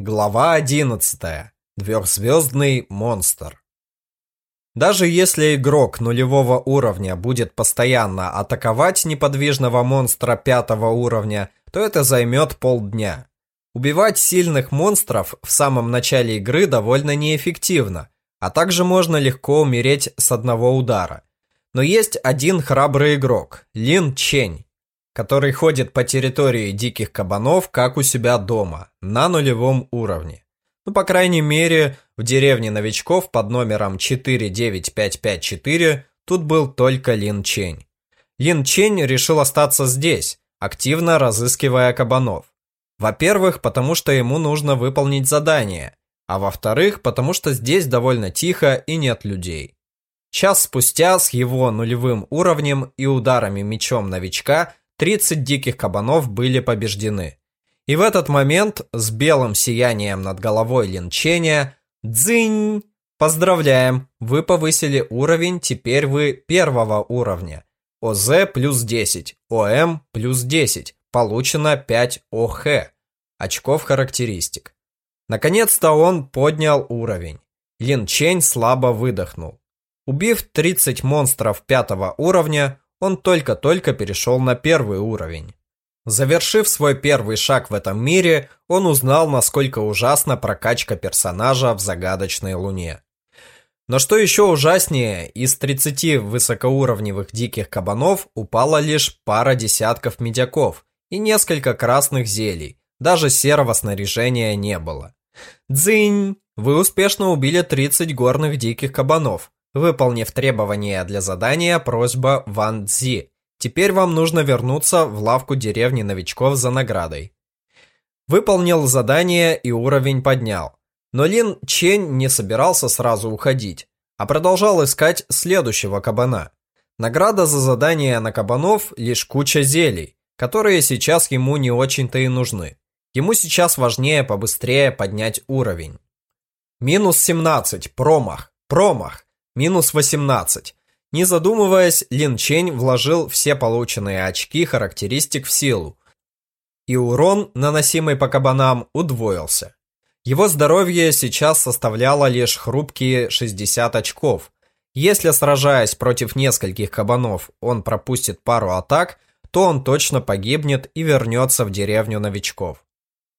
Глава 11. Двухзвездный монстр. Даже если игрок нулевого уровня будет постоянно атаковать неподвижного монстра пятого уровня, то это займет полдня. Убивать сильных монстров в самом начале игры довольно неэффективно, а также можно легко умереть с одного удара. Но есть один храбрый игрок – Лин Чень, который ходит по территории диких кабанов, как у себя дома, на нулевом уровне. Ну, по крайней мере, в деревне новичков под номером 49554 тут был только Лин Чень. Лин Чень решил остаться здесь, активно разыскивая кабанов. Во-первых, потому что ему нужно выполнить задание, а во-вторых, потому что здесь довольно тихо и нет людей. Час спустя с его нулевым уровнем и ударами мечом новичка 30 диких кабанов были побеждены. И в этот момент с белым сиянием над головой линчения «Дзынь!» Поздравляем! Вы повысили уровень, теперь вы первого уровня. ОЗ плюс 10, ОМ плюс 10. Получено 5 ОХ. Очков характеристик. Наконец-то он поднял уровень. Лин Чень слабо выдохнул. Убив 30 монстров пятого уровня, он только-только перешел на первый уровень. Завершив свой первый шаг в этом мире, он узнал, насколько ужасна прокачка персонажа в загадочной луне. Но что еще ужаснее, из 30 высокоуровневых диких кабанов упала лишь пара десятков медяков и несколько красных зелий, даже серого снаряжения не было. Дзынь! Вы успешно убили 30 горных диких кабанов, Выполнив требования для задания, просьба Ван Цзи. Теперь вам нужно вернуться в лавку деревни новичков за наградой. Выполнил задание и уровень поднял. Но Лин Чень не собирался сразу уходить, а продолжал искать следующего кабана. Награда за задание на кабанов лишь куча зелий, которые сейчас ему не очень-то и нужны. Ему сейчас важнее побыстрее поднять уровень. Минус 17, промах, промах минус 18. Не задумываясь, Лин Чень вложил все полученные очки характеристик в силу, и урон, наносимый по кабанам, удвоился. Его здоровье сейчас составляло лишь хрупкие 60 очков. Если сражаясь против нескольких кабанов, он пропустит пару атак, то он точно погибнет и вернется в деревню новичков.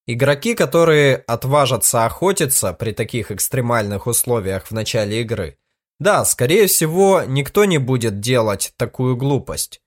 Игроки, которые отважатся охотиться при таких экстремальных условиях в начале игры, да, скорее всего, никто не будет делать такую глупость,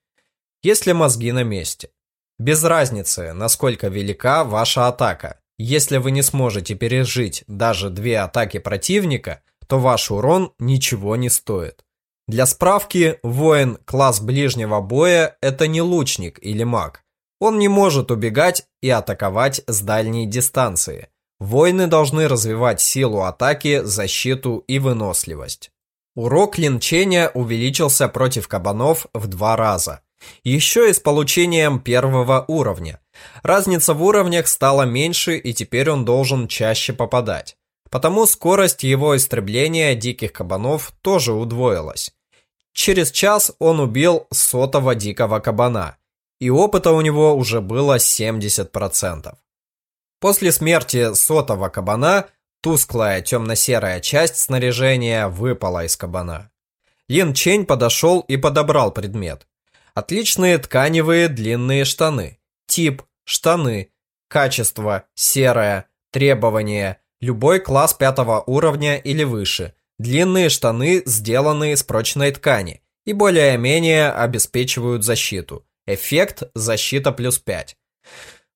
если мозги на месте. Без разницы, насколько велика ваша атака. Если вы не сможете пережить даже две атаки противника, то ваш урон ничего не стоит. Для справки, воин класс ближнего боя – это не лучник или маг. Он не может убегать и атаковать с дальней дистанции. Воины должны развивать силу атаки, защиту и выносливость. Урок линчения увеличился против кабанов в два раза. Еще и с получением первого уровня. Разница в уровнях стала меньше и теперь он должен чаще попадать. Потому скорость его истребления диких кабанов тоже удвоилась. Через час он убил сотого дикого кабана, и опыта у него уже было 70%. После смерти сотого кабана Тусклая темно-серая часть снаряжения выпала из кабана. Лин Чень подошел и подобрал предмет. Отличные тканевые длинные штаны. Тип – штаны. Качество – серое. Требования – любой класс пятого уровня или выше. Длинные штаны, сделанные из прочной ткани и более-менее обеспечивают защиту. Эффект – защита плюс 5.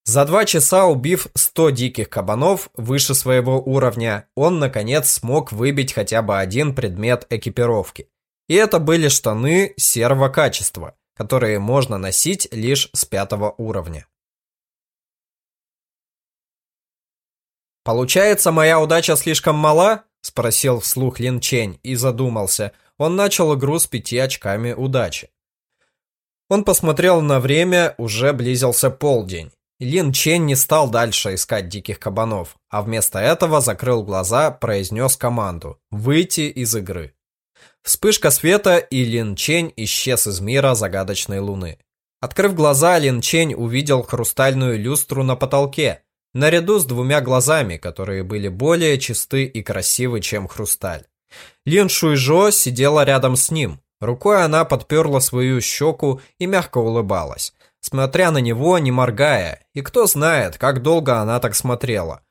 За два часа убив 100 диких кабанов выше своего уровня, он наконец смог выбить хотя бы один предмет экипировки. И это были штаны серого качества, которые можно носить лишь с пятого уровня. «Получается, моя удача слишком мала?» – спросил вслух Лин Чень и задумался. Он начал игру с пяти очками удачи. Он посмотрел на время, уже близился полдень. Лин Чен не стал дальше искать диких кабанов, а вместо этого закрыл глаза, произнес команду «Выйти из игры». Вспышка света, и Лин Чень исчез из мира загадочной луны. Открыв глаза, Лин Чень увидел хрустальную люстру на потолке. наряду с двумя глазами, которые были более чисты и красивы, чем хрусталь. Лин Шуйжо сидела рядом с ним. Рукой она подперла свою щеку и мягко улыбалась, смотря на него, не моргая, и кто знает, как долго она так смотрела.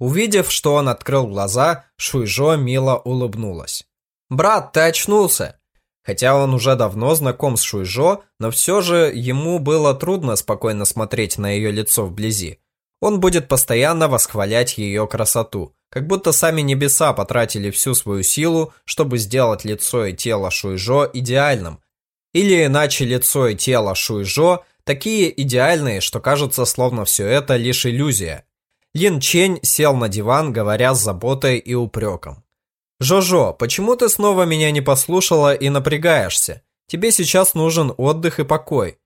Увидев, что он открыл глаза, Шуйжо мило улыбнулась. «Брат, ты очнулся!» Хотя он уже давно знаком с Шуйжо, но все же ему было трудно спокойно смотреть на ее лицо вблизи. Он будет постоянно восхвалять ее красоту, как будто сами небеса потратили всю свою силу, чтобы сделать лицо и тело Шуйжо идеальным. Или иначе лицо и тело Шуйжо такие идеальные, что кажется, словно все это лишь иллюзия. Лин Чень сел на диван, говоря с заботой и упреком. «Жожо, почему ты снова меня не послушала и напрягаешься? Тебе сейчас нужен отдых и покой.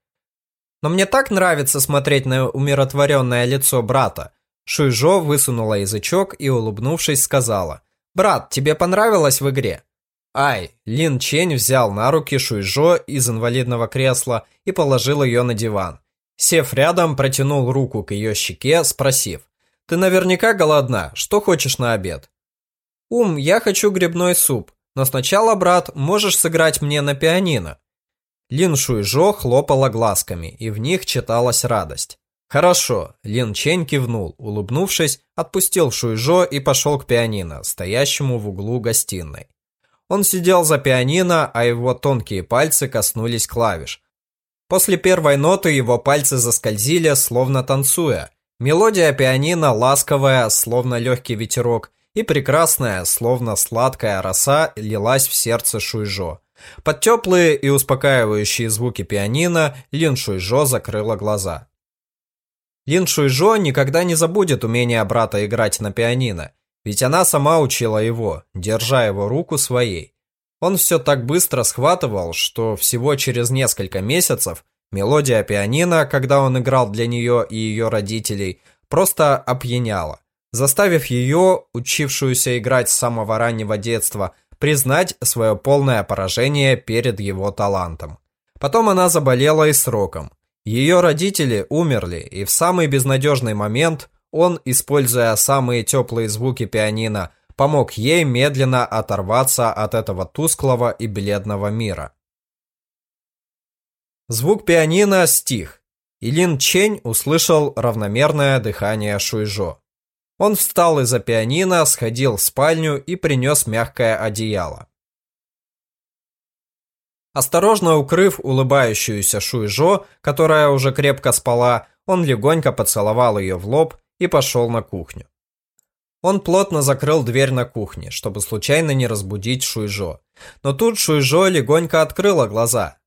Но мне так нравится смотреть на умиротворенное лицо брата. Шуйжо высунула язычок и, улыбнувшись, сказала. «Брат, тебе понравилось в игре?» Ай, Лин Чень взял на руки Шуйжо из инвалидного кресла и положил ее на диван. Сев рядом, протянул руку к ее щеке, спросив. «Ты наверняка голодна. Что хочешь на обед?» «Ум, я хочу грибной суп. Но сначала, брат, можешь сыграть мне на пианино?» Лин Шуйжо хлопала глазками, и в них читалась радость. «Хорошо», – Лин Чень кивнул, улыбнувшись, отпустил Шуйжо и пошел к пианино, стоящему в углу гостиной. Он сидел за пианино, а его тонкие пальцы коснулись клавиш. После первой ноты его пальцы заскользили, словно танцуя. Мелодия пианино ласковая, словно легкий ветерок, и прекрасная, словно сладкая роса, лилась в сердце Шуйжо. Под теплые и успокаивающие звуки пианино Лин Шуйжо закрыла глаза. Лин Шуйжо никогда не забудет умение брата играть на пианино, ведь она сама учила его, держа его руку своей. Он все так быстро схватывал, что всего через несколько месяцев мелодия пианино, когда он играл для нее и ее родителей, просто опьяняла, заставив ее, учившуюся играть с самого раннего детства, признать свое полное поражение перед его талантом. Потом она заболела и сроком. Ее родители умерли, и в самый безнадежный момент он, используя самые теплые звуки пианино, помог ей медленно оторваться от этого тусклого и бледного мира. Звук пианино стих, и Лин Чень услышал равномерное дыхание Шуйжо. Он встал из-за пианино, сходил в спальню и принес мягкое одеяло. Осторожно укрыв улыбающуюся Шуйжо, которая уже крепко спала, он легонько поцеловал ее в лоб и пошел на кухню. Он плотно закрыл дверь на кухне, чтобы случайно не разбудить Шуйжо. Но тут Шуйжо легонько открыла глаза.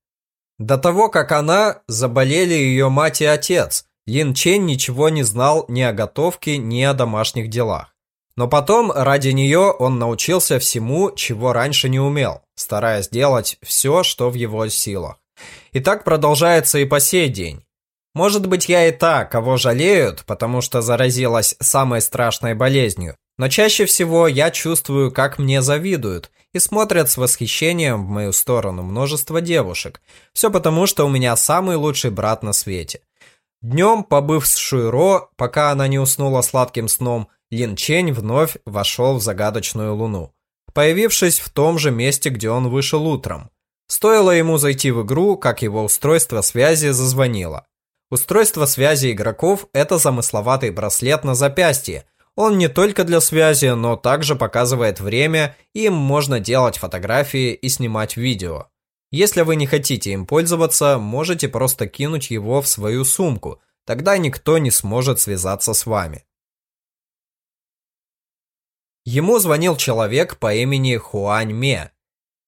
До того, как она, заболели ее мать и отец, Лин Чен ничего не знал ни о готовке, ни о домашних делах. Но потом, ради нее, он научился всему, чего раньше не умел, стараясь делать все, что в его силах. И так продолжается и по сей день. Может быть, я и та, кого жалеют, потому что заразилась самой страшной болезнью, но чаще всего я чувствую, как мне завидуют и смотрят с восхищением в мою сторону множество девушек. Все потому, что у меня самый лучший брат на свете. Днем, побыв с Шуйро, пока она не уснула сладким сном, Лин Чень вновь вошел в загадочную луну, появившись в том же месте, где он вышел утром. Стоило ему зайти в игру, как его устройство связи зазвонило. Устройство связи игроков – это замысловатый браслет на запястье. Он не только для связи, но также показывает время, и им можно делать фотографии и снимать видео. Если вы не хотите им пользоваться, можете просто кинуть его в свою сумку, тогда никто не сможет связаться с вами. Ему звонил человек по имени Хуань Ме.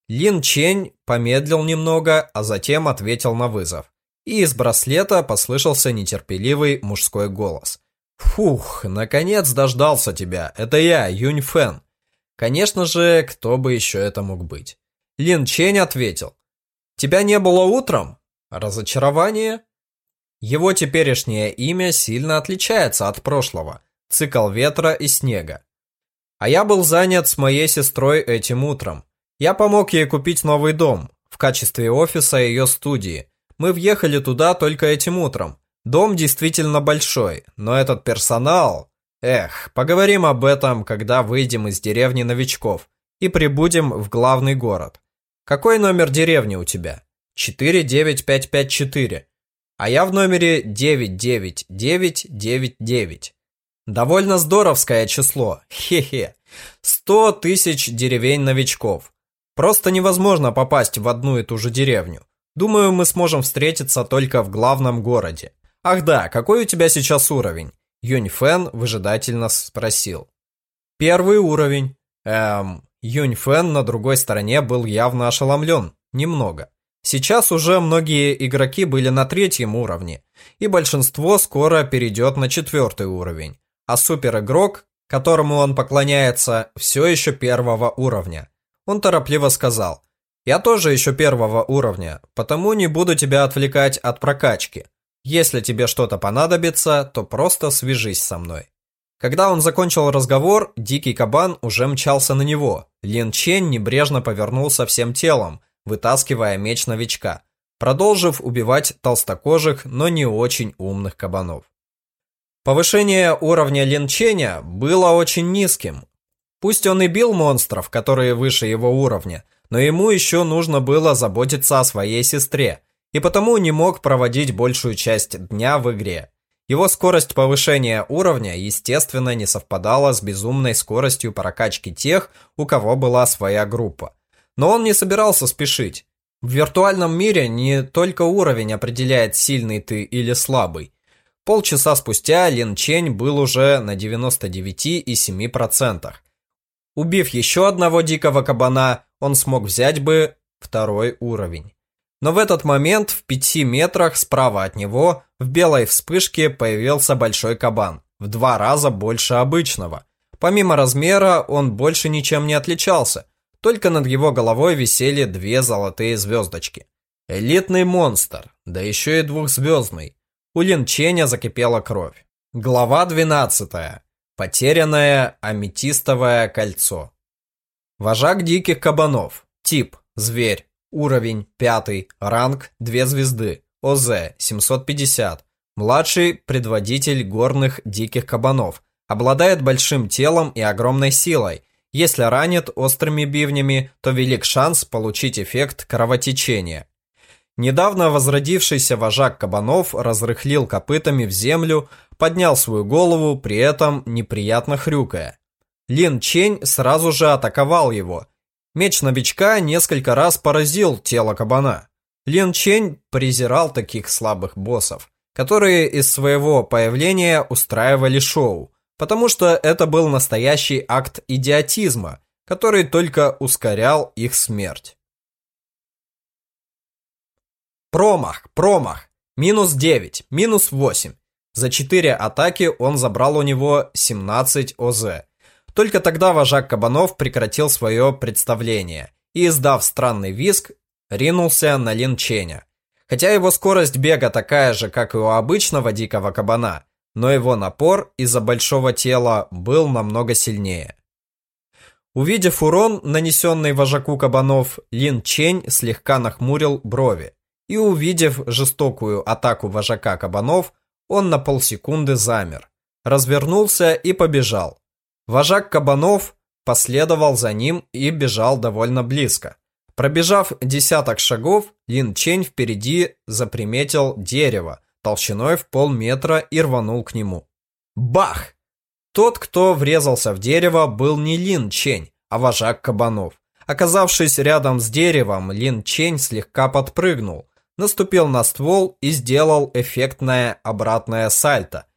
Лин Чень помедлил немного, а затем ответил на вызов. И из браслета послышался нетерпеливый мужской голос. «Фух, наконец дождался тебя. Это я, Юнь Фэн». Конечно же, кто бы еще это мог быть. Лин Чень ответил. Тебя не было утром? Разочарование? Его теперешнее имя сильно отличается от прошлого. Цикл ветра и снега. А я был занят с моей сестрой этим утром. Я помог ей купить новый дом в качестве офиса ее студии. Мы въехали туда только этим утром. Дом действительно большой, но этот персонал... Эх, поговорим об этом, когда выйдем из деревни новичков и прибудем в главный город. Какой номер деревни у тебя? 49554. А я в номере 99999. Довольно здоровское число. Хе-хе. 100 тысяч деревень новичков. Просто невозможно попасть в одну и ту же деревню. Думаю, мы сможем встретиться только в главном городе. Ах да, какой у тебя сейчас уровень? Юнь Фэн выжидательно спросил. Первый уровень. Эм, Юнь Фэн на другой стороне был явно ошеломлен. Немного. Сейчас уже многие игроки были на третьем уровне, и большинство скоро перейдет на четвертый уровень. А суперигрок, которому он поклоняется, все еще первого уровня. Он торопливо сказал, «Я тоже еще первого уровня, потому не буду тебя отвлекать от прокачки. Если тебе что-то понадобится, то просто свяжись со мной. Когда он закончил разговор, дикий кабан уже мчался на него. Лин Чен небрежно повернулся всем телом, вытаскивая меч новичка, продолжив убивать толстокожих, но не очень умных кабанов. Повышение уровня Лин Ченя было очень низким. Пусть он и бил монстров, которые выше его уровня, но ему еще нужно было заботиться о своей сестре – и потому не мог проводить большую часть дня в игре. Его скорость повышения уровня, естественно, не совпадала с безумной скоростью прокачки тех, у кого была своя группа. Но он не собирался спешить. В виртуальном мире не только уровень определяет, сильный ты или слабый. Полчаса спустя Лин Чень был уже на 99,7%. Убив еще одного дикого кабана, он смог взять бы второй уровень. Но в этот момент в пяти метрах справа от него в белой вспышке появился большой кабан, в два раза больше обычного. Помимо размера он больше ничем не отличался, только над его головой висели две золотые звездочки. Элитный монстр, да еще и двухзвездный. У Линченя закипела кровь. Глава 12. Потерянное аметистовое кольцо. Вожак диких кабанов. Тип – зверь. Уровень 5, ранг 2 звезды, ОЗ 750. Младший предводитель горных диких кабанов. Обладает большим телом и огромной силой. Если ранит острыми бивнями, то велик шанс получить эффект кровотечения. Недавно возродившийся вожак кабанов разрыхлил копытами в землю, поднял свою голову, при этом неприятно хрюкая. Лин Чень сразу же атаковал его – Меч новичка несколько раз поразил тело кабана. Лин Чень презирал таких слабых боссов, которые из своего появления устраивали шоу, потому что это был настоящий акт идиотизма, который только ускорял их смерть. Промах, промах. Минус 9, минус 8. За 4 атаки он забрал у него 17 ОЗ. Только тогда вожак кабанов прекратил свое представление и, издав странный визг, ринулся на Лин Ченя. Хотя его скорость бега такая же, как и у обычного дикого кабана, но его напор из-за большого тела был намного сильнее. Увидев урон, нанесенный вожаку кабанов, Лин Чень слегка нахмурил брови. И увидев жестокую атаку вожака кабанов, он на полсекунды замер, развернулся и побежал. Вожак кабанов последовал за ним и бежал довольно близко. Пробежав десяток шагов, Лин Чень впереди заприметил дерево толщиной в полметра и рванул к нему. Бах! Тот, кто врезался в дерево, был не Лин Чень, а вожак кабанов. Оказавшись рядом с деревом, Лин Чень слегка подпрыгнул, наступил на ствол и сделал эффектное обратное сальто –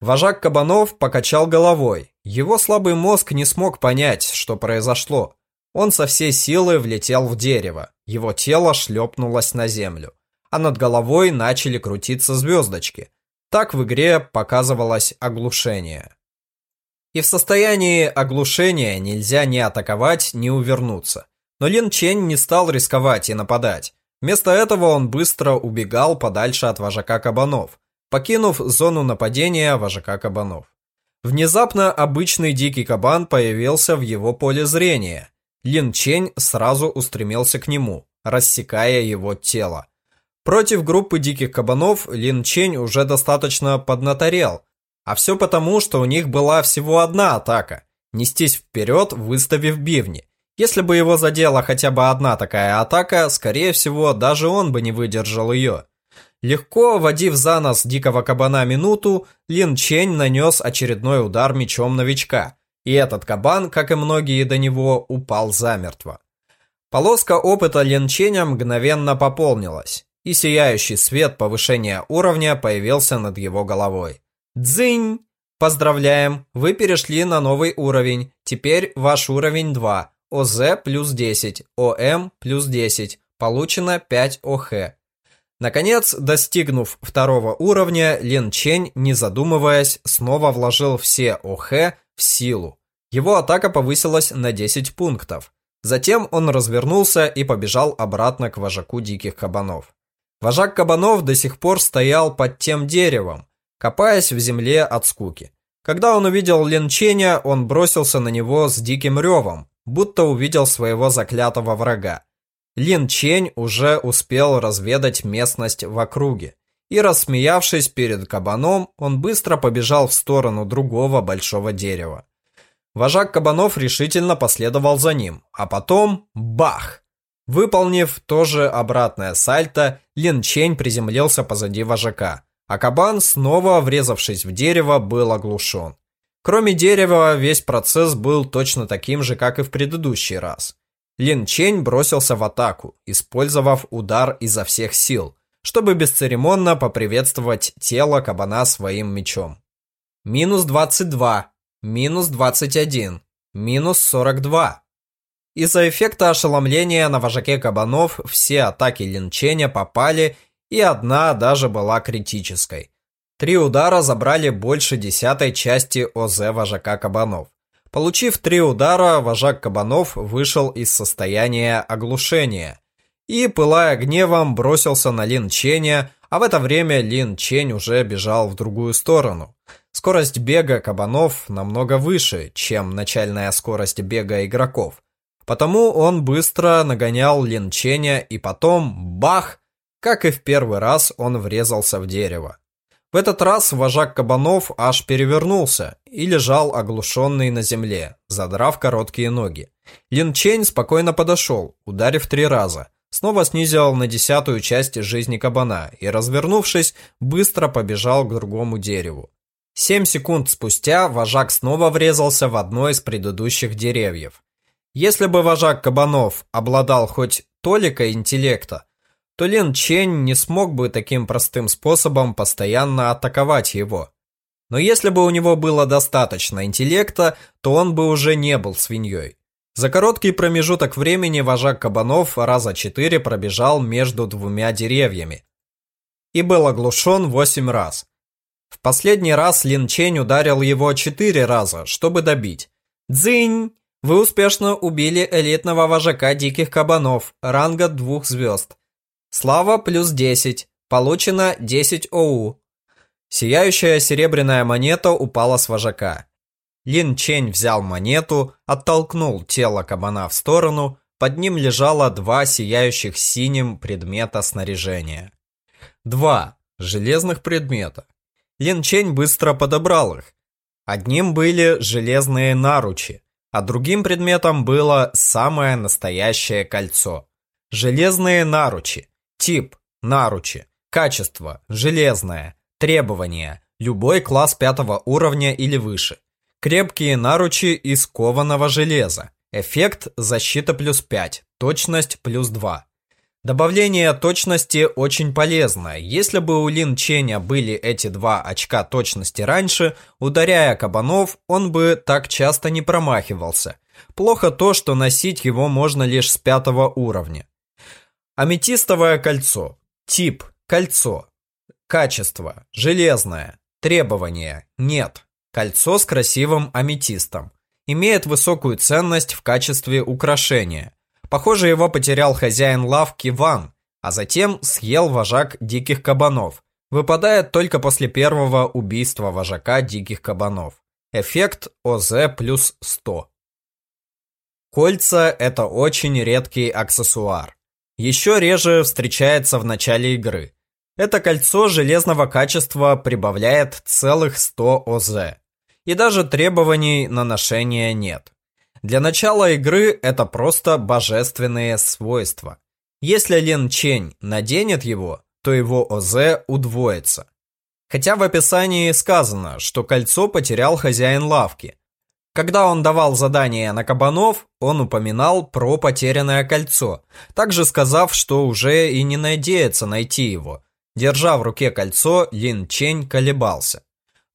Вожак кабанов покачал головой. Его слабый мозг не смог понять, что произошло. Он со всей силы влетел в дерево. Его тело шлепнулось на землю. А над головой начали крутиться звездочки. Так в игре показывалось оглушение. И в состоянии оглушения нельзя ни атаковать, ни увернуться. Но Лин Чень не стал рисковать и нападать. Вместо этого он быстро убегал подальше от вожака кабанов покинув зону нападения вожака кабанов. Внезапно обычный дикий кабан появился в его поле зрения. Лин Чень сразу устремился к нему, рассекая его тело. Против группы диких кабанов Лин Чень уже достаточно поднаторел, А все потому, что у них была всего одна атака – нестись вперед, выставив бивни. Если бы его задела хотя бы одна такая атака, скорее всего, даже он бы не выдержал ее. Легко водив за нос дикого кабана минуту, Лин Чень нанес очередной удар мечом новичка, и этот кабан, как и многие до него, упал замертво. Полоска опыта Лин Ченя мгновенно пополнилась, и сияющий свет повышения уровня появился над его головой. Дзынь! Поздравляем, вы перешли на новый уровень, теперь ваш уровень 2, ОЗ плюс 10, ОМ плюс 10, получено 5 ОХ. Наконец, достигнув второго уровня, Лин Чень, не задумываясь, снова вложил все ОХ в силу. Его атака повысилась на 10 пунктов. Затем он развернулся и побежал обратно к вожаку диких кабанов. Вожак кабанов до сих пор стоял под тем деревом, копаясь в земле от скуки. Когда он увидел Лин Ченя, он бросился на него с диким ревом, будто увидел своего заклятого врага. Лин Чень уже успел разведать местность в округе. И рассмеявшись перед кабаном, он быстро побежал в сторону другого большого дерева. Вожак кабанов решительно последовал за ним, а потом – бах! Выполнив тоже обратное сальто, Лин Чень приземлился позади вожака, а кабан, снова врезавшись в дерево, был оглушен. Кроме дерева, весь процесс был точно таким же, как и в предыдущий раз. Лин Чень бросился в атаку, использовав удар изо всех сил, чтобы бесцеремонно поприветствовать тело кабана своим мечом. Минус 22, минус 21, минус 42. Из-за эффекта ошеломления на вожаке кабанов все атаки Лин Ченя попали, и одна даже была критической. Три удара забрали больше десятой части ОЗ вожака кабанов. Получив три удара, вожак кабанов вышел из состояния оглушения и, пылая гневом, бросился на Лин Ченя, а в это время Лин Чень уже бежал в другую сторону. Скорость бега кабанов намного выше, чем начальная скорость бега игроков. Потому он быстро нагонял Лин Ченя и потом, бах, как и в первый раз он врезался в дерево. В этот раз вожак кабанов аж перевернулся и лежал оглушенный на земле, задрав короткие ноги. Лин Чень спокойно подошел, ударив три раза, снова снизил на десятую часть жизни кабана и, развернувшись, быстро побежал к другому дереву. Семь секунд спустя вожак снова врезался в одно из предыдущих деревьев. Если бы вожак кабанов обладал хоть толикой интеллекта, то Лин Чень не смог бы таким простым способом постоянно атаковать его. Но если бы у него было достаточно интеллекта, то он бы уже не был свиньей. За короткий промежуток времени вожак кабанов раза четыре пробежал между двумя деревьями и был оглушен восемь раз. В последний раз Лин Чень ударил его четыре раза, чтобы добить. «Дзынь! Вы успешно убили элитного вожака диких кабанов, ранга двух звезд. Слава плюс 10. Получено 10 ОУ. Сияющая серебряная монета упала с вожака. Лин Чень взял монету, оттолкнул тело кабана в сторону, под ним лежало два сияющих синим предмета снаряжения. Два железных предмета. Лин Чень быстро подобрал их. Одним были железные наручи, а другим предметом было самое настоящее кольцо. Железные наручи. Тип – наручи. Качество – железное. Требования – любой класс пятого уровня или выше. Крепкие наручи из кованого железа. Эффект – защита плюс 5, точность плюс 2. Добавление точности очень полезно. Если бы у Лин Ченя были эти два очка точности раньше, ударяя кабанов, он бы так часто не промахивался. Плохо то, что носить его можно лишь с пятого уровня. Аметистовое кольцо. Тип – кольцо. Качество – железное. Требования – нет. Кольцо с красивым аметистом. Имеет высокую ценность в качестве украшения. Похоже, его потерял хозяин лавки Ван, а затем съел вожак диких кабанов. Выпадает только после первого убийства вожака диких кабанов. Эффект ОЗ плюс 100. Кольца – это очень редкий аксессуар. Еще реже встречается в начале игры. Это кольцо железного качества прибавляет целых 100 ОЗ. И даже требований на ношение нет. Для начала игры это просто божественные свойства. Если Лин Чень наденет его, то его ОЗ удвоится. Хотя в описании сказано, что кольцо потерял хозяин лавки. Когда он давал задание на кабанов, он упоминал про потерянное кольцо, также сказав, что уже и не надеется найти его. Держа в руке кольцо, Лин Чень колебался.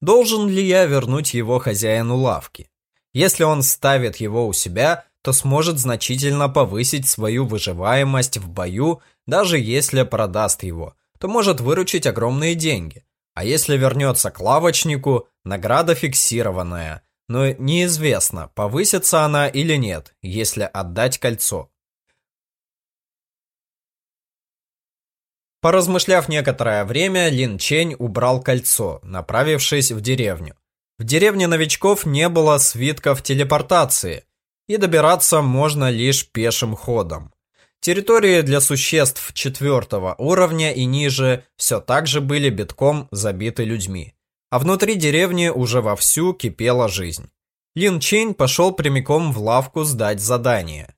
Должен ли я вернуть его хозяину лавки? Если он ставит его у себя, то сможет значительно повысить свою выживаемость в бою, даже если продаст его, то может выручить огромные деньги. А если вернется к лавочнику, награда фиксированная, но неизвестно, повысится она или нет, если отдать кольцо. Поразмышляв некоторое время, Лин Чень убрал кольцо, направившись в деревню. В деревне новичков не было свитков телепортации, и добираться можно лишь пешим ходом. Территории для существ четвертого уровня и ниже все так же были битком забиты людьми. А внутри деревни уже вовсю кипела жизнь. Лин Чень пошел прямиком в лавку сдать задание.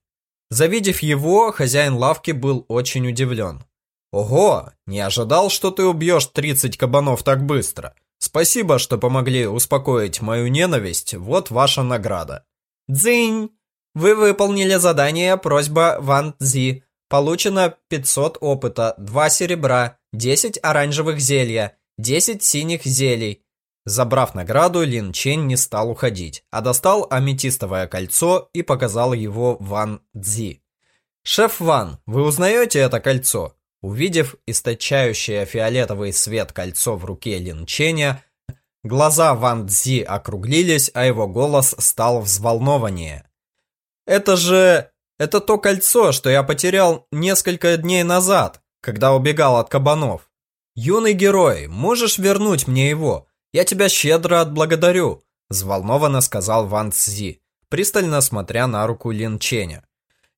Завидев его, хозяин лавки был очень удивлен. «Ого, не ожидал, что ты убьешь 30 кабанов так быстро. Спасибо, что помогли успокоить мою ненависть, вот ваша награда». «Дзынь! Вы выполнили задание «Просьба Ван Цзи». Получено 500 опыта, 2 серебра, 10 оранжевых зелья, 10 синих зелий. Забрав награду, Лин Чень не стал уходить, а достал аметистовое кольцо и показал его Ван Цзи. «Шеф Ван, вы узнаете это кольцо?» Увидев источающее фиолетовый свет кольцо в руке Лин Ченя, глаза Ван Цзи округлились, а его голос стал взволнованнее. Это же... Это то кольцо, что я потерял несколько дней назад, когда убегал от кабанов. Юный герой, можешь вернуть мне его? Я тебя щедро отблагодарю, взволнованно сказал Ван Цзи, пристально смотря на руку Лин Ченя.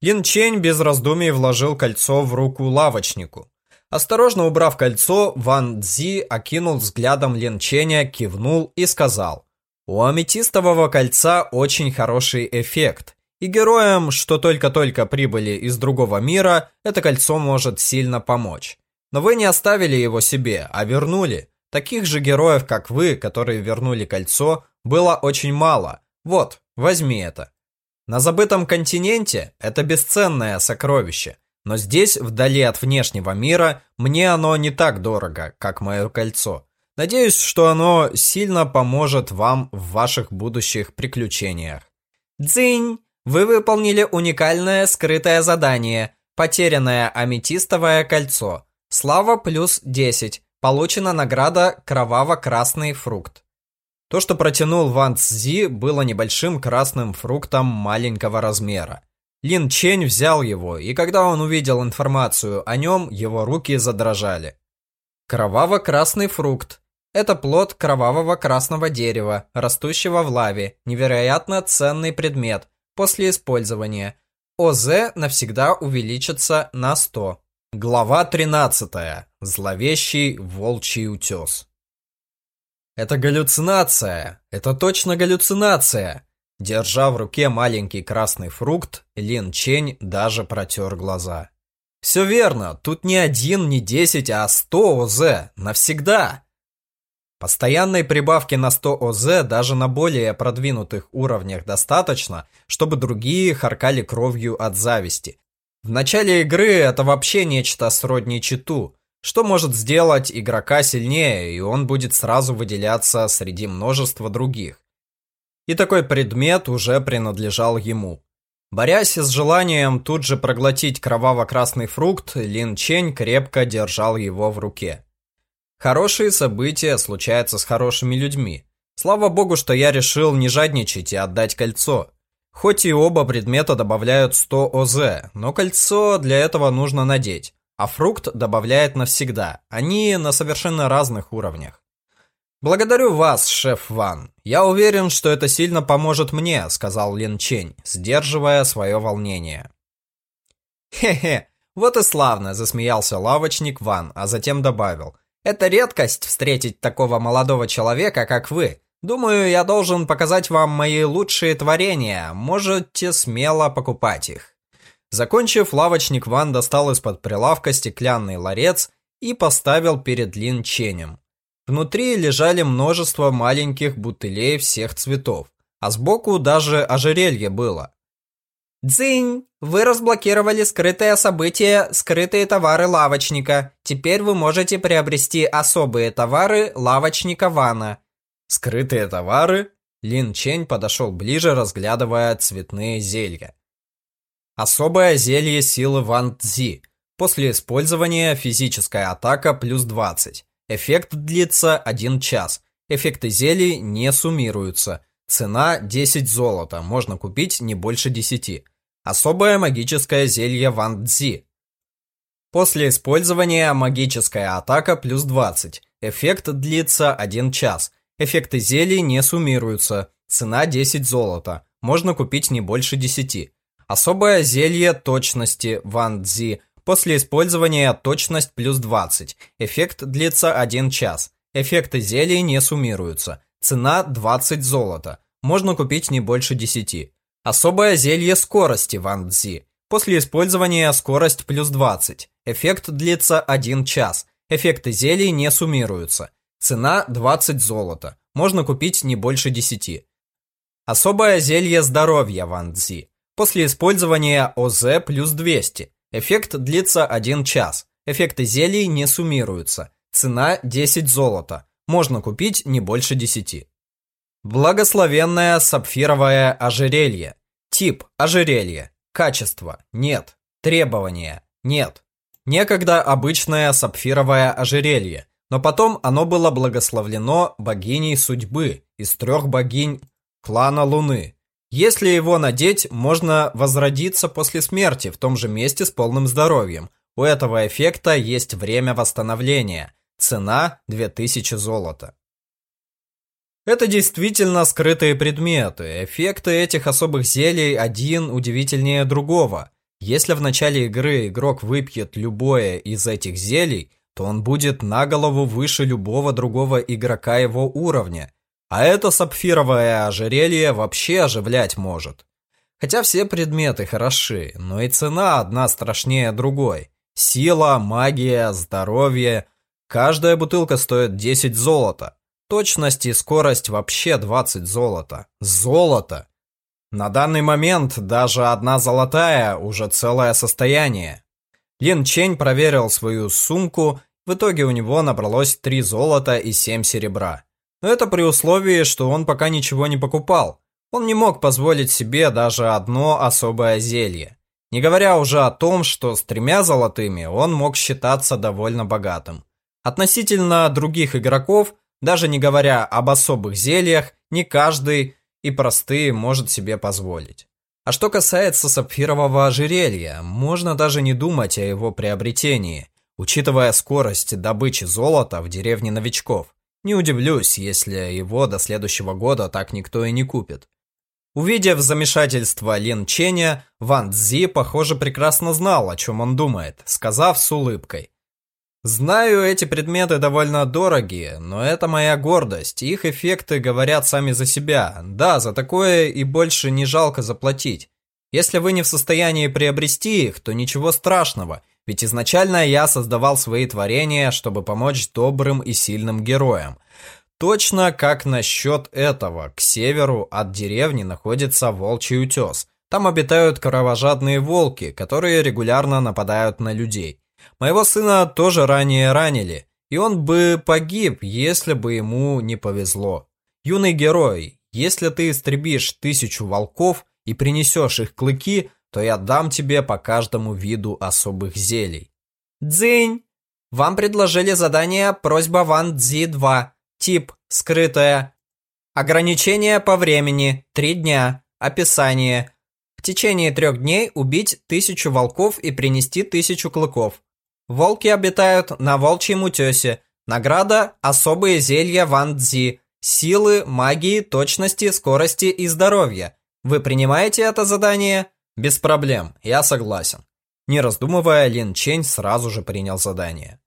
Лин Чень без раздумий вложил кольцо в руку лавочнику. Осторожно убрав кольцо, Ван Цзи окинул взглядом Лин Ченя, кивнул и сказал, «У аметистового кольца очень хороший эффект. И героям, что только-только прибыли из другого мира, это кольцо может сильно помочь. Но вы не оставили его себе, а вернули. Таких же героев, как вы, которые вернули кольцо, было очень мало. Вот, возьми это. На забытом континенте это бесценное сокровище, но здесь, вдали от внешнего мира, мне оно не так дорого, как мое кольцо. Надеюсь, что оно сильно поможет вам в ваших будущих приключениях. Дзынь! Вы выполнили уникальное скрытое задание «Потерянное аметистовое кольцо». Слава плюс 10. Получена награда «Кроваво-красный фрукт». То, что протянул Ван Цзи, было небольшим красным фруктом маленького размера. Лин Чень взял его, и когда он увидел информацию о нем, его руки задрожали. Кроваво-красный фрукт. Это плод кровавого красного дерева, растущего в лаве, невероятно ценный предмет – после использования. ОЗ навсегда увеличится на 100. Глава 13. Зловещий волчий утес. Это галлюцинация. Это точно галлюцинация. Держа в руке маленький красный фрукт, Лин Чень даже протер глаза. Все верно, тут не один, не десять, а сто ОЗ. Навсегда. Постоянной прибавки на 100 ОЗ даже на более продвинутых уровнях достаточно, чтобы другие харкали кровью от зависти. В начале игры это вообще нечто сродни читу, что может сделать игрока сильнее, и он будет сразу выделяться среди множества других. И такой предмет уже принадлежал ему. Борясь с желанием тут же проглотить кроваво-красный фрукт, Лин Чень крепко держал его в руке. Хорошие события случаются с хорошими людьми. Слава богу, что я решил не жадничать и отдать кольцо. Хоть и оба предмета добавляют 100 ОЗ, но кольцо для этого нужно надеть, а фрукт добавляет навсегда. Они на совершенно разных уровнях. «Благодарю вас, шеф Ван. Я уверен, что это сильно поможет мне», — сказал Лин Чень, сдерживая свое волнение. «Хе-хе, Вот и славно, засмеялся лавочник Ван, а затем добавил. Это редкость встретить такого молодого человека, как вы. Думаю, я должен показать вам мои лучшие творения. Можете смело покупать их. Закончив, лавочник Ван достал из-под прилавка стеклянный ларец и поставил перед Лин Ченем. Внутри лежали множество маленьких бутылей всех цветов, а сбоку даже ожерелье было. «Дзынь! Вы разблокировали скрытое событие «Скрытые товары лавочника». Теперь вы можете приобрести особые товары лавочника Вана. Скрытые товары? Лин Чень подошел ближе, разглядывая цветные зелья. Особое зелье силы Ван Цзи. После использования физическая атака плюс 20. Эффект длится 1 час. Эффекты зелий не суммируются. Цена 10 золота, можно купить не больше 10. Особое магическое зелье Ван Цзи. После использования магическая атака плюс 20. Эффект длится 1 час. Эффекты зелий не суммируются. Цена 10 золота. Можно купить не больше 10. Особое зелье точности Ван Цзи. После использования точность плюс 20. Эффект длится 1 час. Эффекты зелий не суммируются. Цена 20 золота. Можно купить не больше 10. Особое зелье скорости Ван Цзи. После использования скорость плюс 20. Эффект длится 1 час. Эффекты зелий не суммируются. Цена 20 золота. Можно купить не больше 10. Особое зелье здоровья Ван Цзи. После использования ОЗ плюс 200. Эффект длится 1 час. Эффекты зелий не суммируются. Цена 10 золота. Можно купить не больше 10. Благословенное сапфировое ожерелье. Тип – ожерелье. Качество – нет. Требования – нет. Некогда обычное сапфировое ожерелье – но потом оно было благословлено богиней судьбы из трех богинь клана Луны. Если его надеть, можно возродиться после смерти в том же месте с полным здоровьем. У этого эффекта есть время восстановления. Цена 2000 золота. Это действительно скрытые предметы. Эффекты этих особых зелий один удивительнее другого. Если в начале игры игрок выпьет любое из этих зелий, то он будет на голову выше любого другого игрока его уровня. А это сапфировое ожерелье вообще оживлять может. Хотя все предметы хороши, но и цена одна страшнее другой. Сила, магия, здоровье. Каждая бутылка стоит 10 золота. Точность и скорость вообще 20 золота. Золото! На данный момент даже одна золотая уже целое состояние. Лин Чень проверил свою сумку, в итоге у него набралось 3 золота и 7 серебра. Но это при условии, что он пока ничего не покупал. Он не мог позволить себе даже одно особое зелье. Не говоря уже о том, что с тремя золотыми он мог считаться довольно богатым. Относительно других игроков, даже не говоря об особых зельях, не каждый и простые может себе позволить. А что касается сапфирового ожерелья, можно даже не думать о его приобретении, учитывая скорость добычи золота в деревне новичков. Не удивлюсь, если его до следующего года так никто и не купит. Увидев замешательство Лин Ченя, Ван Цзи, похоже, прекрасно знал, о чем он думает, сказав с улыбкой. Знаю, эти предметы довольно дорогие, но это моя гордость. Их эффекты говорят сами за себя. Да, за такое и больше не жалко заплатить. Если вы не в состоянии приобрести их, то ничего страшного, ведь изначально я создавал свои творения, чтобы помочь добрым и сильным героям. Точно как насчет этого. К северу от деревни находится Волчий утес. Там обитают кровожадные волки, которые регулярно нападают на людей. Моего сына тоже ранее ранили, и он бы погиб, если бы ему не повезло. Юный герой, если ты истребишь тысячу волков и принесешь их клыки, то я дам тебе по каждому виду особых зелий. Дзынь! Вам предложили задание «Просьба Ван Дзи 2». Тип «Скрытая». Ограничение по времени – 3 дня. Описание. В течение трех дней убить тысячу волков и принести тысячу клыков. Волки обитают на волчьем утесе. Награда – особые зелья Ван Цзи. Силы, магии, точности, скорости и здоровья. Вы принимаете это задание? Без проблем, я согласен. Не раздумывая, Лин Чень сразу же принял задание.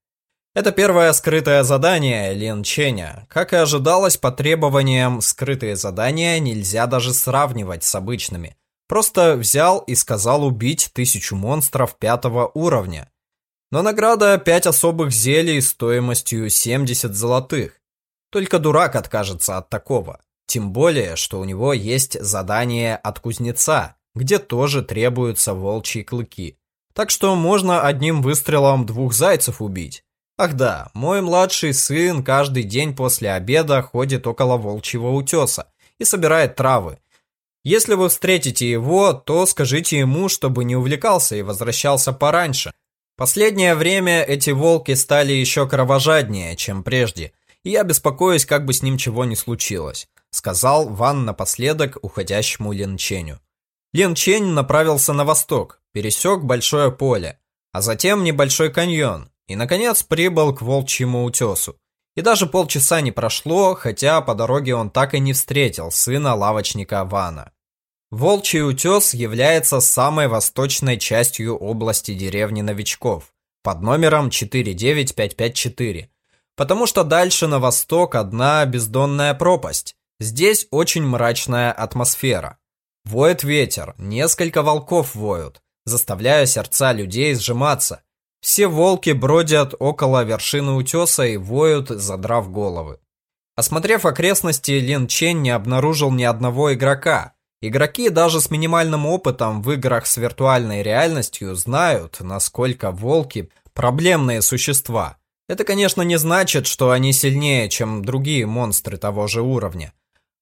Это первое скрытое задание Лин Ченя. Как и ожидалось, по требованиям скрытые задания нельзя даже сравнивать с обычными. Просто взял и сказал убить тысячу монстров пятого уровня. Но награда 5 особых зелий стоимостью 70 золотых. Только дурак откажется от такого. Тем более, что у него есть задание от кузнеца, где тоже требуются волчьи клыки. Так что можно одним выстрелом двух зайцев убить. Ах да, мой младший сын каждый день после обеда ходит около волчьего утеса и собирает травы. Если вы встретите его, то скажите ему, чтобы не увлекался и возвращался пораньше. Последнее время эти волки стали еще кровожаднее, чем прежде, и я беспокоюсь, как бы с ним чего не случилось, сказал Ван напоследок уходящему Лин Ченю. Лин Чень направился на восток, пересек большое поле, а затем небольшой каньон, и, наконец, прибыл к Волчьему утесу. И даже полчаса не прошло, хотя по дороге он так и не встретил сына лавочника Вана. Волчий утес является самой восточной частью области деревни новичков под номером 49554, потому что дальше на восток одна бездонная пропасть. Здесь очень мрачная атмосфера. Воет ветер, несколько волков воют, заставляя сердца людей сжиматься, все волки бродят около вершины утеса и воют, задрав головы. Осмотрев окрестности, Лин Чен не обнаружил ни одного игрока. Игроки даже с минимальным опытом в играх с виртуальной реальностью знают, насколько волки – проблемные существа. Это, конечно, не значит, что они сильнее, чем другие монстры того же уровня.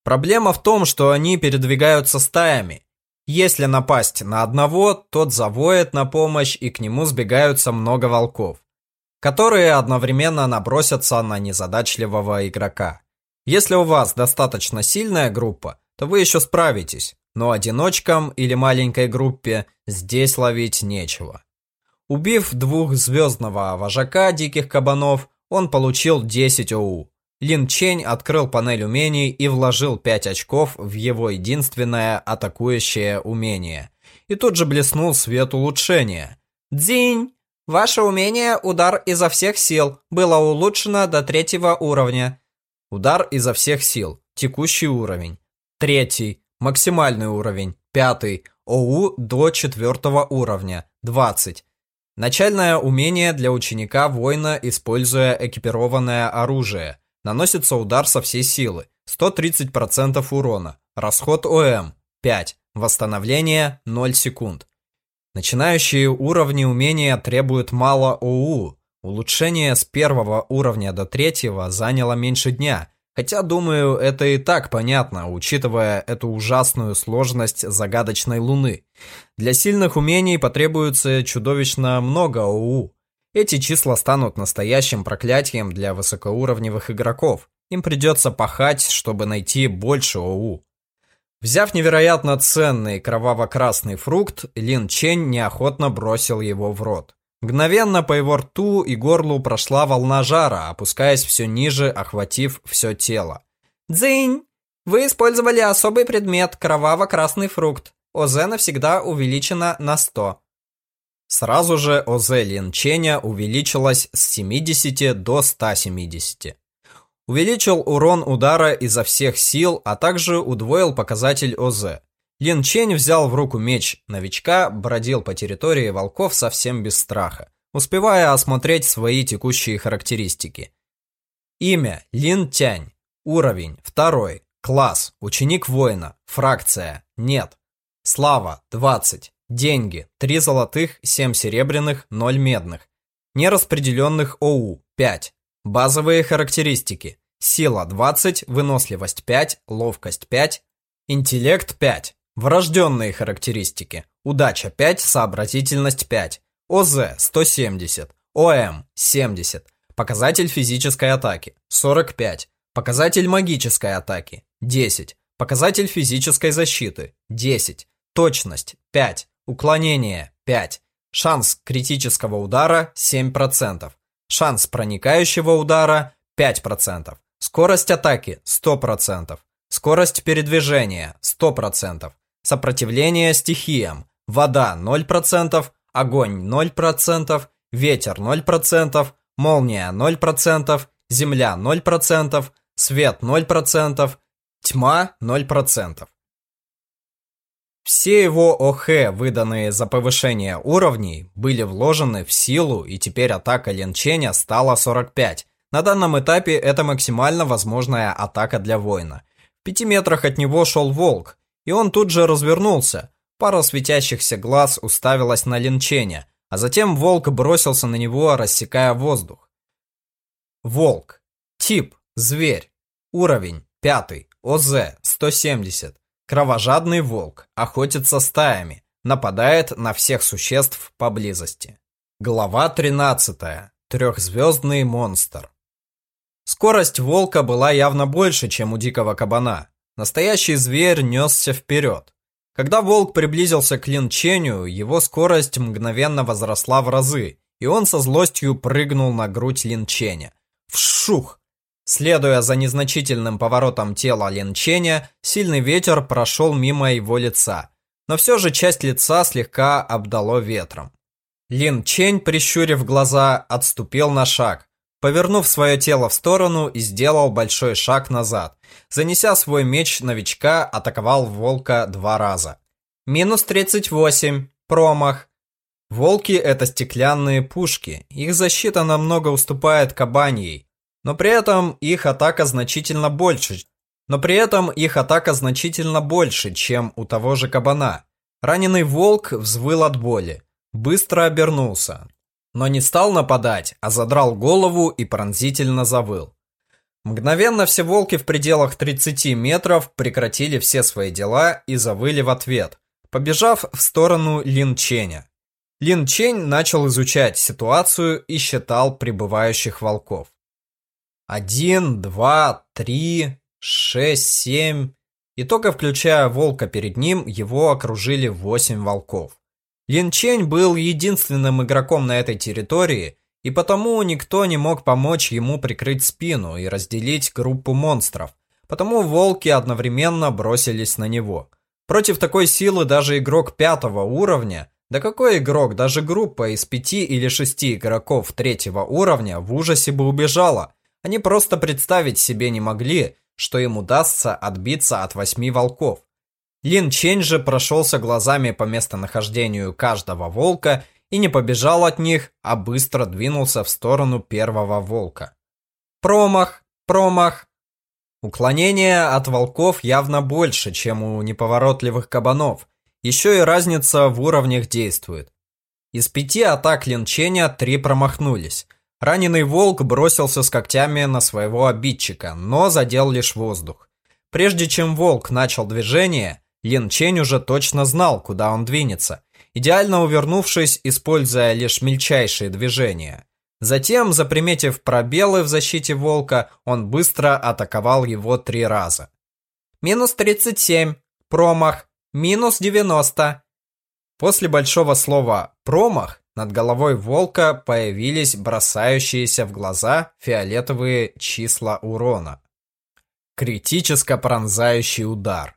Проблема в том, что они передвигаются стаями, если напасть на одного, тот завоет на помощь, и к нему сбегаются много волков, которые одновременно набросятся на незадачливого игрока. Если у вас достаточно сильная группа, то вы еще справитесь, но одиночкам или маленькой группе здесь ловить нечего. Убив двухзвездного вожака диких кабанов, он получил 10 ОУ. Лин Чень открыл панель умений и вложил 5 очков в его единственное атакующее умение. И тут же блеснул свет улучшения. «Дзинь! Ваше умение «Удар изо всех сил» было улучшено до третьего уровня». Удар изо всех сил. Текущий уровень. Третий. Максимальный уровень. Пятый. ОУ до четвертого уровня. 20. Начальное умение для ученика-воина, используя экипированное оружие – Наносится удар со всей силы. 130% урона. Расход ОМ 5. Восстановление 0 секунд. Начинающие уровни умения требуют мало ОУ. Улучшение с первого уровня до третьего заняло меньше дня. Хотя, думаю, это и так понятно, учитывая эту ужасную сложность загадочной луны. Для сильных умений потребуется чудовищно много ОУ. Эти числа станут настоящим проклятием для высокоуровневых игроков. Им придется пахать, чтобы найти больше ОУ. Взяв невероятно ценный кроваво-красный фрукт, Лин Чень неохотно бросил его в рот. Мгновенно по его рту и горлу прошла волна жара, опускаясь все ниже, охватив все тело. «Дзынь! Вы использовали особый предмет – кроваво-красный фрукт. ОЗ навсегда увеличено на 100. Сразу же ОЗ Линченя увеличилась с 70 до 170. Увеличил урон удара изо всех сил, а также удвоил показатель ОЗ. Лин Чень взял в руку меч новичка, бродил по территории волков совсем без страха, успевая осмотреть свои текущие характеристики. Имя – Лин Тянь. Уровень – второй. Класс – ученик воина. Фракция – нет. Слава – 20. Деньги. 3 золотых, 7 серебряных, 0 медных. Нераспределенных ОУ. 5. Базовые характеристики. Сила 20, выносливость 5, ловкость 5, интеллект 5. Врожденные характеристики. Удача 5, сообразительность 5. ОЗ 170, ОМ 70. Показатель физической атаки 45. Показатель магической атаки 10. Показатель физической защиты 10. Точность 5. Уклонение 5. Шанс критического удара 7%. Шанс проникающего удара 5%. Скорость атаки 100%. Скорость передвижения 100%. Сопротивление стихиям. Вода 0%, огонь 0%, ветер 0%, молния 0%, земля 0%, свет 0%, тьма 0%. Все его ОХ, выданные за повышение уровней, были вложены в силу, и теперь атака Линченя стала 45. На данном этапе это максимально возможная атака для воина. В пяти метрах от него шел волк, и он тут же развернулся. Пара светящихся глаз уставилась на Линченя, а затем волк бросился на него, рассекая воздух. Волк. Тип. Зверь. Уровень. Пятый. ОЗ. 170. Кровожадный волк охотится стаями, нападает на всех существ поблизости. Глава 13. Трехзвездный монстр. Скорость волка была явно больше, чем у дикого кабана. Настоящий зверь несся вперед. Когда волк приблизился к Линченю, его скорость мгновенно возросла в разы, и он со злостью прыгнул на грудь Линченя. Вшух! Следуя за незначительным поворотом тела Линченя, сильный ветер прошел мимо его лица, но все же часть лица слегка обдало ветром. Лин Чень, прищурив глаза, отступил на шаг, повернув свое тело в сторону и сделал большой шаг назад. Занеся свой меч новичка, атаковал волка два раза. Минус 38. Промах. Волки – это стеклянные пушки. Их защита намного уступает кабаньей, но при этом их атака значительно больше. Но при этом их атака значительно больше, чем у того же кабана. Раненый волк взвыл от боли, быстро обернулся, но не стал нападать, а задрал голову и пронзительно завыл. Мгновенно все волки в пределах 30 метров прекратили все свои дела и завыли в ответ, побежав в сторону Лин Ченя. Лин Чень начал изучать ситуацию и считал прибывающих волков. Один, два, три, шесть, семь. И только включая волка перед ним, его окружили восемь волков. Лин Чень был единственным игроком на этой территории, и потому никто не мог помочь ему прикрыть спину и разделить группу монстров, потому волки одновременно бросились на него. Против такой силы даже игрок пятого уровня, да какой игрок, даже группа из пяти или шести игроков третьего уровня в ужасе бы убежала, они просто представить себе не могли, что им удастся отбиться от восьми волков. Лин Чень же прошелся глазами по местонахождению каждого волка и не побежал от них, а быстро двинулся в сторону первого волка. Промах, промах. Уклонение от волков явно больше, чем у неповоротливых кабанов. Еще и разница в уровнях действует. Из пяти атак Лин Ченя три промахнулись. Раненый волк бросился с когтями на своего обидчика, но задел лишь воздух. Прежде чем волк начал движение, Лин Чень уже точно знал, куда он двинется, идеально увернувшись, используя лишь мельчайшие движения. Затем, заприметив пробелы в защите волка, он быстро атаковал его три раза. Минус 37, промах, минус 90. После большого слова «промах» Над головой волка появились бросающиеся в глаза фиолетовые числа урона. Критическо пронзающий удар.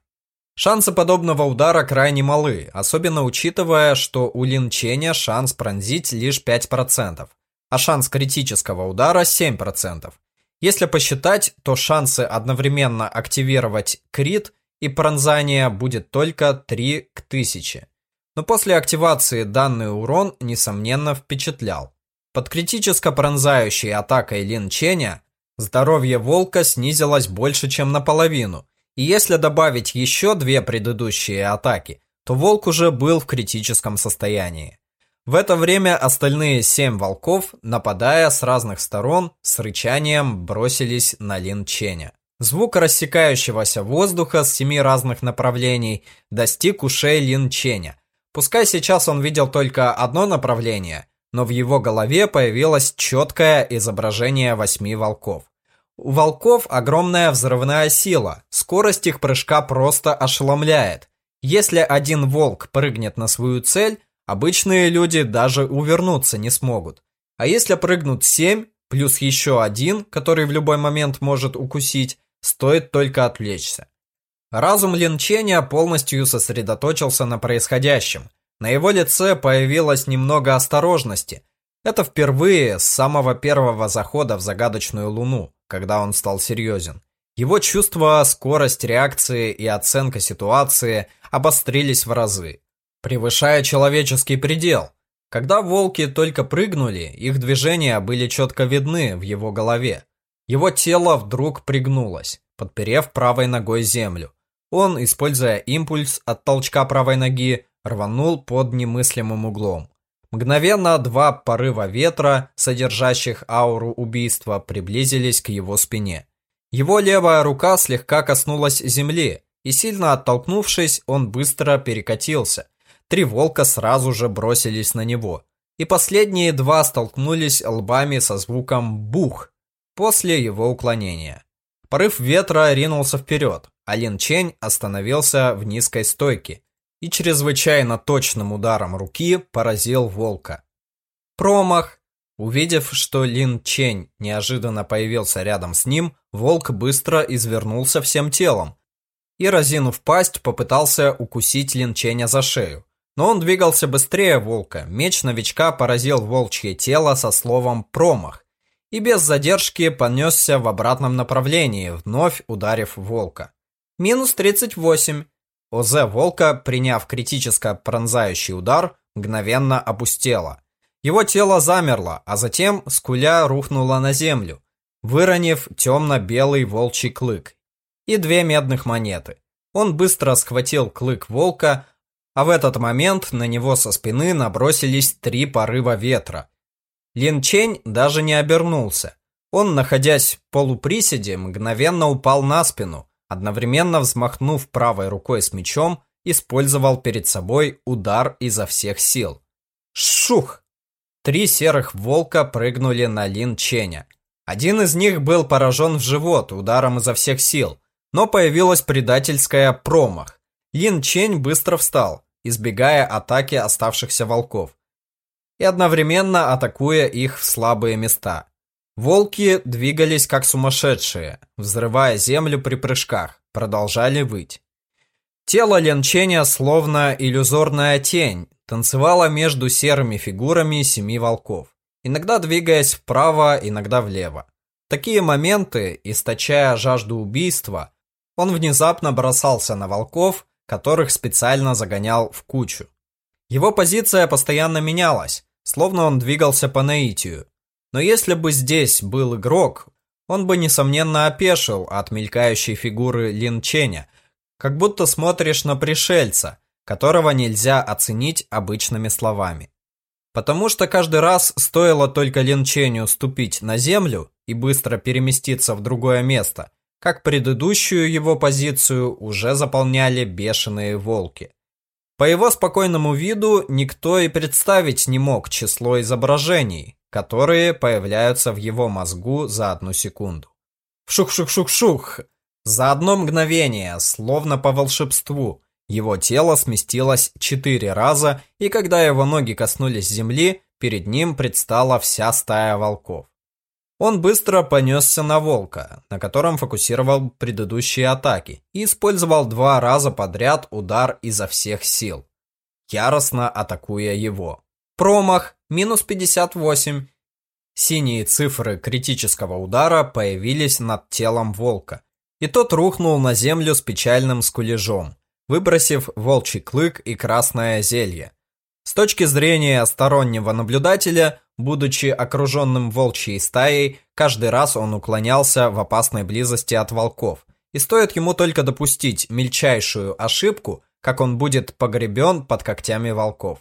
Шансы подобного удара крайне малы, особенно учитывая, что у Линченя шанс пронзить лишь 5%, а шанс критического удара 7%. Если посчитать, то шансы одновременно активировать крит и пронзание будет только 3 к 1000 но после активации данный урон, несомненно, впечатлял. Под критическо пронзающей атакой Лин Ченя здоровье волка снизилось больше, чем наполовину, если добавить еще две предыдущие атаки, то волк уже был в критическом состоянии. В это время остальные семь волков, нападая с разных сторон, с рычанием бросились на Лин Ченя. Звук рассекающегося воздуха с семи разных направлений достиг ушей Лин Ченя, Пускай сейчас он видел только одно направление, но в его голове появилось четкое изображение восьми волков. У волков огромная взрывная сила, скорость их прыжка просто ошеломляет. Если один волк прыгнет на свою цель, обычные люди даже увернуться не смогут. А если прыгнут семь, плюс еще один, который в любой момент может укусить, стоит только отвлечься. Разум Линчения полностью сосредоточился на происходящем. На его лице появилось немного осторожности. Это впервые с самого первого захода в загадочную луну, когда он стал серьезен. Его чувства, скорость реакции и оценка ситуации обострились в разы, превышая человеческий предел. Когда волки только прыгнули, их движения были четко видны в его голове. Его тело вдруг пригнулось, подперев правой ногой землю. Он, используя импульс от толчка правой ноги, рванул под немыслимым углом. Мгновенно два порыва ветра, содержащих ауру убийства, приблизились к его спине. Его левая рука слегка коснулась земли, и сильно оттолкнувшись, он быстро перекатился. Три волка сразу же бросились на него, и последние два столкнулись лбами со звуком «бух» после его уклонения. Порыв ветра ринулся вперед, а Лин Чень остановился в низкой стойке и чрезвычайно точным ударом руки поразил волка. Промах, Увидев, что Лин Чень неожиданно появился рядом с ним, волк быстро извернулся всем телом и, разинув пасть, попытался укусить Лин Ченя за шею. Но он двигался быстрее волка, меч новичка поразил волчье тело со словом «промах» и без задержки понесся в обратном направлении, вновь ударив волка. Минус 38. ОЗ волка, приняв критически пронзающий удар, мгновенно опустела – его тело замерло, а затем скуля рухнула на землю, выронив темно-белый волчий клык и две медных монеты. Он быстро схватил клык волка, а в этот момент на него со спины набросились три порыва ветра. Лин Чень даже не обернулся. Он, находясь в полуприседе, мгновенно упал на спину, одновременно взмахнув правой рукой с мечом, использовал перед собой удар изо всех сил. Шух! Три серых волка прыгнули на Лин Ченя. Один из них был поражен в живот ударом изо всех сил, но появилась предательская промах. Лин Чень быстро встал, избегая атаки оставшихся волков и одновременно атакуя их в слабые места. Волки двигались как сумасшедшие, взрывая землю при прыжках, продолжали выть. Тело Лин Ченя словно иллюзорная тень, танцевала между серыми фигурами семи волков, иногда двигаясь вправо, иногда влево. Такие моменты, источая жажду убийства, он внезапно бросался на волков, которых специально загонял в кучу. Его позиция постоянно менялась, словно он двигался по наитию. Но если бы здесь был игрок, он бы несомненно опешил от мелькающей фигуры Лин Ченя, как будто смотришь на пришельца, которого нельзя оценить обычными словами. Потому что каждый раз стоило только Линченю ступить на землю и быстро переместиться в другое место, как предыдущую его позицию уже заполняли бешеные волки. По его спокойному виду никто и представить не мог число изображений, которые появляются в его мозгу за одну секунду. Шух-шух-шух-шух! За одно мгновение, словно по волшебству, его тело сместилось четыре раза, и когда его ноги коснулись земли, перед ним предстала вся стая волков. Он быстро понесся на волка, на котором фокусировал предыдущие атаки, и использовал два раза подряд удар изо всех сил, яростно атакуя его. Промах минус 58. Синие цифры критического удара появились над телом волка, и тот рухнул на землю с печальным скулежом выбросив волчий клык и красное зелье. С точки зрения стороннего наблюдателя, будучи окруженным волчьей стаей, каждый раз он уклонялся в опасной близости от волков. И стоит ему только допустить мельчайшую ошибку, как он будет погребен под когтями волков.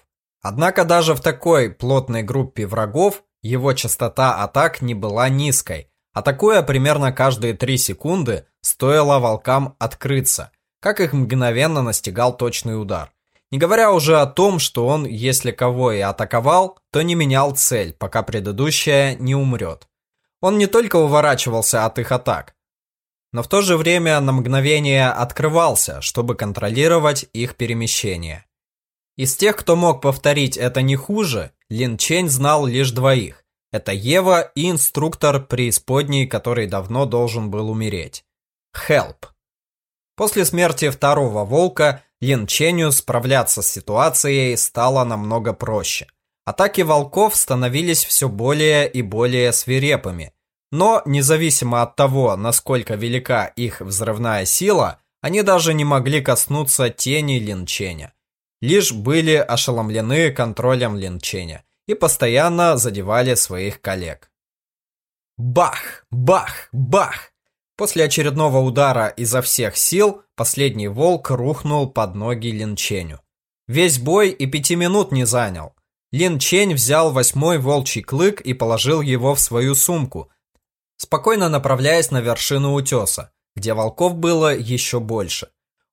Однако даже в такой плотной группе врагов его частота атак не была низкой. Атакуя примерно каждые 3 секунды, стоило волкам открыться, как их мгновенно настигал точный удар. Не говоря уже о том, что он, если кого и атаковал, то не менял цель, пока предыдущая не умрет. Он не только уворачивался от их атак, но в то же время на мгновение открывался, чтобы контролировать их перемещение. Из тех, кто мог повторить это не хуже, Лин Чень знал лишь двоих. Это Ева и инструктор преисподней, который давно должен был умереть. Хелп. После смерти второго волка Лин Ченю справляться с ситуацией стало намного проще. Атаки волков становились все более и более свирепыми. Но, независимо от того, насколько велика их взрывная сила, они даже не могли коснуться тени Линченя. Лишь были ошеломлены контролем Линченя и постоянно задевали своих коллег. Бах! Бах! Бах! После очередного удара изо всех сил, последний волк рухнул под ноги Линченю. Весь бой и пяти минут не занял. Лин Чень взял восьмой волчий клык и положил его в свою сумку, спокойно направляясь на вершину утеса, где волков было еще больше.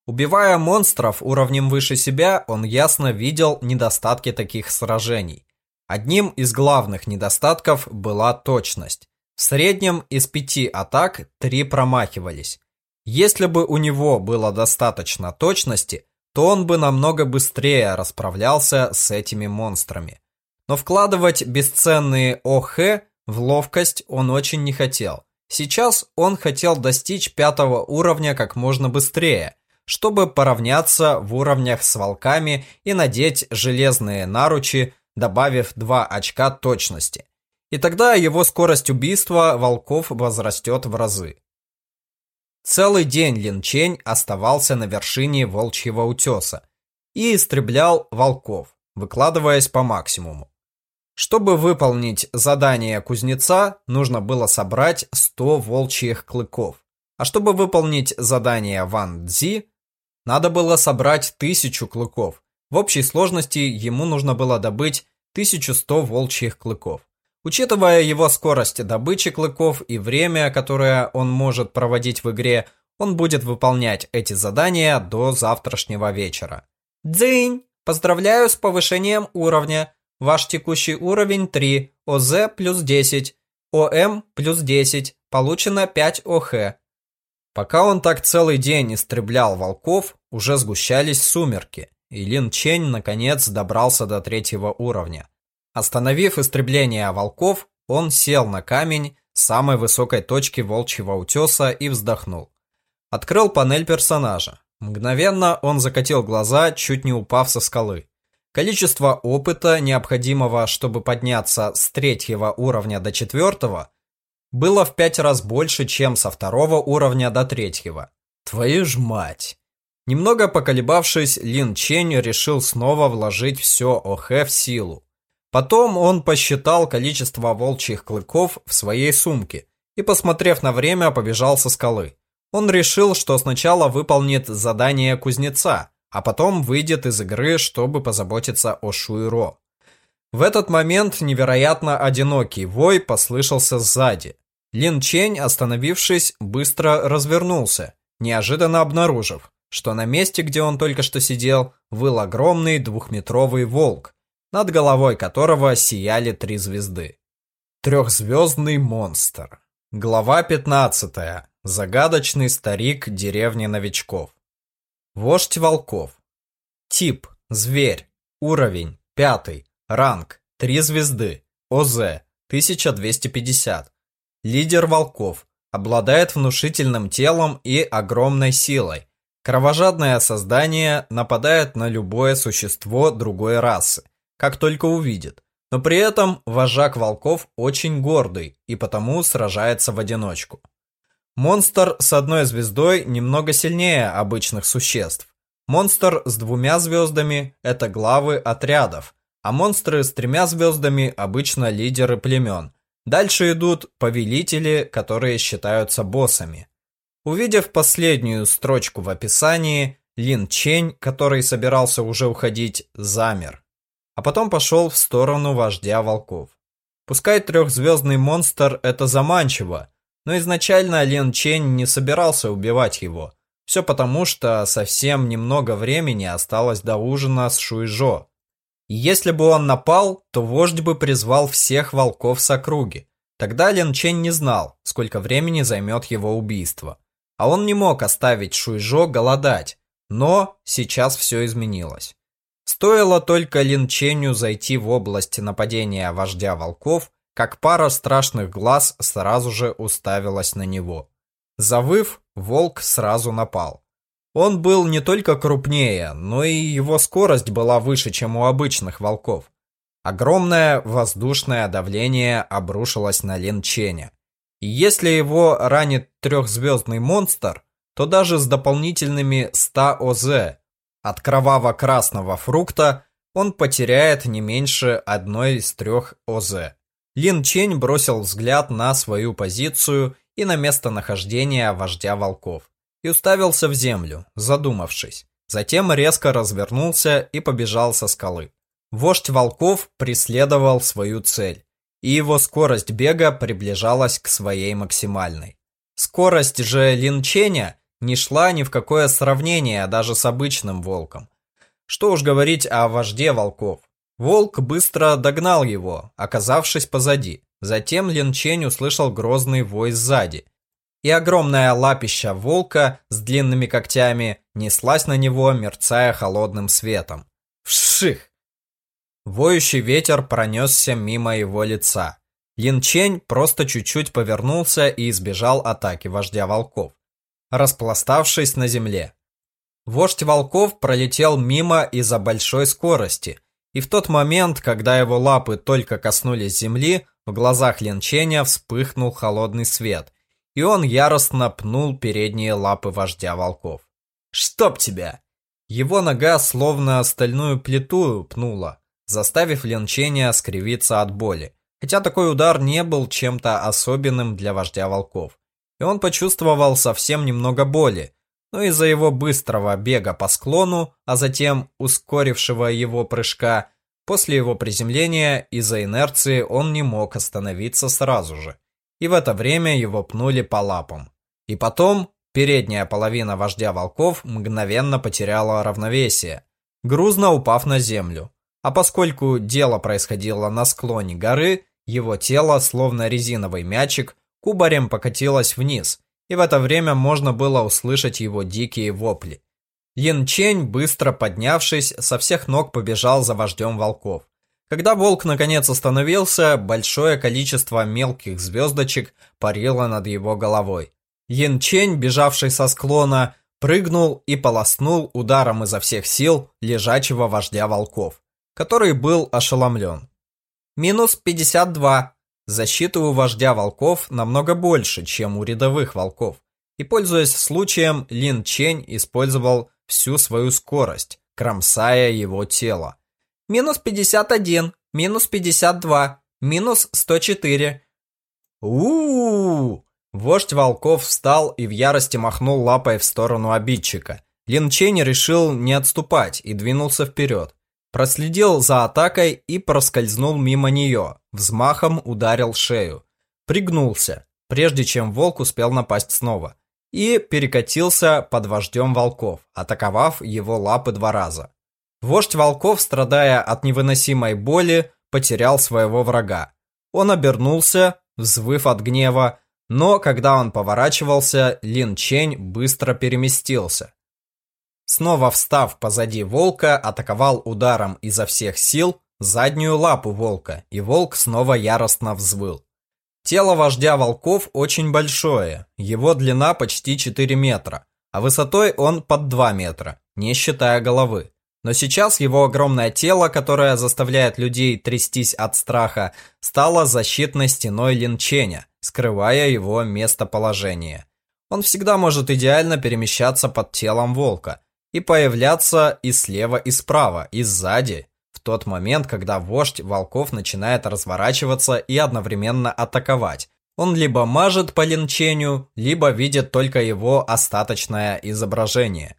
Убивая монстров уровнем выше себя, он ясно видел недостатки таких сражений. Одним из главных недостатков была точность. В среднем из пяти атак три промахивались. Если бы у него было достаточно точности, то он бы намного быстрее расправлялся с этими монстрами. Но вкладывать бесценные ОХ в ловкость он очень не хотел. Сейчас он хотел достичь пятого уровня как можно быстрее, чтобы поравняться в уровнях с волками и надеть железные наручи, добавив 2 очка точности. И тогда его скорость убийства волков возрастет в разы. Целый день Лин Чень оставался на вершине волчьего утеса и истреблял волков, выкладываясь по максимуму. Чтобы выполнить задание кузнеца, нужно было собрать 100 волчьих клыков. А чтобы выполнить задание Ван Цзи, надо было собрать 1000 клыков. В общей сложности ему нужно было добыть 1100 волчьих клыков. Учитывая его скорость добычи клыков и время, которое он может проводить в игре, он будет выполнять эти задания до завтрашнего вечера. Дзынь! Поздравляю с повышением уровня. Ваш текущий уровень 3, ОЗ плюс 10, ОМ плюс 10, получено 5 ОХ. Пока он так целый день истреблял волков, уже сгущались сумерки, и Лин Чень наконец добрался до третьего уровня. Остановив истребление волков, он сел на камень самой высокой точки волчьего утеса и вздохнул. Открыл панель персонажа. Мгновенно он закатил глаза, чуть не упав со скалы. Количество опыта, необходимого, чтобы подняться с третьего уровня до четвертого, было в пять раз больше, чем со второго уровня до третьего. Твою ж мать! Немного поколебавшись, Лин Чень решил снова вложить все ОХ в силу. Потом он посчитал количество волчьих клыков в своей сумке и, посмотрев на время, побежал со скалы. Он решил, что сначала выполнит задание кузнеца, а потом выйдет из игры, чтобы позаботиться о Шуйро. В этот момент невероятно одинокий вой послышался сзади. Лин Чень, остановившись, быстро развернулся, неожиданно обнаружив, что на месте, где он только что сидел, выл огромный двухметровый волк, над головой которого сияли три звезды. Трехзвездный монстр. Глава 15. Загадочный старик деревни новичков. Вождь волков. Тип – зверь. Уровень – пятый. Ранг – три звезды. ОЗ – 1250. Лидер волков. Обладает внушительным телом и огромной силой. Кровожадное создание нападает на любое существо другой расы, как только увидит. Но при этом вожак волков очень гордый и потому сражается в одиночку. Монстр с одной звездой немного сильнее обычных существ. Монстр с двумя звездами – это главы отрядов, а монстры с тремя звездами – обычно лидеры племен. Дальше идут повелители, которые считаются боссами. Увидев последнюю строчку в описании, Лин Чень, который собирался уже уходить, замер. А потом пошел в сторону вождя волков. Пускай трехзвездный монстр – это заманчиво – но изначально Лен Чень не собирался убивать его. Все потому, что совсем немного времени осталось до ужина с Шуйжо. Если бы он напал, то вождь бы призвал всех волков с округи. Тогда Лен Чень не знал, сколько времени займет его убийство. А он не мог оставить Шуйжо голодать. Но сейчас все изменилось. Стоило только Лин Ченю зайти в область нападения вождя волков, как пара страшных глаз сразу же уставилась на него. Завыв, волк сразу напал. Он был не только крупнее, но и его скорость была выше, чем у обычных волков. Огромное воздушное давление обрушилось на Лин Ченя. И если его ранит трехзвездный монстр, то даже с дополнительными 100 ОЗ от кроваво-красного фрукта он потеряет не меньше одной из трех ОЗ. Лин Чень бросил взгляд на свою позицию и на местонахождение вождя волков и уставился в землю, задумавшись. Затем резко развернулся и побежал со скалы. Вождь волков преследовал свою цель, и его скорость бега приближалась к своей максимальной. Скорость же Линченя не шла ни в какое сравнение даже с обычным волком. Что уж говорить о вожде волков. Волк быстро догнал его, оказавшись позади. Затем Лин Чень услышал грозный вой сзади. И огромная лапища волка с длинными когтями неслась на него, мерцая холодным светом. Вших! Воющий ветер пронесся мимо его лица. Лин Чень просто чуть-чуть повернулся и избежал атаки вождя волков, распластавшись на земле. Вождь волков пролетел мимо из-за большой скорости, и в тот момент, когда его лапы только коснулись земли, в глазах Линченя вспыхнул холодный свет, и он яростно пнул передние лапы вождя волков. «Чтоб тебя!» Его нога словно стальную плиту пнула, заставив Линченя скривиться от боли, хотя такой удар не был чем-то особенным для вождя волков. И он почувствовал совсем немного боли, но из-за его быстрого бега по склону, а затем ускорившего его прыжка, после его приземления из-за инерции он не мог остановиться сразу же. И в это время его пнули по лапам. И потом передняя половина вождя волков мгновенно потеряла равновесие, грузно упав на землю. А поскольку дело происходило на склоне горы, его тело, словно резиновый мячик, кубарем покатилось вниз, и в это время можно было услышать его дикие вопли. Лин Чень, быстро поднявшись, со всех ног побежал за вождем волков. Когда волк наконец остановился, большое количество мелких звездочек парило над его головой. Yin Чень, бежавший со склона, прыгнул и полоснул ударом изо всех сил лежачего вождя волков, который был ошеломлен. «Минус 52», Защиты у вождя волков намного больше, чем у рядовых волков. И пользуясь случаем, Лин Чень использовал всю свою скорость, кромсая его тело. Минус 51, минус 52, минус 104. у, -у, Вождь волков встал и в ярости махнул лапой в сторону обидчика. Лин Чень решил не отступать и двинулся вперед. Проследил за атакой и проскользнул мимо нее. Взмахом ударил шею. Пригнулся, прежде чем волк успел напасть снова. И перекатился под вождем волков, атаковав его лапы два раза. Вождь волков, страдая от невыносимой боли, потерял своего врага. Он обернулся, взвыв от гнева, но когда он поворачивался, Лин Чень быстро переместился. Снова встав позади волка, атаковал ударом изо всех сил заднюю лапу волка, и волк снова яростно взвыл. Тело вождя волков очень большое, его длина почти 4 метра, а высотой он под 2 метра, не считая головы. Но сейчас его огромное тело, которое заставляет людей трястись от страха, стало защитной стеной линченя, скрывая его местоположение. Он всегда может идеально перемещаться под телом волка, и появляться и слева, и справа, и сзади, в тот момент, когда вождь волков начинает разворачиваться и одновременно атаковать. Он либо мажет по линчению, либо видит только его остаточное изображение.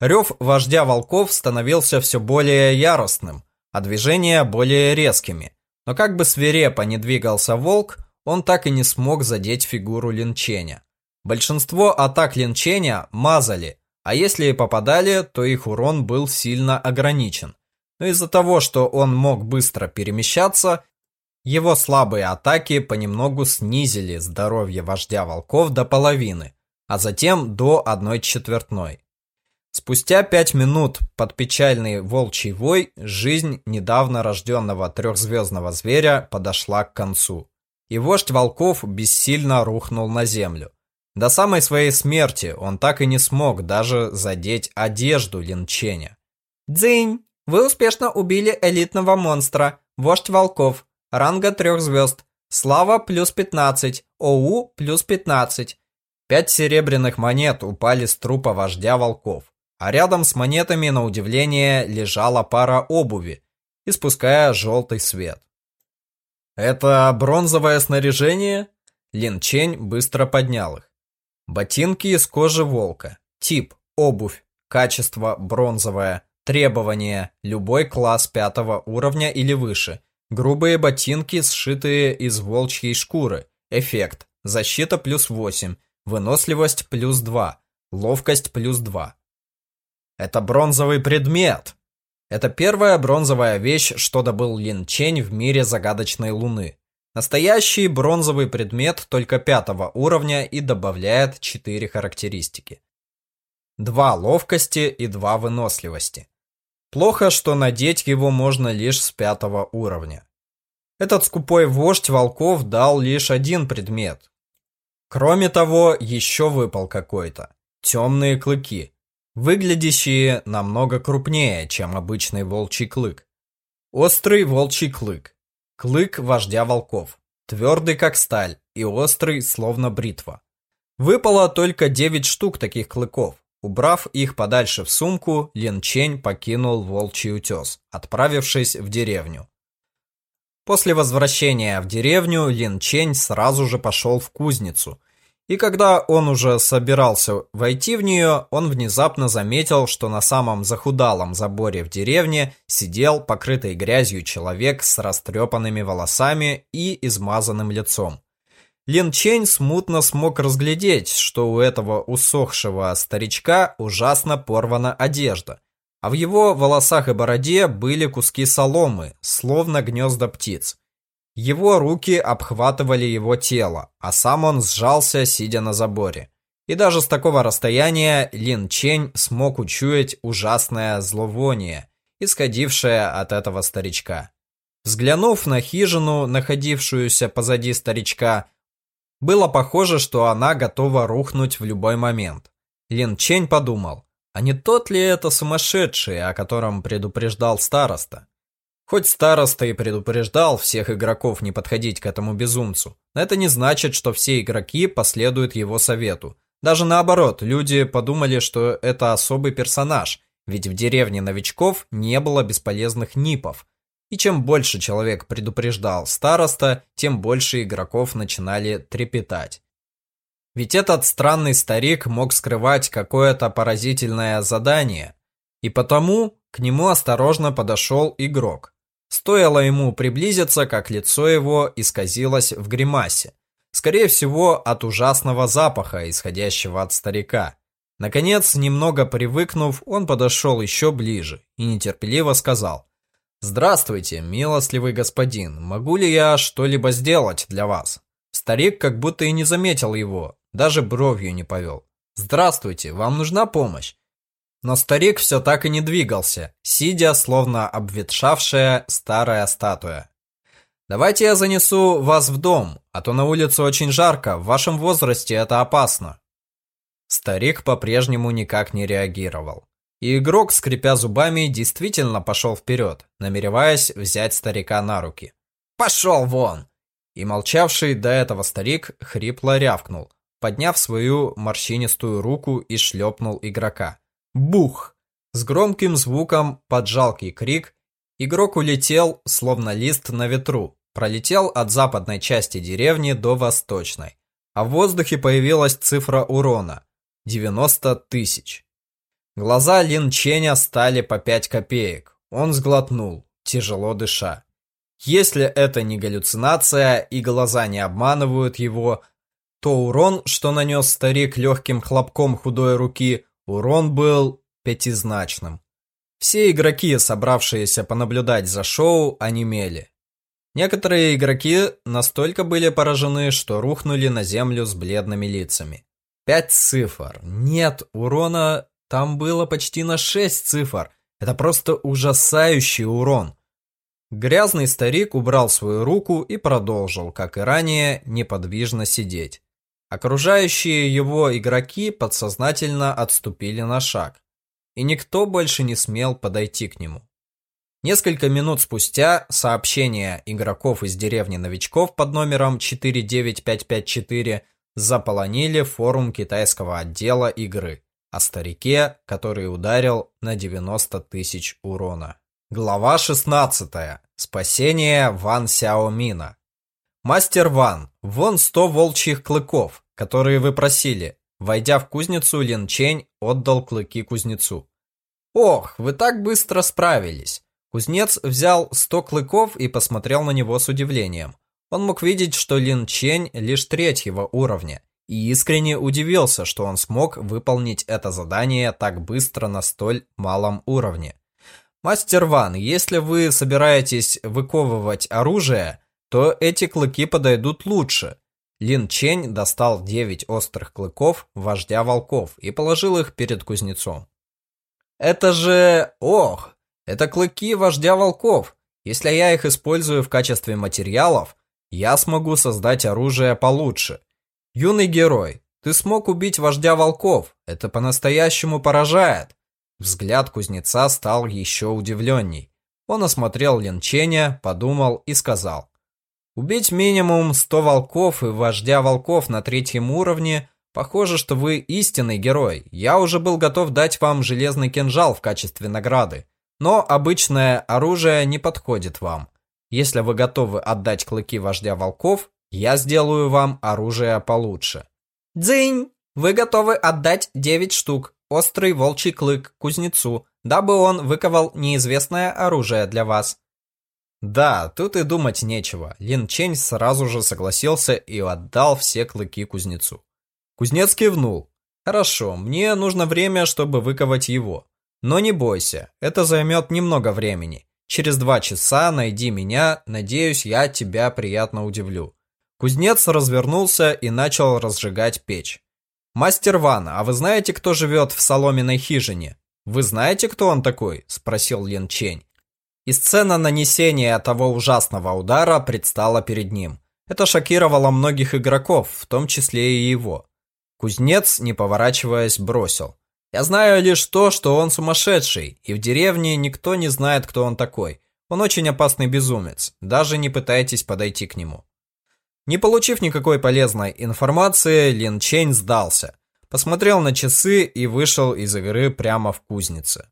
Рев вождя волков становился все более яростным, а движения более резкими. Но как бы свирепо не двигался волк, он так и не смог задеть фигуру линченя. Большинство атак линченя мазали, а если и попадали, то их урон был сильно ограничен. Но из-за того, что он мог быстро перемещаться, его слабые атаки понемногу снизили здоровье вождя волков до половины, а затем до одной четвертной. Спустя пять минут под печальный волчий вой жизнь недавно рожденного трехзвездного зверя подошла к концу. И вождь волков бессильно рухнул на землю. До самой своей смерти он так и не смог даже задеть одежду Линченя. «Дзынь! Вы успешно убили элитного монстра, вождь волков, ранга трех звезд. Слава плюс 15, ОУ плюс 15. Пять серебряных монет упали с трупа вождя волков, а рядом с монетами, на удивление, лежала пара обуви, испуская желтый свет. «Это бронзовое снаряжение?» Лин Чень быстро поднял их. Ботинки из кожи волка. Тип – обувь. Качество – бронзовое. Требования – любой класс пятого уровня или выше. Грубые ботинки, сшитые из волчьей шкуры. Эффект – защита плюс 8. Выносливость плюс 2. Ловкость плюс 2. Это бронзовый предмет. Это первая бронзовая вещь, что добыл Лин Чень в мире загадочной луны. Настоящий бронзовый предмет только пятого уровня и добавляет 4 характеристики. Два ловкости и два выносливости. Плохо, что надеть его можно лишь с пятого уровня. Этот скупой вождь волков дал лишь один предмет. Кроме того, еще выпал какой-то. Темные клыки, выглядящие намного крупнее, чем обычный волчий клык. Острый волчий клык. Клык вождя волков. Твердый как сталь и острый, словно бритва. Выпало только 9 штук таких клыков. Убрав их подальше в сумку, Лин Чень покинул волчий утес, отправившись в деревню. После возвращения в деревню Лин Чень сразу же пошел в кузницу и когда он уже собирался войти в нее, он внезапно заметил, что на самом захудалом заборе в деревне сидел покрытый грязью человек с растрепанными волосами и измазанным лицом. Лин Чень смутно смог разглядеть, что у этого усохшего старичка ужасно порвана одежда, а в его волосах и бороде были куски соломы, словно гнезда птиц. Его руки обхватывали его тело, а сам он сжался, сидя на заборе. И даже с такого расстояния Лин Чень смог учуять ужасное зловоние, исходившее от этого старичка. Взглянув на хижину, находившуюся позади старичка, было похоже, что она готова рухнуть в любой момент. Лин Чень подумал, а не тот ли это сумасшедший, о котором предупреждал староста? Хоть староста и предупреждал всех игроков не подходить к этому безумцу, это не значит, что все игроки последуют его совету. Даже наоборот, люди подумали, что это особый персонаж, ведь в деревне новичков не было бесполезных нипов. И чем больше человек предупреждал староста, тем больше игроков начинали трепетать. Ведь этот странный старик мог скрывать какое-то поразительное задание, и потому к нему осторожно подошел игрок. Стоило ему приблизиться, как лицо его исказилось в гримасе. Скорее всего, от ужасного запаха, исходящего от старика. Наконец, немного привыкнув, он подошел еще ближе и нетерпеливо сказал. «Здравствуйте, милостливый господин, могу ли я что-либо сделать для вас?» Старик как будто и не заметил его, даже бровью не повел. «Здравствуйте, вам нужна помощь?» Но старик все так и не двигался, сидя, словно обветшавшая старая статуя. «Давайте я занесу вас в дом, а то на улице очень жарко, в вашем возрасте это опасно». Старик по-прежнему никак не реагировал. И игрок, скрипя зубами, действительно пошел вперед, намереваясь взять старика на руки. «Пошел вон!» И молчавший до этого старик хрипло рявкнул, подняв свою морщинистую руку и шлепнул игрока. Бух! С громким звуком под жалкий крик игрок улетел, словно лист на ветру, пролетел от западной части деревни до восточной, а в воздухе появилась цифра урона – 90 тысяч. Глаза Лин Ченя стали по 5 копеек. Он сглотнул, тяжело дыша. Если это не галлюцинация и глаза не обманывают его, то урон, что нанес старик легким хлопком худой руки, Урон был пятизначным. Все игроки, собравшиеся понаблюдать за шоу, онемели. Некоторые игроки настолько были поражены, что рухнули на землю с бледными лицами. Пять цифр. Нет, урона там было почти на шесть цифр. Это просто ужасающий урон. Грязный старик убрал свою руку и продолжил, как и ранее, неподвижно сидеть. Окружающие его игроки подсознательно отступили на шаг, и никто больше не смел подойти к нему. Несколько минут спустя сообщения игроков из деревни новичков под номером 49554 заполонили форум китайского отдела игры о старике, который ударил на 90 тысяч урона. Глава 16. Спасение Ван Сяомина. Мастер Ван, вон 100 волчьих клыков, которые вы просили. Войдя в кузницу, Лин Чень отдал клыки кузнецу. Ох, вы так быстро справились. Кузнец взял 100 клыков и посмотрел на него с удивлением. Он мог видеть, что Лин Чень лишь третьего уровня, и искренне удивился, что он смог выполнить это задание так быстро на столь малом уровне. Мастер Ван, если вы собираетесь выковывать оружие, то эти клыки подойдут лучше. Лин Чень достал 9 острых клыков вождя волков и положил их перед кузнецом. Это же... Ох, это клыки вождя волков. Если я их использую в качестве материалов, я смогу создать оружие получше. Юный герой, ты смог убить вождя волков. Это по-настоящему поражает. Взгляд кузнеца стал еще удивленней. Он осмотрел Линченя, подумал и сказал. Убить минимум 100 волков и вождя волков на третьем уровне. Похоже, что вы истинный герой. Я уже был готов дать вам железный кинжал в качестве награды. Но обычное оружие не подходит вам. Если вы готовы отдать клыки вождя волков, я сделаю вам оружие получше. Дзынь! Вы готовы отдать 9 штук. Острый волчий клык кузнецу, дабы он выковал неизвестное оружие для вас. Да, тут и думать нечего. Лин Чень сразу же согласился и отдал все клыки кузнецу. Кузнец кивнул. Хорошо, мне нужно время, чтобы выковать его. Но не бойся, это займет немного времени. Через два часа найди меня, надеюсь, я тебя приятно удивлю. Кузнец развернулся и начал разжигать печь. «Мастер Ван, а вы знаете, кто живет в соломенной хижине?» «Вы знаете, кто он такой?» – спросил Лин Чень. И сцена нанесения того ужасного удара предстала перед ним. Это шокировало многих игроков, в том числе и его. Кузнец, не поворачиваясь, бросил. Я знаю лишь то, что он сумасшедший, и в деревне никто не знает, кто он такой. Он очень опасный безумец, даже не пытайтесь подойти к нему. Не получив никакой полезной информации, Лин Чень сдался, посмотрел на часы и вышел из игры прямо в кузнице.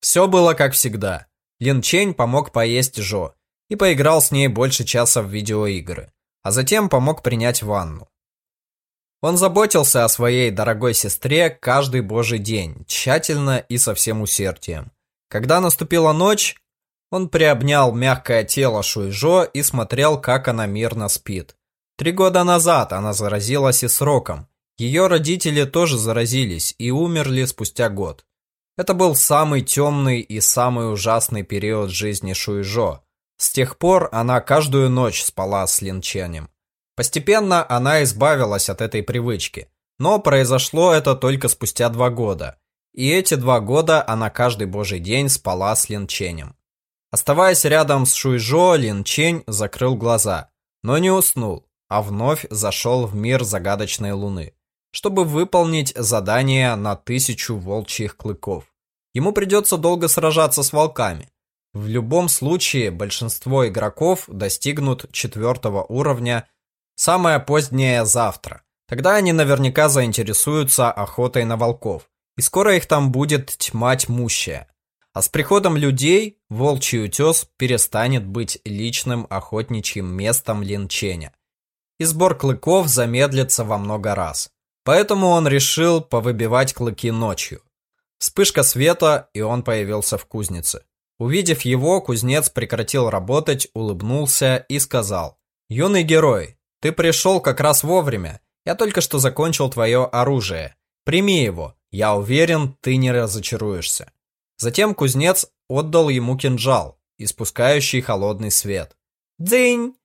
Все было как всегда. Лин Чень помог поесть Жо и поиграл с ней больше часа в видеоигры, а затем помог принять ванну. Он заботился о своей дорогой сестре каждый божий день, тщательно и со всем усердием. Когда наступила ночь, он приобнял мягкое тело Шуйжо и смотрел, как она мирно спит. Три года назад она заразилась и сроком. Ее родители тоже заразились и умерли спустя год. Это был самый темный и самый ужасный период жизни Шуйжо. С тех пор она каждую ночь спала с Линченем. Постепенно она избавилась от этой привычки, но произошло это только спустя два года. И эти два года она каждый божий день спала с Лин Ченем. Оставаясь рядом с Шуйжо, Лин Чень закрыл глаза, но не уснул, а вновь зашел в мир загадочной луны, чтобы выполнить задание на тысячу волчьих клыков. Ему придется долго сражаться с волками. В любом случае, большинство игроков достигнут четвертого уровня Самое позднее завтра. Тогда они наверняка заинтересуются охотой на волков. И скоро их там будет тьма тьмущая. А с приходом людей волчий утес перестанет быть личным охотничьим местом Линченя. И сбор клыков замедлится во много раз. Поэтому он решил повыбивать клыки ночью. Вспышка света, и он появился в кузнице. Увидев его, кузнец прекратил работать, улыбнулся и сказал, «Юный герой, ты пришел как раз вовремя. Я только что закончил твое оружие. Прими его. Я уверен, ты не разочаруешься. Затем кузнец отдал ему кинжал, испускающий холодный свет. Дзынь!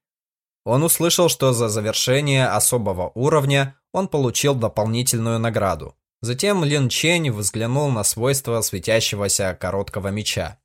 Он услышал, что за завершение особого уровня он получил дополнительную награду. Затем Лин Чень взглянул на свойства светящегося короткого меча.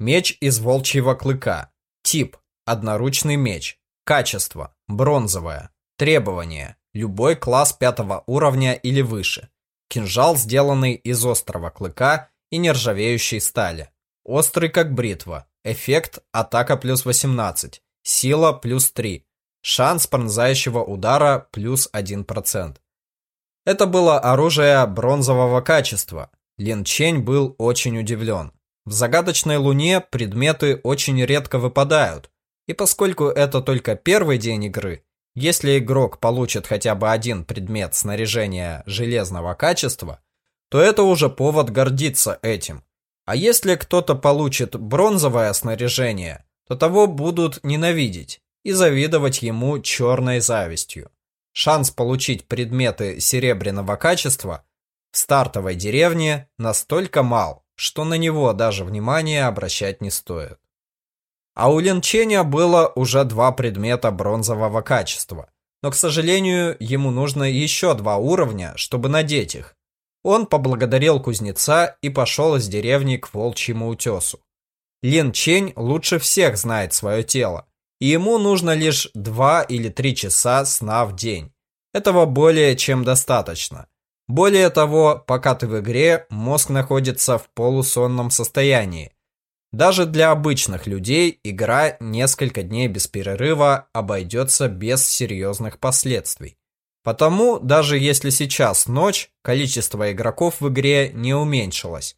Меч из волчьего клыка. Тип – одноручный меч. Качество. Бронзовое. Требования. Любой класс пятого уровня или выше. Кинжал, сделанный из острого клыка и нержавеющей стали. Острый как бритва. Эффект атака плюс 18. Сила плюс 3. Шанс пронзающего удара плюс 1%. Это было оружие бронзового качества. Лин Чень был очень удивлен. В загадочной луне предметы очень редко выпадают. И поскольку это только первый день игры, если игрок получит хотя бы один предмет снаряжения железного качества, то это уже повод гордиться этим. А если кто-то получит бронзовое снаряжение, то того будут ненавидеть и завидовать ему черной завистью. Шанс получить предметы серебряного качества в стартовой деревне настолько мал, что на него даже внимания обращать не стоит. А у Линченя было уже два предмета бронзового качества, но, к сожалению, ему нужно еще два уровня, чтобы надеть их. Он поблагодарил кузнеца и пошел из деревни к волчьему утесу. Лин Чень лучше всех знает свое тело, и ему нужно лишь 2 или 3 часа сна в день. Этого более чем достаточно. Более того, пока ты в игре, мозг находится в полусонном состоянии. Даже для обычных людей игра несколько дней без перерыва обойдется без серьезных последствий. Потому, даже если сейчас ночь, количество игроков в игре не уменьшилось.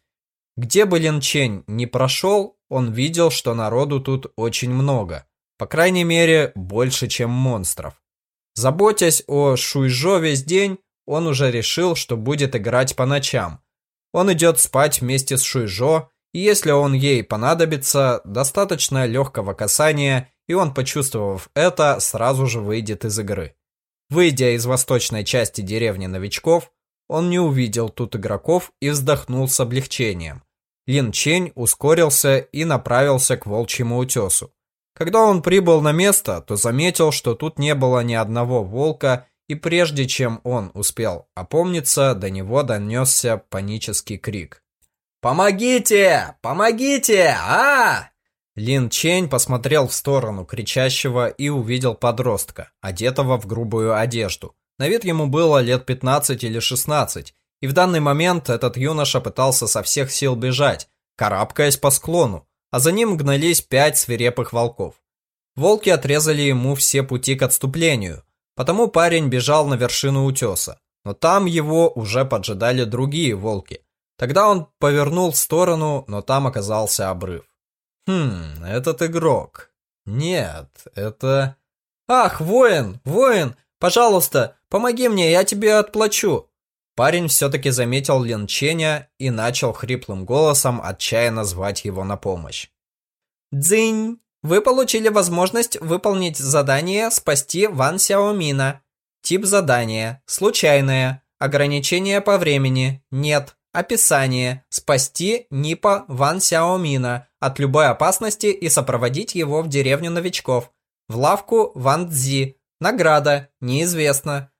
Где бы Лин Чень не прошел, он видел, что народу тут очень много. По крайней мере, больше, чем монстров. Заботясь о Шуйжо весь день, он уже решил, что будет играть по ночам. Он идет спать вместе с Шуйжо, и если он ей понадобится, достаточно легкого касания, и он, почувствовав это, сразу же выйдет из игры. Выйдя из восточной части деревни новичков, он не увидел тут игроков и вздохнул с облегчением. Лин Чень ускорился и направился к волчьему утесу. Когда он прибыл на место, то заметил, что тут не было ни одного волка, и прежде чем он успел опомниться, до него донесся панический крик. «Помогите! Помогите! а Лин Чень посмотрел в сторону кричащего и увидел подростка, одетого в грубую одежду. На вид ему было лет 15 или 16, и в данный момент этот юноша пытался со всех сил бежать, карабкаясь по склону, а за ним гнались пять свирепых волков. Волки отрезали ему все пути к отступлению, потому парень бежал на вершину утеса, но там его уже поджидали другие волки. Тогда он повернул в сторону, но там оказался обрыв. Хм, этот игрок. Нет, это... Ах, воин, воин, пожалуйста, помоги мне, я тебе отплачу. Парень все-таки заметил Лин Ченя и начал хриплым голосом отчаянно звать его на помощь. «Дзынь! Вы получили возможность выполнить задание «Спасти Ван Сяомина». Тип задания – случайное. Ограничение по времени – нет. Описание – спасти Нипа Ван Сяомина от любой опасности и сопроводить его в деревню новичков. В лавку Ван Цзи. Награда – неизвестно.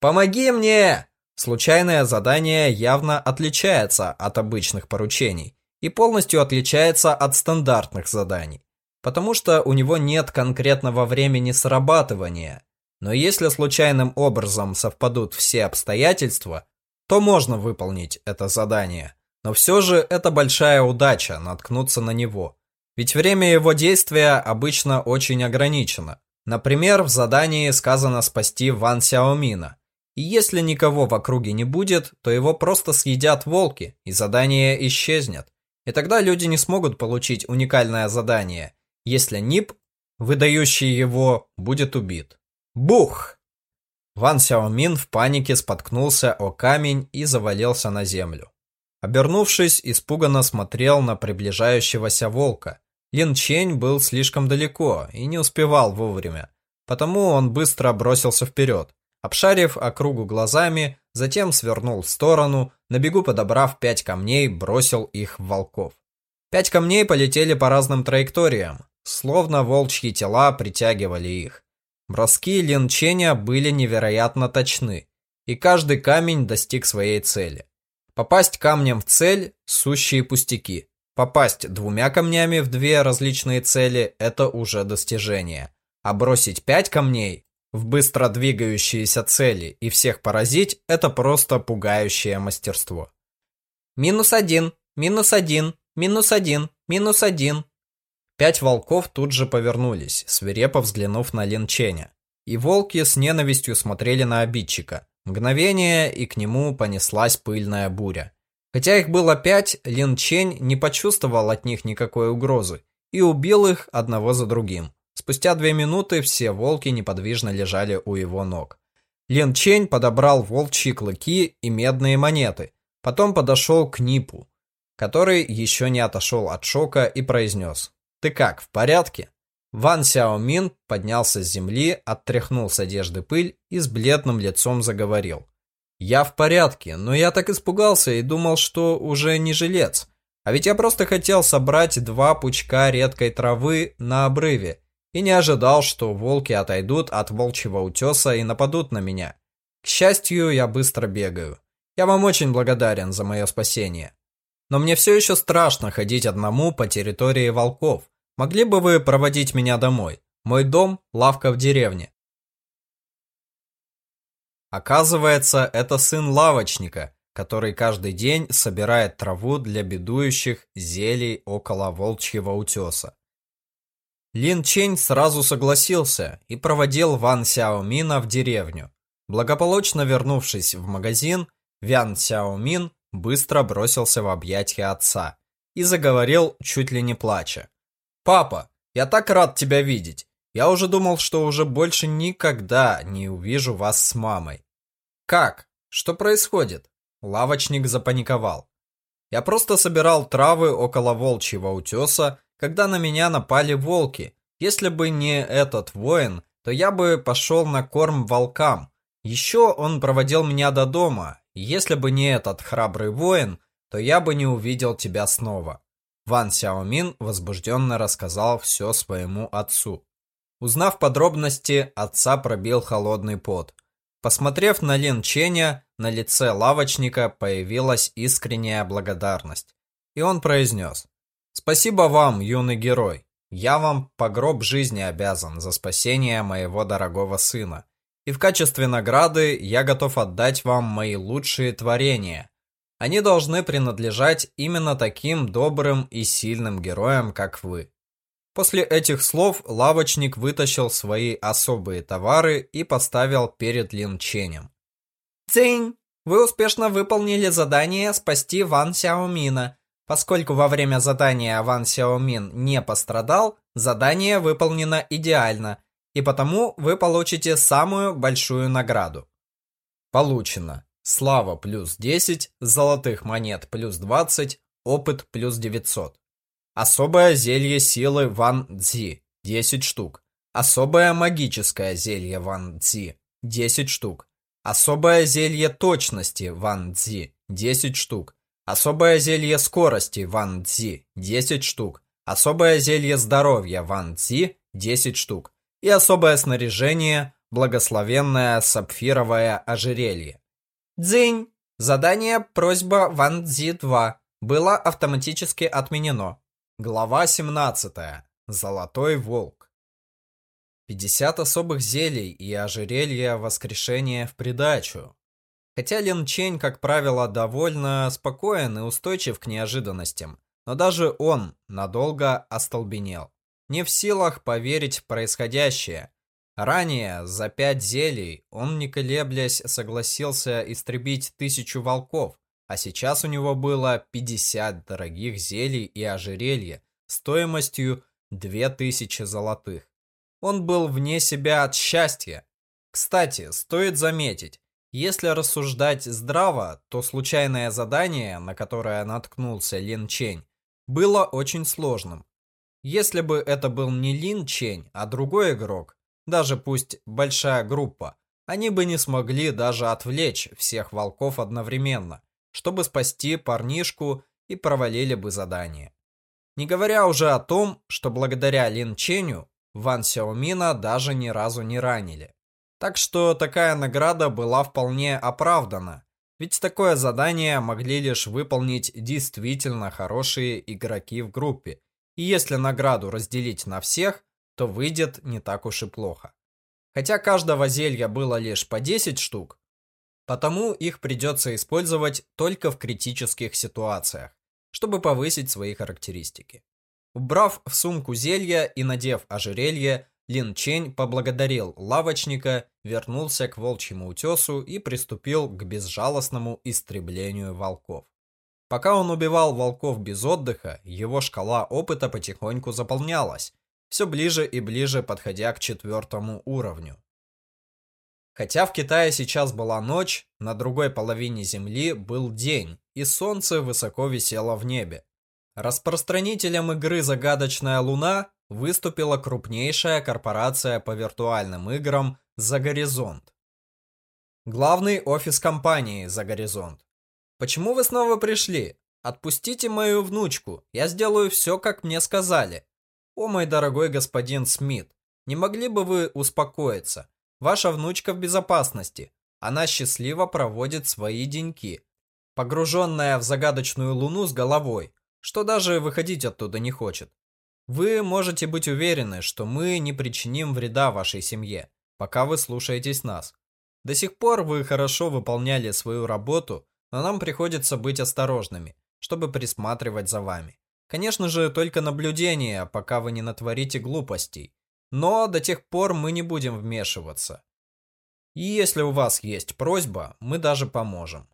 «Помоги мне!» Случайное задание явно отличается от обычных поручений и полностью отличается от стандартных заданий, потому что у него нет конкретного времени срабатывания. Но если случайным образом совпадут все обстоятельства, то можно выполнить это задание. Но все же это большая удача наткнуться на него. Ведь время его действия обычно очень ограничено. Например, в задании сказано спасти Ван Сяомина. Если никого в округе не будет, то его просто съедят волки, и задание исчезнет. И тогда люди не смогут получить уникальное задание, если НИП, выдающий его, будет убит. Бух! Ван Сяомин в панике споткнулся о камень и завалился на землю. Обернувшись, испуганно смотрел на приближающегося волка. Лин Чень был слишком далеко и не успевал вовремя, потому он быстро бросился вперед. Обшарив округу глазами, затем свернул в сторону, на бегу подобрав пять камней, бросил их в волков. Пять камней полетели по разным траекториям, словно волчьи тела притягивали их. Броски линчения были невероятно точны, и каждый камень достиг своей цели. Попасть камнем в цель – сущие пустяки. Попасть двумя камнями в две различные цели – это уже достижение. А бросить пять камней в быстро двигающиеся цели и всех поразить – это просто пугающее мастерство. Минус один, минус один, минус один, минус один. Пять волков тут же повернулись, свирепо взглянув на Лин Ченя. И волки с ненавистью смотрели на обидчика. Мгновение, и к нему понеслась пыльная буря. Хотя их было пять, Лин Чень не почувствовал от них никакой угрозы и убил их одного за другим. Спустя две минуты все волки неподвижно лежали у его ног. Лин Чень подобрал волчьи клыки и медные монеты. Потом подошел к Нипу, который еще не отошел от шока и произнес «Ты как, в порядке?» Ван Сяомин поднялся с земли, оттряхнул с одежды пыль и с бледным лицом заговорил. «Я в порядке, но я так испугался и думал, что уже не жилец. А ведь я просто хотел собрать два пучка редкой травы на обрыве и не ожидал, что волки отойдут от волчьего утеса и нападут на меня. К счастью, я быстро бегаю. Я вам очень благодарен за мое спасение. Но мне все еще страшно ходить одному по территории волков. Могли бы вы проводить меня домой? Мой дом – лавка в деревне. Оказывается, это сын лавочника, который каждый день собирает траву для бедующих зелий около волчьего утеса. Лин Чень сразу согласился и проводил Ван Сяомина в деревню. Благополучно вернувшись в магазин, Вян Сяомин быстро бросился в объятия отца и заговорил, чуть ли не плача. «Папа, я так рад тебя видеть. Я уже думал, что уже больше никогда не увижу вас с мамой». «Как? Что происходит?» Лавочник запаниковал. «Я просто собирал травы около волчьего утеса когда на меня напали волки. Если бы не этот воин, то я бы пошел на корм волкам. Еще он проводил меня до дома. Если бы не этот храбрый воин, то я бы не увидел тебя снова. Ван Сяомин возбужденно рассказал все своему отцу. Узнав подробности, отца пробил холодный пот. Посмотрев на Лин Ченя, на лице лавочника появилась искренняя благодарность. И он произнес. Спасибо вам, юный герой. Я вам по гроб жизни обязан за спасение моего дорогого сына. И в качестве награды я готов отдать вам мои лучшие творения. Они должны принадлежать именно таким добрым и сильным героям, как вы. После этих слов лавочник вытащил свои особые товары и поставил перед Лин Ченем. «Цинь, вы успешно выполнили задание спасти Ван Сяомина. Поскольку во время задания Ван Сяомин не пострадал, задание выполнено идеально, и потому вы получите самую большую награду. Получено. Слава плюс 10, золотых монет плюс 20, опыт плюс 900. Особое зелье силы Ван Цзи 10 штук. Особое магическое зелье Ван Цзи 10 штук. Особое зелье точности Ван Цзи 10 штук. Особое зелье скорости Ван Цзи 10 штук. Особое зелье здоровья Ван Цзи 10 штук. И особое снаряжение благословенное сапфировое ожерелье. Дзинь! Задание «Просьба Ван Цзи 2» было автоматически отменено. Глава 17. Золотой волк. 50 особых зелий и ожерелья воскрешения в придачу. Хотя Лин Чень, как правило, довольно спокоен и устойчив к неожиданностям, но даже он надолго остолбенел. Не в силах поверить в происходящее. Ранее, за пять зелий, он, не колеблясь, согласился истребить тысячу волков, а сейчас у него было 50 дорогих зелий и ожерелья стоимостью 2000 золотых. Он был вне себя от счастья. Кстати, стоит заметить, если рассуждать здраво, то случайное задание, на которое наткнулся Лин Чень, было очень сложным. Если бы это был не Лин Чень, а другой игрок, даже пусть большая группа, они бы не смогли даже отвлечь всех волков одновременно, чтобы спасти парнишку и провалили бы задание. Не говоря уже о том, что благодаря Лин Ченю Ван Сяомина даже ни разу не ранили. Так что такая награда была вполне оправдана. Ведь такое задание могли лишь выполнить действительно хорошие игроки в группе. И если награду разделить на всех, то выйдет не так уж и плохо. Хотя каждого зелья было лишь по 10 штук, потому их придется использовать только в критических ситуациях, чтобы повысить свои характеристики. Убрав в сумку зелья и надев ожерелье, Лин Чень поблагодарил лавочника, вернулся к волчьему утесу и приступил к безжалостному истреблению волков. Пока он убивал волков без отдыха, его шкала опыта потихоньку заполнялась, все ближе и ближе подходя к четвертому уровню. Хотя в Китае сейчас была ночь, на другой половине Земли был день, и солнце высоко висело в небе. Распространителем игры «Загадочная луна» выступила крупнейшая корпорация по виртуальным играм «За горизонт». Главный офис компании «За горизонт». «Почему вы снова пришли? Отпустите мою внучку, я сделаю все, как мне сказали». «О, мой дорогой господин Смит, не могли бы вы успокоиться? Ваша внучка в безопасности. Она счастливо проводит свои деньки, погруженная в загадочную луну с головой, что даже выходить оттуда не хочет. Вы можете быть уверены, что мы не причиним вреда вашей семье, пока вы слушаетесь нас. До сих пор вы хорошо выполняли свою работу, но нам приходится быть осторожными, чтобы присматривать за вами. Конечно же, только наблюдение, пока вы не натворите глупостей. Но до тех пор мы не будем вмешиваться. И если у вас есть просьба, мы даже поможем.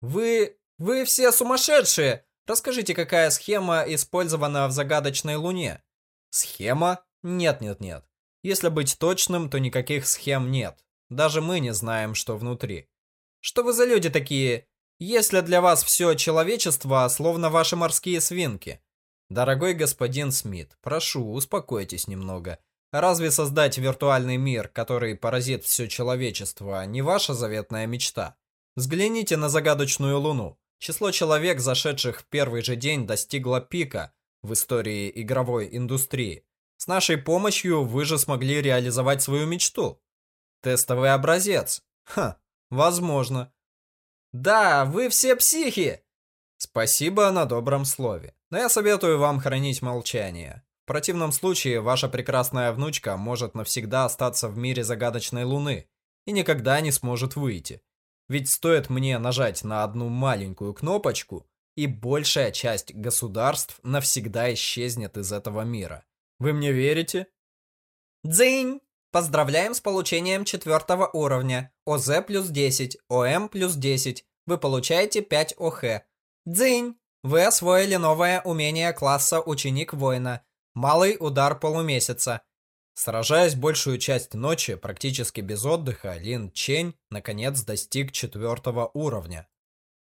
Вы... вы все сумасшедшие! Расскажите, какая схема использована в загадочной луне? Схема? Нет-нет-нет. Если быть точным, то никаких схем нет. Даже мы не знаем, что внутри. Что вы за люди такие? Если для вас все человечество, словно ваши морские свинки. Дорогой господин Смит, прошу, успокойтесь немного. Разве создать виртуальный мир, который поразит все человечество, не ваша заветная мечта? Взгляните на загадочную Луну. Число человек, зашедших в первый же день, достигло пика в истории игровой индустрии. С нашей помощью вы же смогли реализовать свою мечту. Тестовый образец. Ха, возможно. Да, вы все психи! Спасибо на добром слове. Но я советую вам хранить молчание. В противном случае ваша прекрасная внучка может навсегда остаться в мире загадочной луны и никогда не сможет выйти. Ведь стоит мне нажать на одну маленькую кнопочку, и большая часть государств навсегда исчезнет из этого мира. Вы мне верите? Дзынь! Поздравляем с получением четвертого уровня. ОЗ плюс 10, ОМ плюс 10. Вы получаете 5 ОХ. Дзынь! Вы освоили новое умение класса Ученик Воина. Малый удар полумесяца. Сражаясь большую часть ночи, практически без отдыха, Лин Чень наконец достиг четвертого уровня.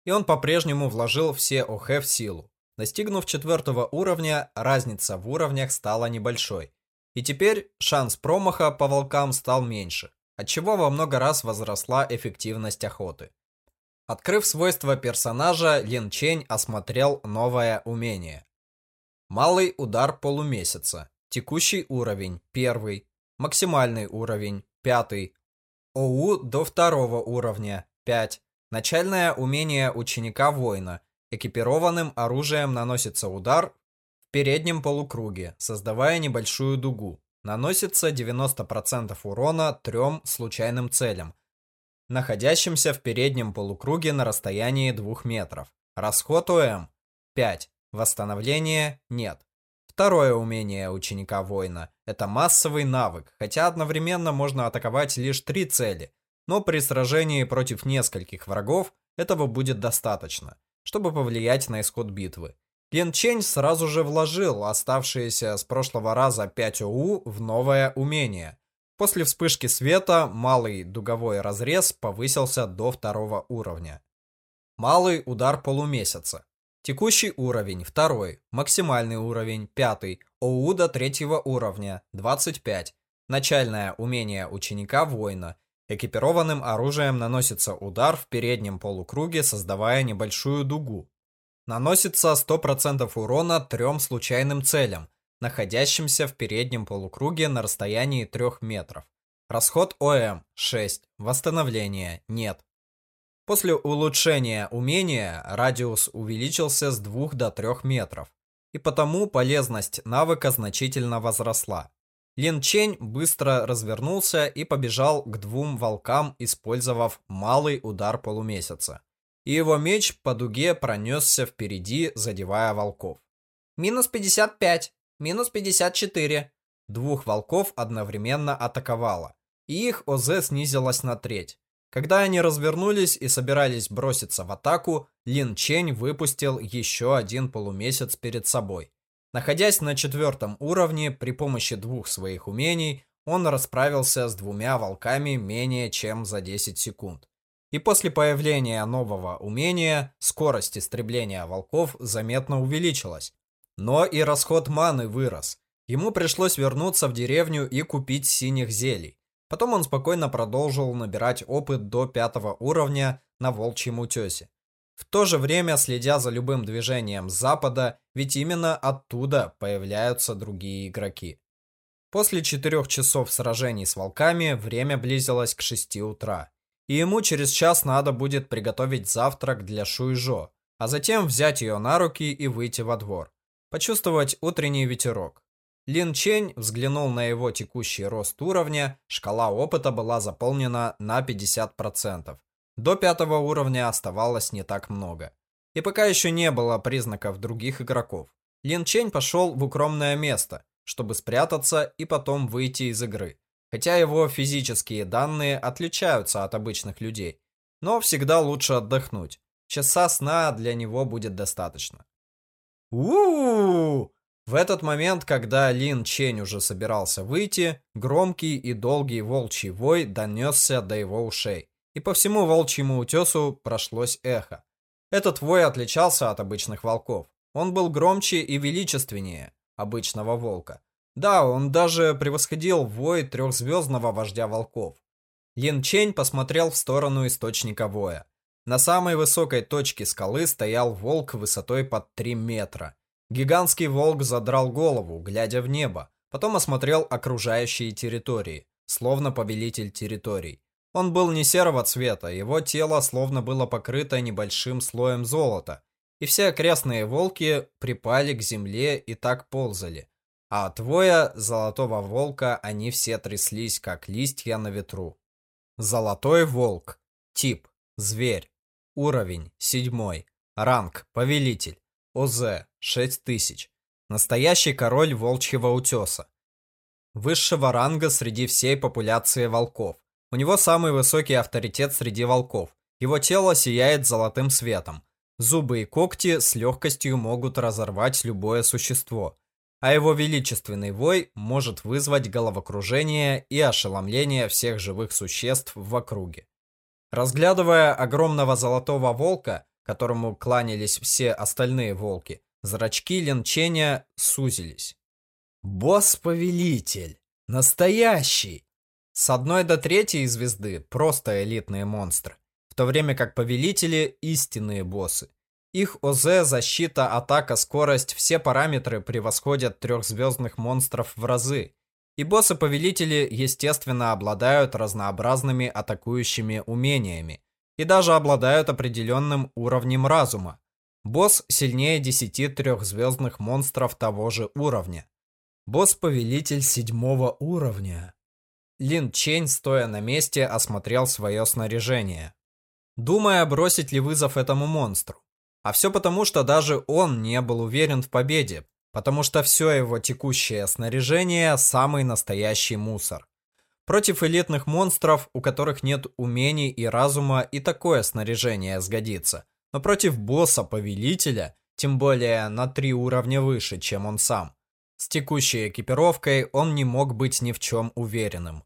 И он по-прежнему вложил все ОХ в силу. Достигнув четвертого уровня, разница в уровнях стала небольшой. И теперь шанс промаха по волкам стал меньше, отчего во много раз возросла эффективность охоты. Открыв свойства персонажа, Лин Чень осмотрел новое умение. Малый удар полумесяца. Текущий уровень – первый. Максимальный уровень – пятый. ОУ до второго уровня – 5. Начальное умение ученика-воина. Экипированным оружием наносится удар в переднем полукруге, создавая небольшую дугу. Наносится 90% урона трем случайным целям, находящимся в переднем полукруге на расстоянии 2 метров. Расход ОМ 5. Восстановление нет. Второе умение ученика-воина – это массовый навык, хотя одновременно можно атаковать лишь три цели, но при сражении против нескольких врагов этого будет достаточно, чтобы повлиять на исход битвы. Лин Чень сразу же вложил оставшиеся с прошлого раза 5 ОУ в новое умение. После вспышки света малый дуговой разрез повысился до второго уровня. Малый удар полумесяца. Текущий уровень второй, максимальный уровень пятый, ОУ до третьего уровня 25. Начальное умение ученика воина. Экипированным оружием наносится удар в переднем полукруге, создавая небольшую дугу. Наносится 100% урона трем случайным целям, находящимся в переднем полукруге на расстоянии 3 метров. Расход ОМ 6, восстановление нет. После улучшения умения радиус увеличился с 2 до 3 метров, и потому полезность навыка значительно возросла. Лин Чень быстро развернулся и побежал к двум волкам, использовав малый удар полумесяца. И его меч по дуге пронесся впереди, задевая волков. Минус 55, минус 54. Двух волков одновременно атаковало, и их ОЗ снизилась на треть. Когда они развернулись и собирались броситься в атаку, Лин Чень выпустил еще один полумесяц перед собой. Находясь на четвертом уровне, при помощи двух своих умений, он расправился с двумя волками менее чем за 10 секунд. И после появления нового умения, скорость истребления волков заметно увеличилась. Но и расход маны вырос. Ему пришлось вернуться в деревню и купить синих зелий. Потом он спокойно продолжил набирать опыт до пятого уровня на волчьем утесе. В то же время следя за любым движением с запада, ведь именно оттуда появляются другие игроки. После четырех часов сражений с волками время близилось к 6 утра. И ему через час надо будет приготовить завтрак для Шуйжо, а затем взять ее на руки и выйти во двор. Почувствовать утренний ветерок. Лин Чень взглянул на его текущий рост уровня, шкала опыта была заполнена на 50%. До пятого уровня оставалось не так много. И пока еще не было признаков других игроков. Лин Чень пошел в укромное место, чтобы спрятаться и потом выйти из игры. Хотя его физические данные отличаются от обычных людей. Но всегда лучше отдохнуть. Часа сна для него будет достаточно. у у В этот момент, когда Лин Чень уже собирался выйти, громкий и долгий волчий вой донесся до его ушей и по всему волчьему утесу прошлось эхо. Этот вой отличался от обычных волков. Он был громче и величественнее обычного волка. Да, он даже превосходил вой трехзвездного вождя волков. Лин Чень посмотрел в сторону источника воя. На самой высокой точке скалы стоял волк высотой под 3 метра. Гигантский волк задрал голову, глядя в небо, потом осмотрел окружающие территории, словно повелитель территорий. Он был не серого цвета, его тело словно было покрыто небольшим слоем золота, и все окрестные волки припали к земле и так ползали. А от воя золотого волка они все тряслись, как листья на ветру. Золотой волк. Тип. Зверь. Уровень. Седьмой. Ранг. Повелитель. ОЗ. 6000. Настоящий король волчьего утеса. Высшего ранга среди всей популяции волков. У него самый высокий авторитет среди волков. Его тело сияет золотым светом. Зубы и когти с легкостью могут разорвать любое существо. А его величественный вой может вызвать головокружение и ошеломление всех живых существ в округе. Разглядывая огромного золотого волка, которому кланялись все остальные волки, зрачки Ленченя сузились. «Босс-повелитель! Настоящий! С одной до третьей звезды просто элитные монстры, в то время как повелители – истинные боссы. Их ОЗ, защита, атака, скорость – все параметры превосходят трехзвездных монстров в разы. И боссы-повелители, естественно, обладают разнообразными атакующими умениями и даже обладают определенным уровнем разума. Босс сильнее 10 трехзвездных монстров того же уровня. Босс-повелитель седьмого уровня. Лин Чень, стоя на месте, осмотрел свое снаряжение, думая, бросить ли вызов этому монстру. А все потому, что даже он не был уверен в победе, потому что все его текущее снаряжение – самый настоящий мусор. Против элитных монстров, у которых нет умений и разума, и такое снаряжение сгодится. Но против босса-повелителя, тем более на три уровня выше, чем он сам, с текущей экипировкой он не мог быть ни в чем уверенным.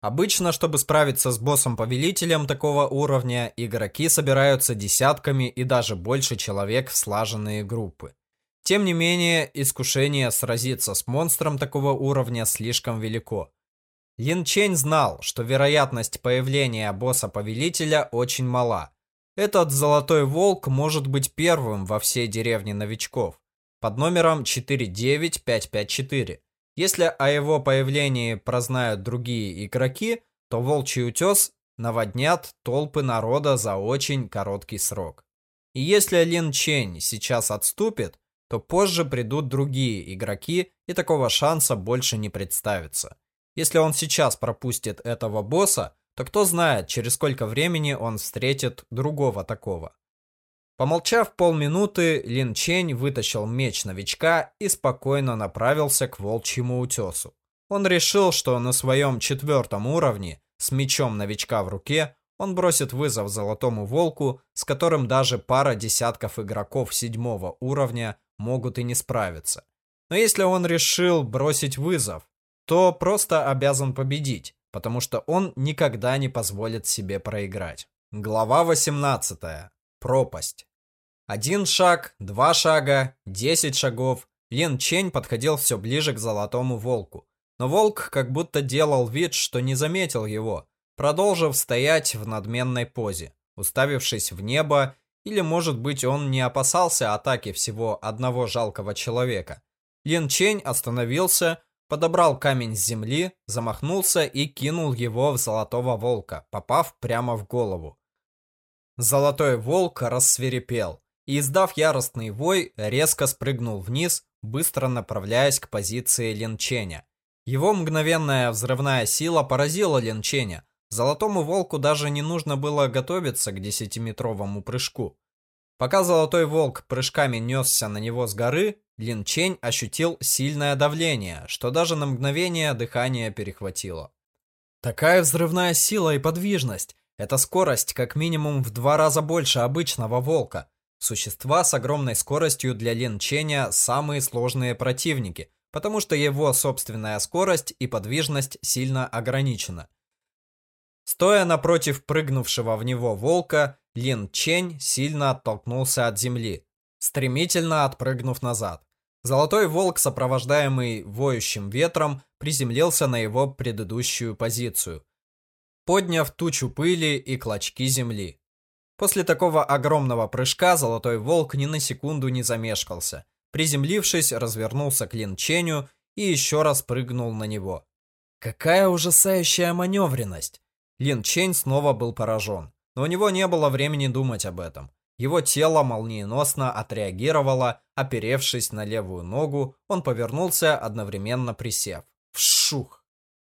Обычно, чтобы справиться с боссом-повелителем такого уровня, игроки собираются десятками и даже больше человек в слаженные группы. Тем не менее, искушение сразиться с монстром такого уровня слишком велико. Лин Чень знал, что вероятность появления босса-повелителя очень мала. Этот золотой волк может быть первым во всей деревне новичков под номером 49554. Если о его появлении прознают другие игроки, то Волчий Утес наводнят толпы народа за очень короткий срок. И если Лин Чень сейчас отступит, то позже придут другие игроки, и такого шанса больше не представится. Если он сейчас пропустит этого босса, то кто знает, через сколько времени он встретит другого такого. Помолчав полминуты, Лин Чень вытащил меч новичка и спокойно направился к волчьему утесу. Он решил, что на своем четвертом уровне, с мечом новичка в руке, он бросит вызов Золотому Волку, с которым даже пара десятков игроков седьмого уровня могут и не справиться. Но если он решил бросить вызов, то просто обязан победить, потому что он никогда не позволит себе проиграть. Глава 18. Пропасть. Один шаг, два шага, десять шагов. Лин Чень подходил все ближе к Золотому Волку. Но волк как будто делал вид, что не заметил его, продолжив стоять в надменной позе, уставившись в небо, или, может быть, он не опасался атаки всего одного жалкого человека. Лин Чень остановился, подобрал камень с земли, замахнулся и кинул его в Золотого Волка, попав прямо в голову. Золотой Волк рассверепел и, издав яростный вой, резко спрыгнул вниз, быстро направляясь к позиции Линченя. Его мгновенная взрывная сила поразила Линченя. Золотому волку даже не нужно было готовиться к десятиметровому прыжку. Пока Золотой Волк прыжками несся на него с горы, Лин Чень ощутил сильное давление, что даже на мгновение дыхание перехватило. Такая взрывная сила и подвижность. Это скорость как минимум в два раза больше обычного волка. Существа с огромной скоростью для Лин Ченя самые сложные противники, потому что его собственная скорость и подвижность сильно ограничена. Стоя напротив прыгнувшего в него волка, Лин Чень сильно оттолкнулся от земли, стремительно отпрыгнув назад. Золотой волк, сопровождаемый воющим ветром, приземлился на его предыдущую позицию, подняв тучу пыли и клочки земли. После такого огромного прыжка Золотой Волк ни на секунду не замешкался. Приземлившись, развернулся к Лин Ченю и еще раз прыгнул на него. Какая ужасающая маневренность! Лин Чень снова был поражен, но у него не было времени думать об этом. Его тело молниеносно отреагировало, оперевшись на левую ногу, он повернулся, одновременно присев. Вшух!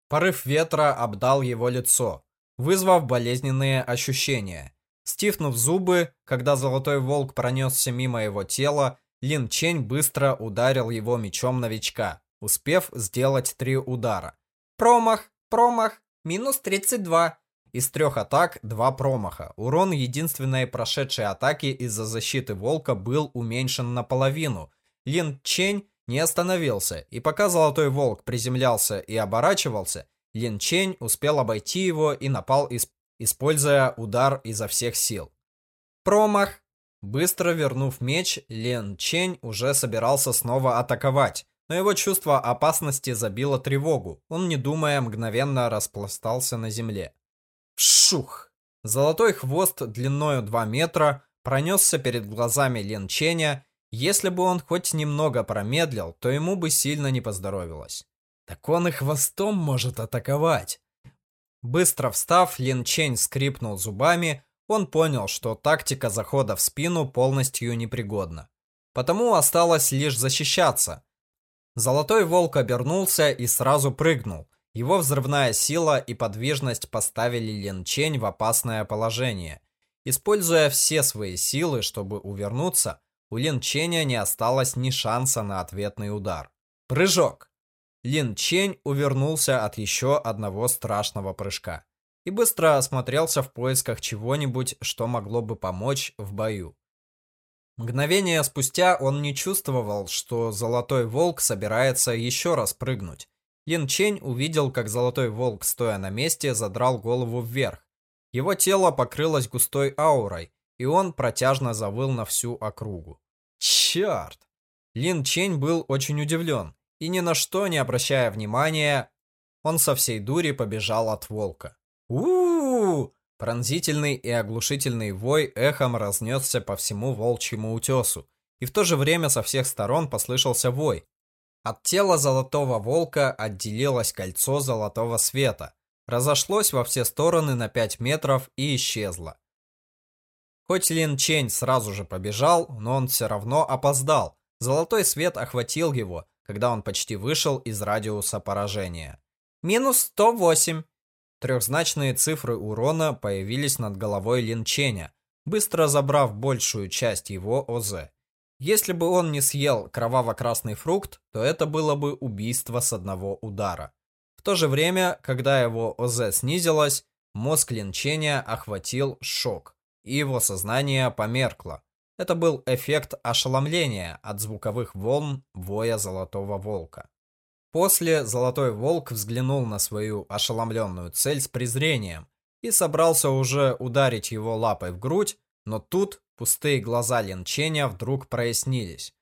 Порыв ветра обдал его лицо, вызвав болезненные ощущения. Стиснув зубы, когда Золотой Волк пронесся мимо его тела, Лин Чень быстро ударил его мечом новичка, успев сделать три удара. Промах, промах, минус 32. Из трех атак два промаха. Урон единственной прошедшей атаки из-за защиты волка был уменьшен наполовину. Лин Чень не остановился, и пока Золотой Волк приземлялся и оборачивался, Лин Чень успел обойти его и напал используя удар изо всех сил. Промах. Быстро вернув меч, Лен Чень уже собирался снова атаковать, но его чувство опасности забило тревогу. Он, не думая, мгновенно распластался на земле. Шух! Золотой хвост длиною 2 метра пронесся перед глазами Лен Ченя. Если бы он хоть немного промедлил, то ему бы сильно не поздоровилось. Так он и хвостом может атаковать. Быстро встав, Лин Чень скрипнул зубами, он понял, что тактика захода в спину полностью непригодна. Потому осталось лишь защищаться. Золотой волк обернулся и сразу прыгнул. Его взрывная сила и подвижность поставили Лин Чень в опасное положение. Используя все свои силы, чтобы увернуться, у Лин Ченя не осталось ни шанса на ответный удар. Прыжок! Лин Чень увернулся от еще одного страшного прыжка и быстро осмотрелся в поисках чего-нибудь, что могло бы помочь в бою. Мгновение спустя он не чувствовал, что Золотой Волк собирается еще раз прыгнуть. Лин Чень увидел, как Золотой Волк, стоя на месте, задрал голову вверх. Его тело покрылось густой аурой, и он протяжно завыл на всю округу. Черт! Лин Чень был очень удивлен и ни на что не обращая внимания, он со всей дури побежал от волка. у у, -у! Пронзительный и оглушительный вой эхом разнесся по всему волчьему утесу, и в то же время со всех сторон послышался вой. От тела золотого волка отделилось кольцо золотого света, разошлось во все стороны на 5 метров и исчезло. Хоть Лин Чень сразу же побежал, но он все равно опоздал, Золотой свет охватил его, когда он почти вышел из радиуса поражения. Минус 108. Трехзначные цифры урона появились над головой Линченя, быстро забрав большую часть его ОЗ. Если бы он не съел кроваво-красный фрукт, то это было бы убийство с одного удара. В то же время, когда его ОЗ снизилось, мозг Линченя охватил шок, и его сознание померкло. Это был эффект ошеломления от звуковых волн воя Золотого Волка. После Золотой Волк взглянул на свою ошеломленную цель с презрением и собрался уже ударить его лапой в грудь, но тут пустые глаза Линченя вдруг прояснились.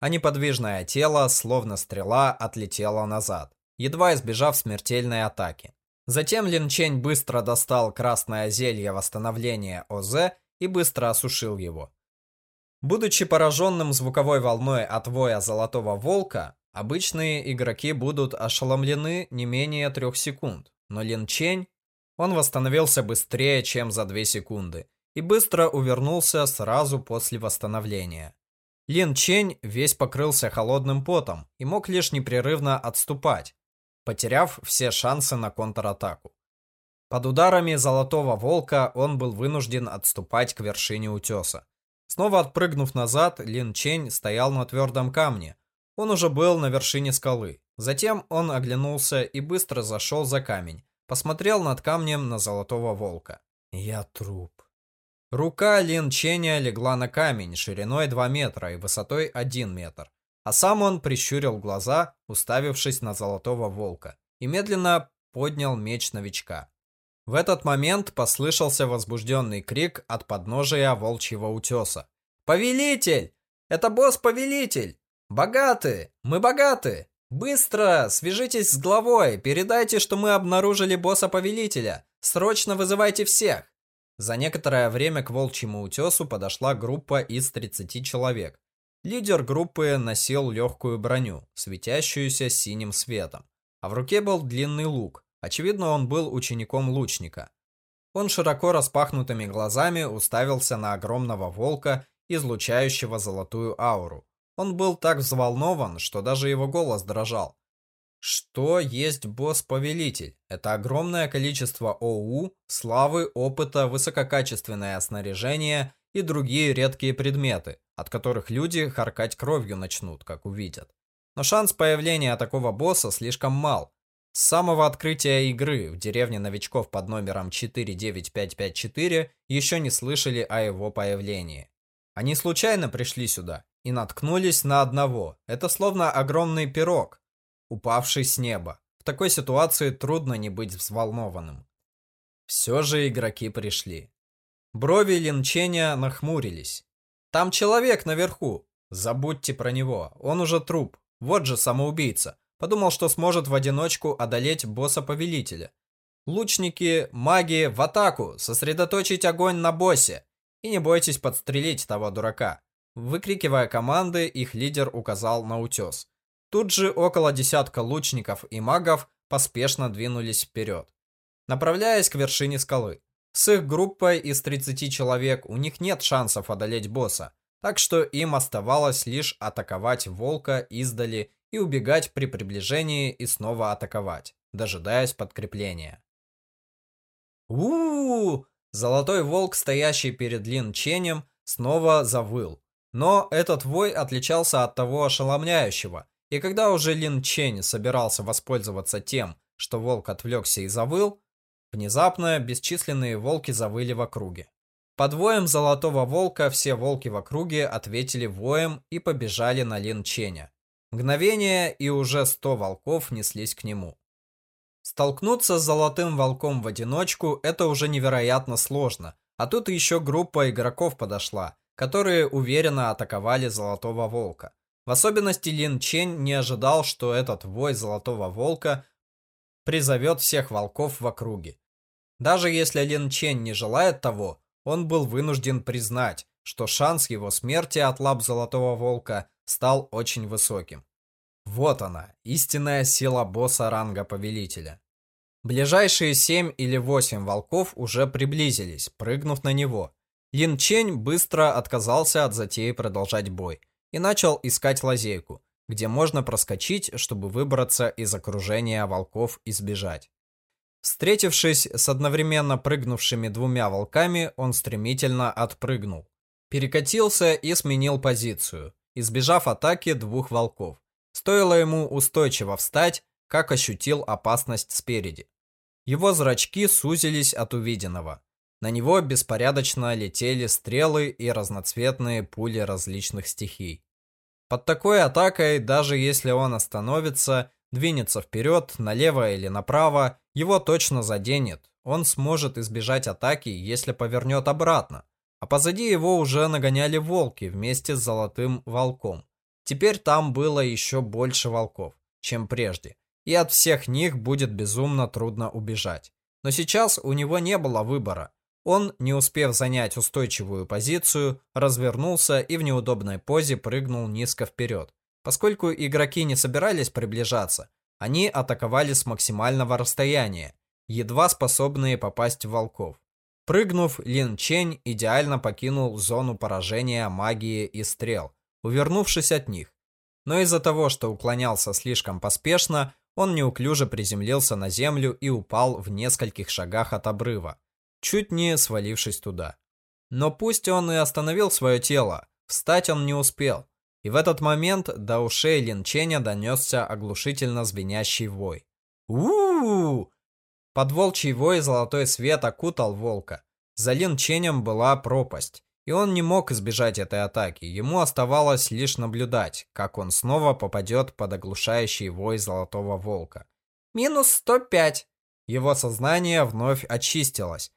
А неподвижное тело, словно стрела, отлетело назад, едва избежав смертельной атаки. Затем Линчень быстро достал красное зелье восстановления ОЗ и быстро осушил его. Будучи пораженным звуковой волной от воя Золотого Волка, обычные игроки будут ошеломлены не менее трех секунд, но Лин Чень, он восстановился быстрее, чем за две секунды, и быстро увернулся сразу после восстановления. Лин Чень весь покрылся холодным потом и мог лишь непрерывно отступать, потеряв все шансы на контратаку. Под ударами Золотого Волка он был вынужден отступать к вершине утеса. Снова отпрыгнув назад, Лин Чень стоял на твердом камне. Он уже был на вершине скалы. Затем он оглянулся и быстро зашел за камень. Посмотрел над камнем на Золотого Волка. «Я труп». Рука Лин Ченя легла на камень шириной 2 метра и высотой 1 метр. А сам он прищурил глаза, уставившись на Золотого Волка, и медленно поднял меч новичка. В этот момент послышался возбужденный крик от подножия волчьего утеса. «Повелитель! Это босс-повелитель! Богаты! Мы богаты! Быстро! Свяжитесь с главой! Передайте, что мы обнаружили босса-повелителя! Срочно вызывайте всех!» За некоторое время к волчьему утесу подошла группа из 30 человек. Лидер группы носил легкую броню, светящуюся синим светом, а в руке был длинный лук, Очевидно, он был учеником лучника. Он широко распахнутыми глазами уставился на огромного волка, излучающего золотую ауру. Он был так взволнован, что даже его голос дрожал. Что есть босс-повелитель? Это огромное количество ОУ, славы, опыта, высококачественное снаряжение и другие редкие предметы, от которых люди харкать кровью начнут, как увидят. Но шанс появления такого босса слишком мал, с самого открытия игры в деревне новичков под номером 49554 еще не слышали о его появлении. Они случайно пришли сюда и наткнулись на одного. Это словно огромный пирог, упавший с неба. В такой ситуации трудно не быть взволнованным. Все же игроки пришли. Брови Линченя нахмурились. Там человек наверху. Забудьте про него. Он уже труп. Вот же самоубийца. Подумал, что сможет в одиночку одолеть босса-повелителя. Лучники, маги, в атаку! Сосредоточить огонь на боссе! И не бойтесь подстрелить того дурака. Выкрикивая команды, их лидер указал на утес. Тут же около десятка лучников и магов поспешно двинулись вперед, направляясь к вершине скалы. С их группой из 30 человек у них нет шансов одолеть босса, так что им оставалось лишь атаковать волка издали и убегать при приближении и снова атаковать, дожидаясь подкрепления. у у, -у Золотой волк, стоящий перед Лин Ченем, снова завыл. Но этот вой отличался от того ошеломляющего, и когда уже Лин Чень собирался воспользоваться тем, что волк отвлекся и завыл, внезапно бесчисленные волки завыли в округе. Под воем Золотого Волка все волки в округе ответили воем и побежали на Лин Ченя. Мгновение, и уже сто волков неслись к нему. Столкнуться с золотым волком в одиночку – это уже невероятно сложно, а тут еще группа игроков подошла, которые уверенно атаковали золотого волка. В особенности Лин Чень не ожидал, что этот вой золотого волка призовет всех волков в округе. Даже если Лин Чень не желает того, он был вынужден признать, что шанс его смерти от лап Золотого Волка стал очень высоким. Вот она, истинная сила босса ранга Повелителя. Ближайшие семь или восемь волков уже приблизились, прыгнув на него. Лин Чень быстро отказался от затеи продолжать бой. И начал искать лазейку, где можно проскочить, чтобы выбраться из окружения волков и сбежать. Встретившись с одновременно прыгнувшими двумя волками, он стремительно отпрыгнул. Перекатился и сменил позицию, избежав атаки двух волков. Стоило ему устойчиво встать, как ощутил опасность спереди. Его зрачки сузились от увиденного. На него беспорядочно летели стрелы и разноцветные пули различных стихий. Под такой атакой, даже если он остановится, двинется вперед, налево или направо, его точно заденет. Он сможет избежать атаки, если повернет обратно. А позади его уже нагоняли волки вместе с золотым волком. Теперь там было еще больше волков, чем прежде, и от всех них будет безумно трудно убежать. Но сейчас у него не было выбора. Он, не успев занять устойчивую позицию, развернулся и в неудобной позе прыгнул низко вперед. Поскольку игроки не собирались приближаться, они атаковали с максимального расстояния, едва способные попасть в волков. Прыгнув, Лин Чень идеально покинул зону поражения магии и стрел, увернувшись от них. Но из-за того, что уклонялся слишком поспешно, он неуклюже приземлился на землю и упал в нескольких шагах от обрыва, чуть не свалившись туда. Но пусть он и остановил свое тело, встать он не успел. И в этот момент до ушей Лин Ченя донесся оглушительно звенящий вой. у у Под волчий вой золотой свет окутал волка. За Лин Ченем была пропасть. И он не мог избежать этой атаки. Ему оставалось лишь наблюдать, как он снова попадет под оглушающий вой Золотого Волка. Минус 105. Его сознание вновь очистилось.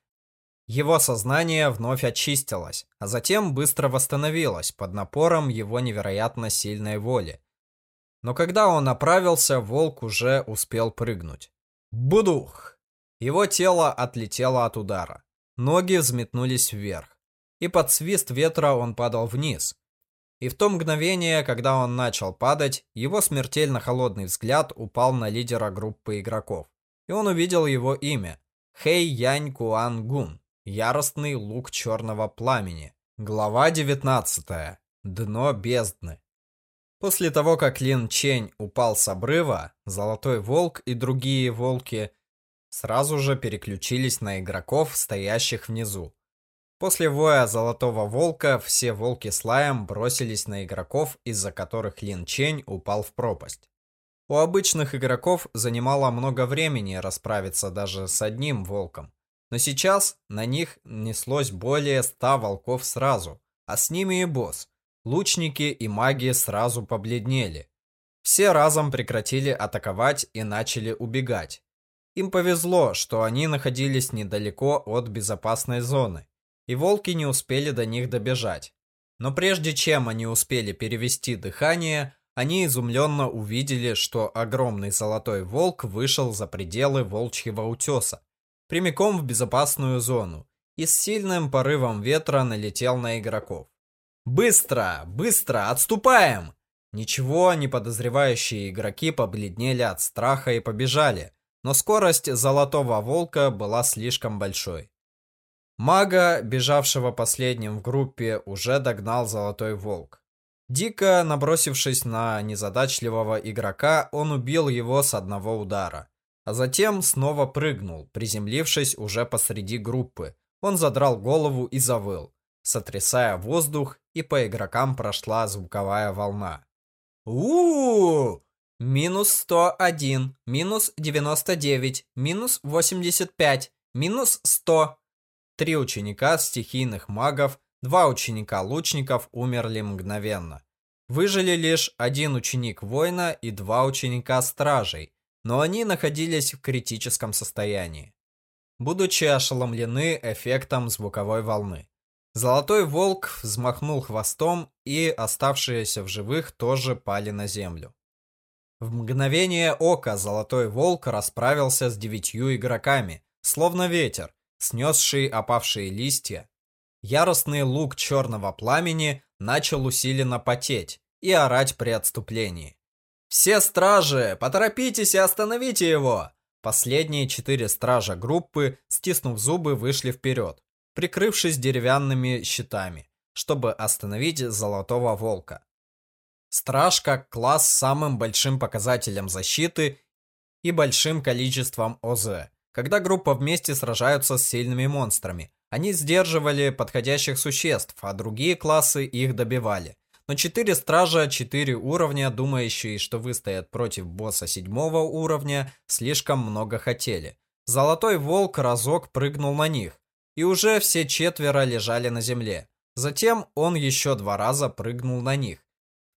Его сознание вновь очистилось, а затем быстро восстановилось под напором его невероятно сильной воли. Но когда он направился, волк уже успел прыгнуть. Будух! Его тело отлетело от удара. Ноги взметнулись вверх и под свист ветра он падал вниз. И в то мгновение, когда он начал падать, его смертельно холодный взгляд упал на лидера группы игроков. И он увидел его имя. Хэй Янь Куан Гун. Яростный лук черного пламени. Глава 19. Дно бездны. После того, как Лин Чень упал с обрыва, Золотой Волк и другие волки сразу же переключились на игроков, стоящих внизу. После воя Золотого Волка все волки с лаем бросились на игроков, из-за которых Лин Чень упал в пропасть. У обычных игроков занимало много времени расправиться даже с одним волком. Но сейчас на них неслось более ста волков сразу, а с ними и босс. Лучники и маги сразу побледнели. Все разом прекратили атаковать и начали убегать. Им повезло, что они находились недалеко от безопасной зоны и волки не успели до них добежать. Но прежде чем они успели перевести дыхание, они изумленно увидели, что огромный золотой волк вышел за пределы волчьего утеса, прямиком в безопасную зону, и с сильным порывом ветра налетел на игроков. «Быстро! Быстро! Отступаем!» Ничего не подозревающие игроки побледнели от страха и побежали, но скорость золотого волка была слишком большой. Мага, бежавшего последним в группе, уже догнал Золотой Волк. Дико набросившись на незадачливого игрока, он убил его с одного удара. А затем снова прыгнул, приземлившись уже посреди группы. Он задрал голову и завыл, сотрясая воздух, и по игрокам прошла звуковая волна. у у Минус 101, минус 99, минус 85, минус 100. Три ученика стихийных магов, два ученика лучников умерли мгновенно. Выжили лишь один ученик воина и два ученика стражей, но они находились в критическом состоянии. Будучи ошеломлены эффектом звуковой волны. Золотой волк взмахнул хвостом, и оставшиеся в живых тоже пали на землю. В мгновение ока Золотой волк расправился с девятью игроками, словно ветер, снесший опавшие листья, яростный лук черного пламени начал усиленно потеть и орать при отступлении. «Все стражи, поторопитесь и остановите его!» Последние четыре стража группы, стиснув зубы, вышли вперед, прикрывшись деревянными щитами, чтобы остановить Золотого Волка. Страж как класс с самым большим показателем защиты и большим количеством ОЗ. Когда группа вместе сражаются с сильными монстрами, они сдерживали подходящих существ, а другие классы их добивали. Но четыре стража, четыре уровня, думающие, что выстоят против босса седьмого уровня, слишком много хотели. Золотой волк разок прыгнул на них, и уже все четверо лежали на земле. Затем он еще два раза прыгнул на них,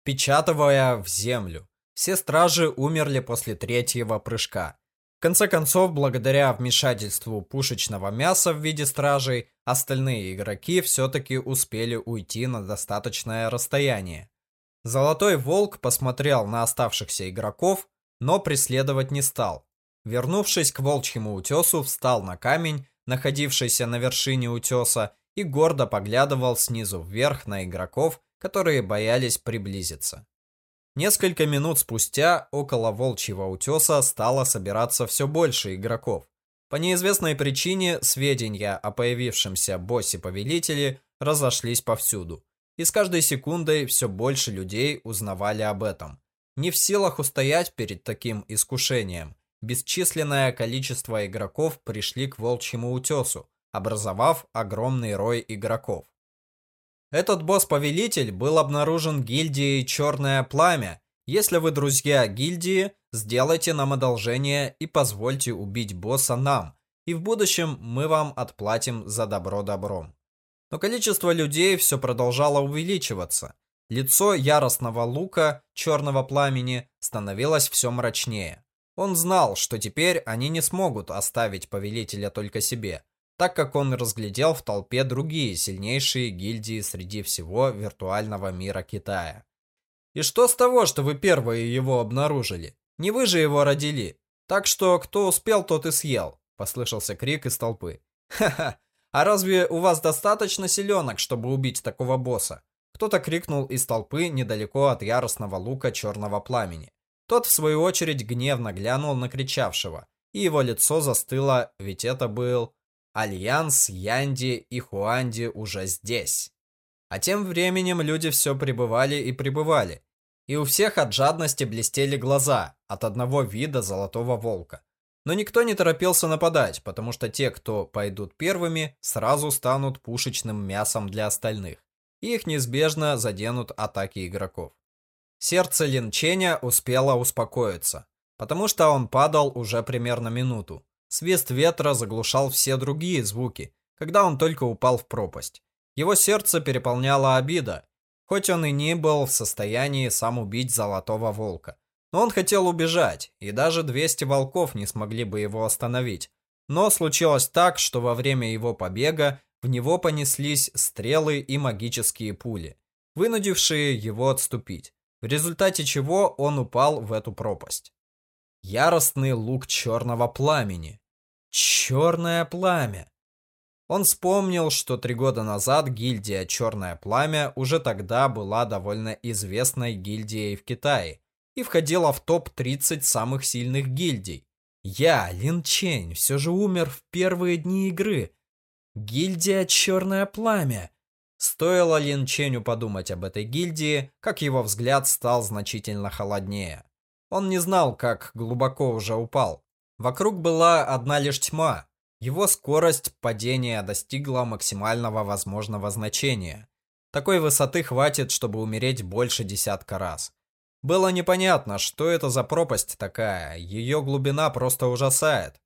впечатывая в землю. Все стражи умерли после третьего прыжка. Конце концов, благодаря вмешательству пушечного мяса в виде стражей, остальные игроки все-таки успели уйти на достаточное расстояние. Золотой волк посмотрел на оставшихся игроков, но преследовать не стал. Вернувшись к волчьему утесу, встал на камень, находившийся на вершине утеса, и гордо поглядывал снизу вверх на игроков, которые боялись приблизиться. Несколько минут спустя около волчьего утеса стало собираться все больше игроков. По неизвестной причине сведения о появившемся боссе-повелителе разошлись повсюду. И с каждой секундой все больше людей узнавали об этом. Не в силах устоять перед таким искушением, бесчисленное количество игроков пришли к волчьему утесу, образовав огромный рой игроков. Этот босс-повелитель был обнаружен гильдией Черное Пламя. Если вы друзья гильдии, сделайте нам одолжение и позвольте убить босса нам, и в будущем мы вам отплатим за добро добром. Но количество людей все продолжало увеличиваться. Лицо яростного лука Черного Пламени становилось все мрачнее. Он знал, что теперь они не смогут оставить повелителя только себе, так как он разглядел в толпе другие сильнейшие гильдии среди всего виртуального мира Китая. И что с того, что вы первые его обнаружили? Не вы же его родили. Так что кто успел, тот и съел, послышался крик из толпы. Ха-ха. А разве у вас достаточно силенок, чтобы убить такого босса? Кто-то крикнул из толпы недалеко от яростного лука черного пламени. Тот, в свою очередь, гневно глянул на кричавшего, и его лицо застыло, ведь это был... Альянс, Янди и Хуанди уже здесь. А тем временем люди все прибывали и прибывали. И у всех от жадности блестели глаза от одного вида золотого волка. Но никто не торопился нападать, потому что те, кто пойдут первыми, сразу станут пушечным мясом для остальных. И их неизбежно заденут атаки игроков. Сердце Линченя успело успокоиться, потому что он падал уже примерно минуту. Свист ветра заглушал все другие звуки, когда он только упал в пропасть. Его сердце переполняла обида, хоть он и не был в состоянии сам убить золотого волка. Но он хотел убежать, и даже 200 волков не смогли бы его остановить. Но случилось так, что во время его побега в него понеслись стрелы и магические пули, вынудившие его отступить, в результате чего он упал в эту пропасть. Яростный лук черного пламени. Черное пламя. Он вспомнил, что три года назад гильдия Черное пламя уже тогда была довольно известной гильдией в Китае и входила в топ-30 самых сильных гильдий. Я, Лин Чень, все же умер в первые дни игры. Гильдия Черное пламя. Стоило Лин Ченю подумать об этой гильдии, как его взгляд стал значительно холоднее. Он не знал, как глубоко уже упал. Вокруг была одна лишь тьма. Его скорость падения достигла максимального возможного значения. Такой высоты хватит, чтобы умереть больше десятка раз. Было непонятно, что это за пропасть такая, ее глубина просто ужасает.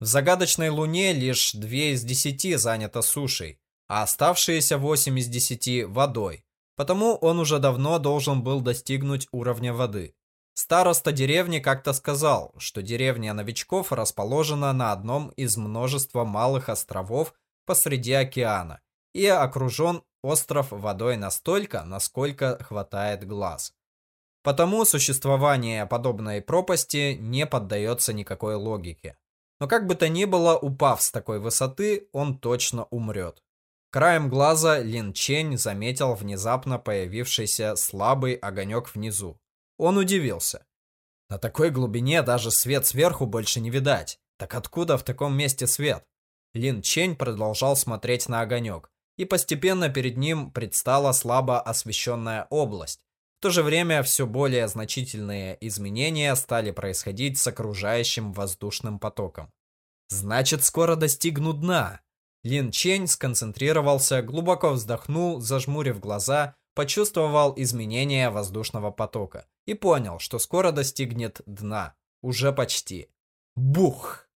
В загадочной луне лишь 2 из 10 занято сушей, а оставшиеся 8 из 10 водой. Потому он уже давно должен был достигнуть уровня воды. Староста деревни как-то сказал, что деревня новичков расположена на одном из множества малых островов посреди океана и окружен остров водой настолько, насколько хватает глаз. Потому существование подобной пропасти не поддается никакой логике. Но как бы то ни было, упав с такой высоты, он точно умрет. Краем глаза Лин Чень заметил внезапно появившийся слабый огонек внизу. Он удивился. На такой глубине даже свет сверху больше не видать. Так откуда в таком месте свет? Лин Чень продолжал смотреть на огонек, и постепенно перед ним предстала слабо освещенная область. В то же время все более значительные изменения стали происходить с окружающим воздушным потоком. Значит, скоро достигну дна. Лин Чень сконцентрировался, глубоко вздохнул, зажмурив глаза, почувствовал изменения воздушного потока и понял, что скоро достигнет дна. Уже почти. Бух!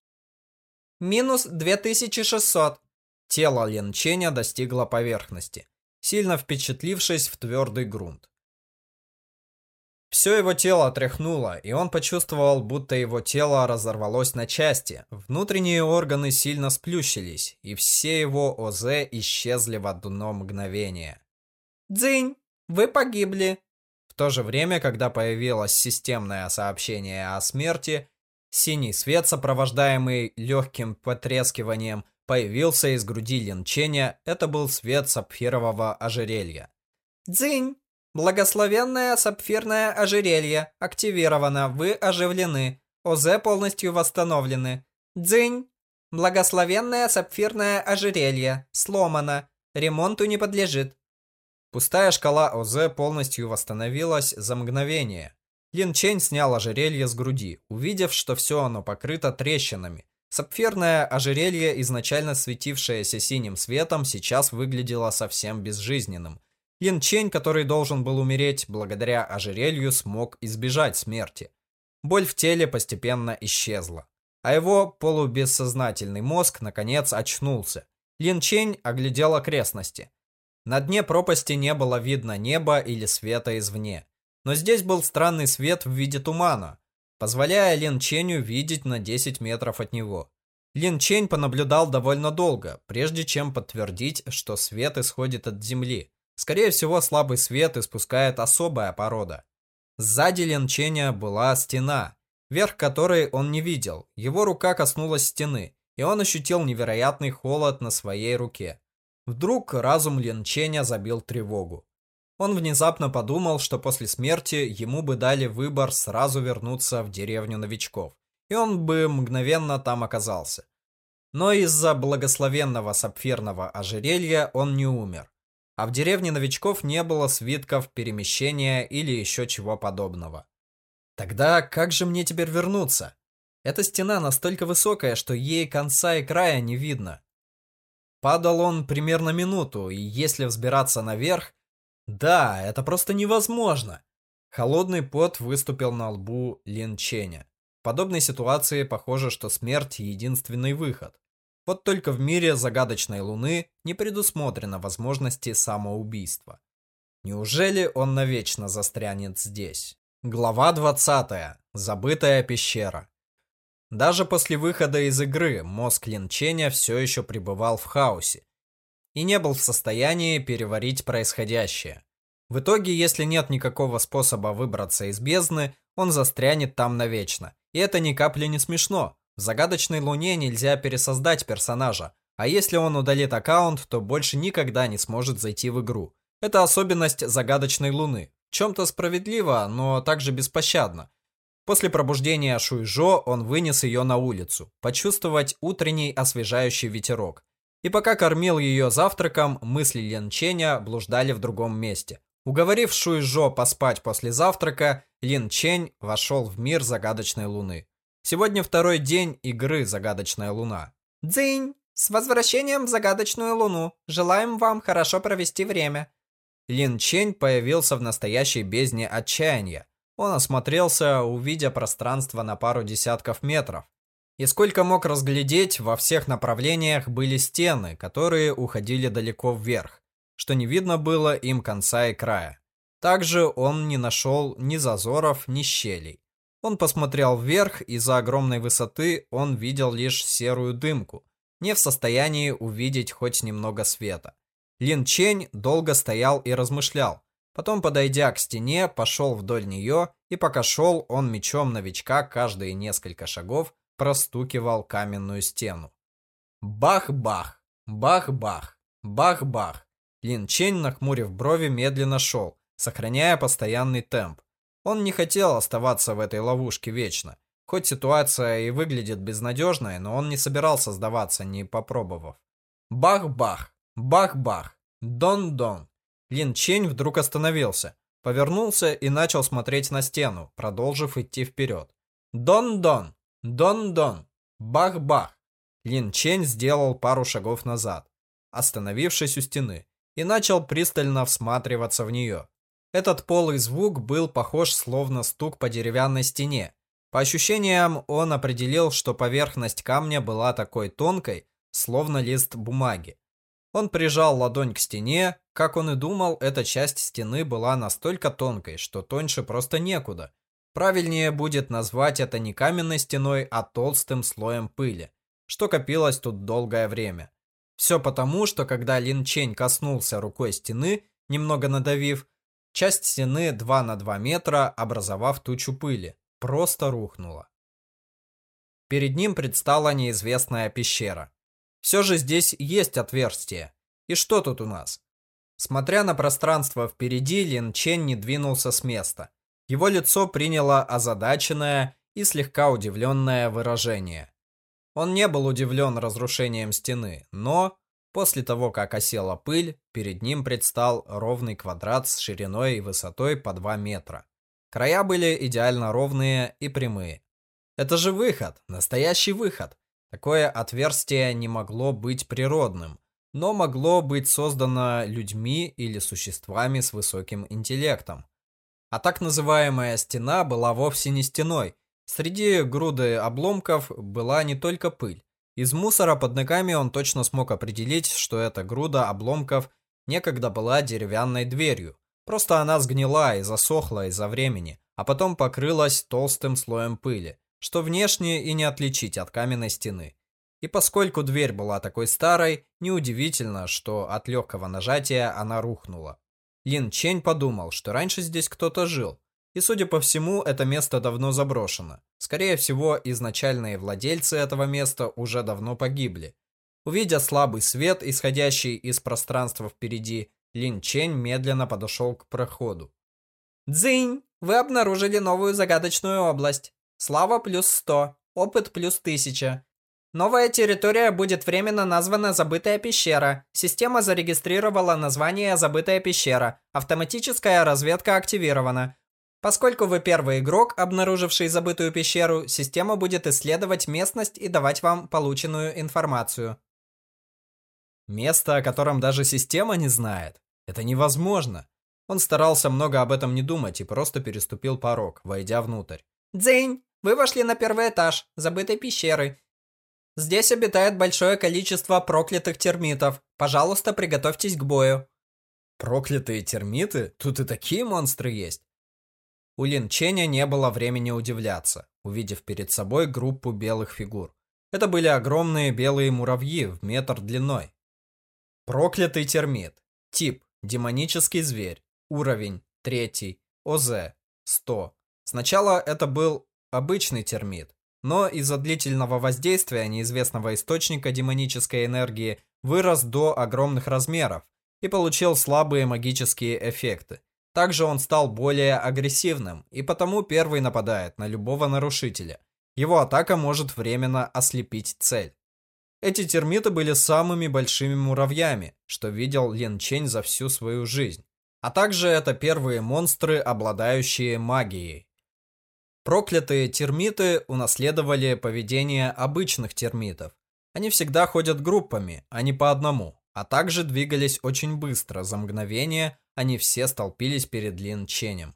Минус 2600. Тело Лин Ченя достигло поверхности, сильно впечатлившись в твердый грунт. Все его тело тряхнуло, и он почувствовал, будто его тело разорвалось на части. Внутренние органы сильно сплющились, и все его ОЗ исчезли в одно мгновение. «Дзынь, вы погибли!» В то же время, когда появилось системное сообщение о смерти, синий свет, сопровождаемый легким потрескиванием, появился из груди Линченя. Это был свет сапфирового ожерелья. «Дзынь, Благословенное сапфирное ожерелье активировано, вы оживлены. ОЗ полностью восстановлены. Дзынь. Благословенное сапфирное ожерелье сломано. Ремонту не подлежит. Пустая шкала ОЗ полностью восстановилась за мгновение. Лин Чень снял ожерелье с груди, увидев, что все оно покрыто трещинами. Сапфирное ожерелье, изначально светившееся синим светом, сейчас выглядело совсем безжизненным – Лин Чень, который должен был умереть благодаря ожерелью, смог избежать смерти. Боль в теле постепенно исчезла, а его полубессознательный мозг наконец очнулся. Лин Чень оглядел окрестности. На дне пропасти не было видно неба или света извне. Но здесь был странный свет в виде тумана, позволяя Лин Ченю видеть на 10 метров от него. Лин Чень понаблюдал довольно долго, прежде чем подтвердить, что свет исходит от земли. Скорее всего, слабый свет испускает особая порода. Сзади Ленченя была стена, верх которой он не видел. Его рука коснулась стены, и он ощутил невероятный холод на своей руке. Вдруг разум Ленченя забил тревогу. Он внезапно подумал, что после смерти ему бы дали выбор сразу вернуться в деревню новичков, и он бы мгновенно там оказался. Но из-за благословенного сапфирного ожерелья он не умер а в деревне новичков не было свитков перемещения или еще чего подобного. Тогда как же мне теперь вернуться? Эта стена настолько высокая, что ей конца и края не видно. Падал он примерно минуту, и если взбираться наверх... Да, это просто невозможно. Холодный пот выступил на лбу Лин Ченя. В подобной ситуации похоже, что смерть – единственный выход. Вот только в мире загадочной Луны не предусмотрено возможности самоубийства. Неужели он навечно застрянет здесь? Глава 20. Забытая пещера. Даже после выхода из игры мозг Линченя все еще пребывал в хаосе и не был в состоянии переварить происходящее. В итоге, если нет никакого способа выбраться из бездны, он застрянет там навечно. И это ни капли не смешно. В загадочной луне нельзя пересоздать персонажа, а если он удалит аккаунт, то больше никогда не сможет зайти в игру. Это особенность загадочной луны. В чем-то справедливо, но также беспощадно. После пробуждения Шуйжо он вынес ее на улицу, почувствовать утренний освежающий ветерок. И пока кормил ее завтраком, мысли Лен Ченя блуждали в другом месте. Уговорив Шуйжо поспать после завтрака, Лин Чень вошел в мир загадочной луны. Сегодня второй день игры «Загадочная луна». Дзынь! С возвращением в «Загадочную луну». Желаем вам хорошо провести время. Лин Чень появился в настоящей бездне отчаяния. Он осмотрелся, увидя пространство на пару десятков метров. И сколько мог разглядеть, во всех направлениях были стены, которые уходили далеко вверх, что не видно было им конца и края. Также он не нашел ни зазоров, ни щелей. Он посмотрел вверх, и за огромной высоты он видел лишь серую дымку, не в состоянии увидеть хоть немного света. Лин Чень долго стоял и размышлял. Потом, подойдя к стене, пошел вдоль нее, и пока шел, он мечом новичка каждые несколько шагов простукивал каменную стену. Бах-бах, бах-бах, бах-бах. Лин Чень, нахмурив брови, медленно шел, сохраняя постоянный темп. Он не хотел оставаться в этой ловушке вечно. Хоть ситуация и выглядит безнадежной, но он не собирался сдаваться, не попробовав. Бах-бах, бах-бах, дон-дон. Лин Чень вдруг остановился. повернулся и начал смотреть на стену, продолжив идти вперед. Дон-дон, дон-дон, бах-бах. Лин Чень сделал пару шагов назад, остановившись у стены, и начал пристально всматриваться в нее. Этот полый звук был похож словно стук по деревянной стене. По ощущениям, он определил, что поверхность камня была такой тонкой, словно лист бумаги. Он прижал ладонь к стене. Как он и думал, эта часть стены была настолько тонкой, что тоньше просто некуда. Правильнее будет назвать это не каменной стеной, а толстым слоем пыли, что копилось тут долгое время. Все потому, что когда Лин Чень коснулся рукой стены, немного надавив, часть стены 2 на 2 метра, образовав тучу пыли, просто рухнула. Перед ним предстала неизвестная пещера. Все же здесь есть отверстие. И что тут у нас? Смотря на пространство впереди, Лин Чен не двинулся с места. Его лицо приняло озадаченное и слегка удивленное выражение. Он не был удивлен разрушением стены, но после того, как осела пыль, перед ним предстал ровный квадрат с шириной и высотой по 2 метра. Края были идеально ровные и прямые. Это же выход, настоящий выход. Такое отверстие не могло быть природным, но могло быть создано людьми или существами с высоким интеллектом. А так называемая стена была вовсе не стеной. Среди груды обломков была не только пыль. Из мусора под ногами он точно смог определить, что эта груда обломков некогда была деревянной дверью. Просто она сгнила и засохла из-за времени, а потом покрылась толстым слоем пыли что внешне и не отличить от каменной стены. И поскольку дверь была такой старой, неудивительно, что от легкого нажатия она рухнула. Лин Чень подумал, что раньше здесь кто-то жил, и, судя по всему, это место давно заброшено. Скорее всего, изначальные владельцы этого места уже давно погибли. Увидя слабый свет, исходящий из пространства впереди, Лин Чень медленно подошел к проходу. «Дзынь! Вы обнаружили новую загадочную область. Слава плюс 100, опыт плюс 1000. Новая территория будет временно названа «Забытая пещера». Система зарегистрировала название «Забытая пещера». Автоматическая разведка активирована. Поскольку вы первый игрок, обнаруживший забытую пещеру, система будет исследовать местность и давать вам полученную информацию. Место, о котором даже система не знает. Это невозможно. Он старался много об этом не думать и просто переступил порог, войдя внутрь. «Дзынь! Вы вошли на первый этаж забытой пещеры. Здесь обитает большое количество проклятых термитов. Пожалуйста, приготовьтесь к бою. Проклятые термиты? Тут и такие монстры есть. У Лин Ченя не было времени удивляться, увидев перед собой группу белых фигур. Это были огромные белые муравьи в метр длиной. Проклятый термит. Тип – демонический зверь. Уровень – третий. ОЗ – 100. Сначала это был обычный термит, но из-за длительного воздействия неизвестного источника демонической энергии вырос до огромных размеров и получил слабые магические эффекты. Также он стал более агрессивным и потому первый нападает на любого нарушителя. Его атака может временно ослепить цель. Эти термиты были самыми большими муравьями, что видел Лин Чень за всю свою жизнь. А также это первые монстры, обладающие магией. Проклятые термиты унаследовали поведение обычных термитов. Они всегда ходят группами, а не по одному, а также двигались очень быстро, за мгновение они все столпились перед Лин Ченем.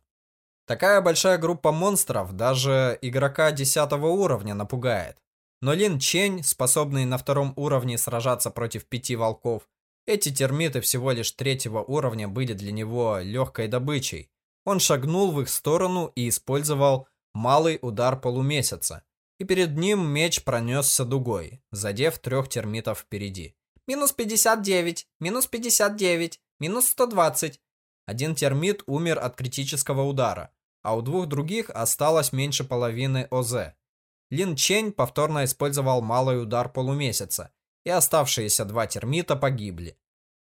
Такая большая группа монстров даже игрока 10 уровня напугает. Но Лин Чень, способный на втором уровне сражаться против пяти волков, эти термиты всего лишь третьего уровня были для него легкой добычей. Он шагнул в их сторону и использовал малый удар полумесяца, и перед ним меч пронесся дугой, задев трех термитов впереди. Минус 59, минус 59, минус 120. Один термит умер от критического удара, а у двух других осталось меньше половины ОЗ. Лин Чень повторно использовал малый удар полумесяца, и оставшиеся два термита погибли.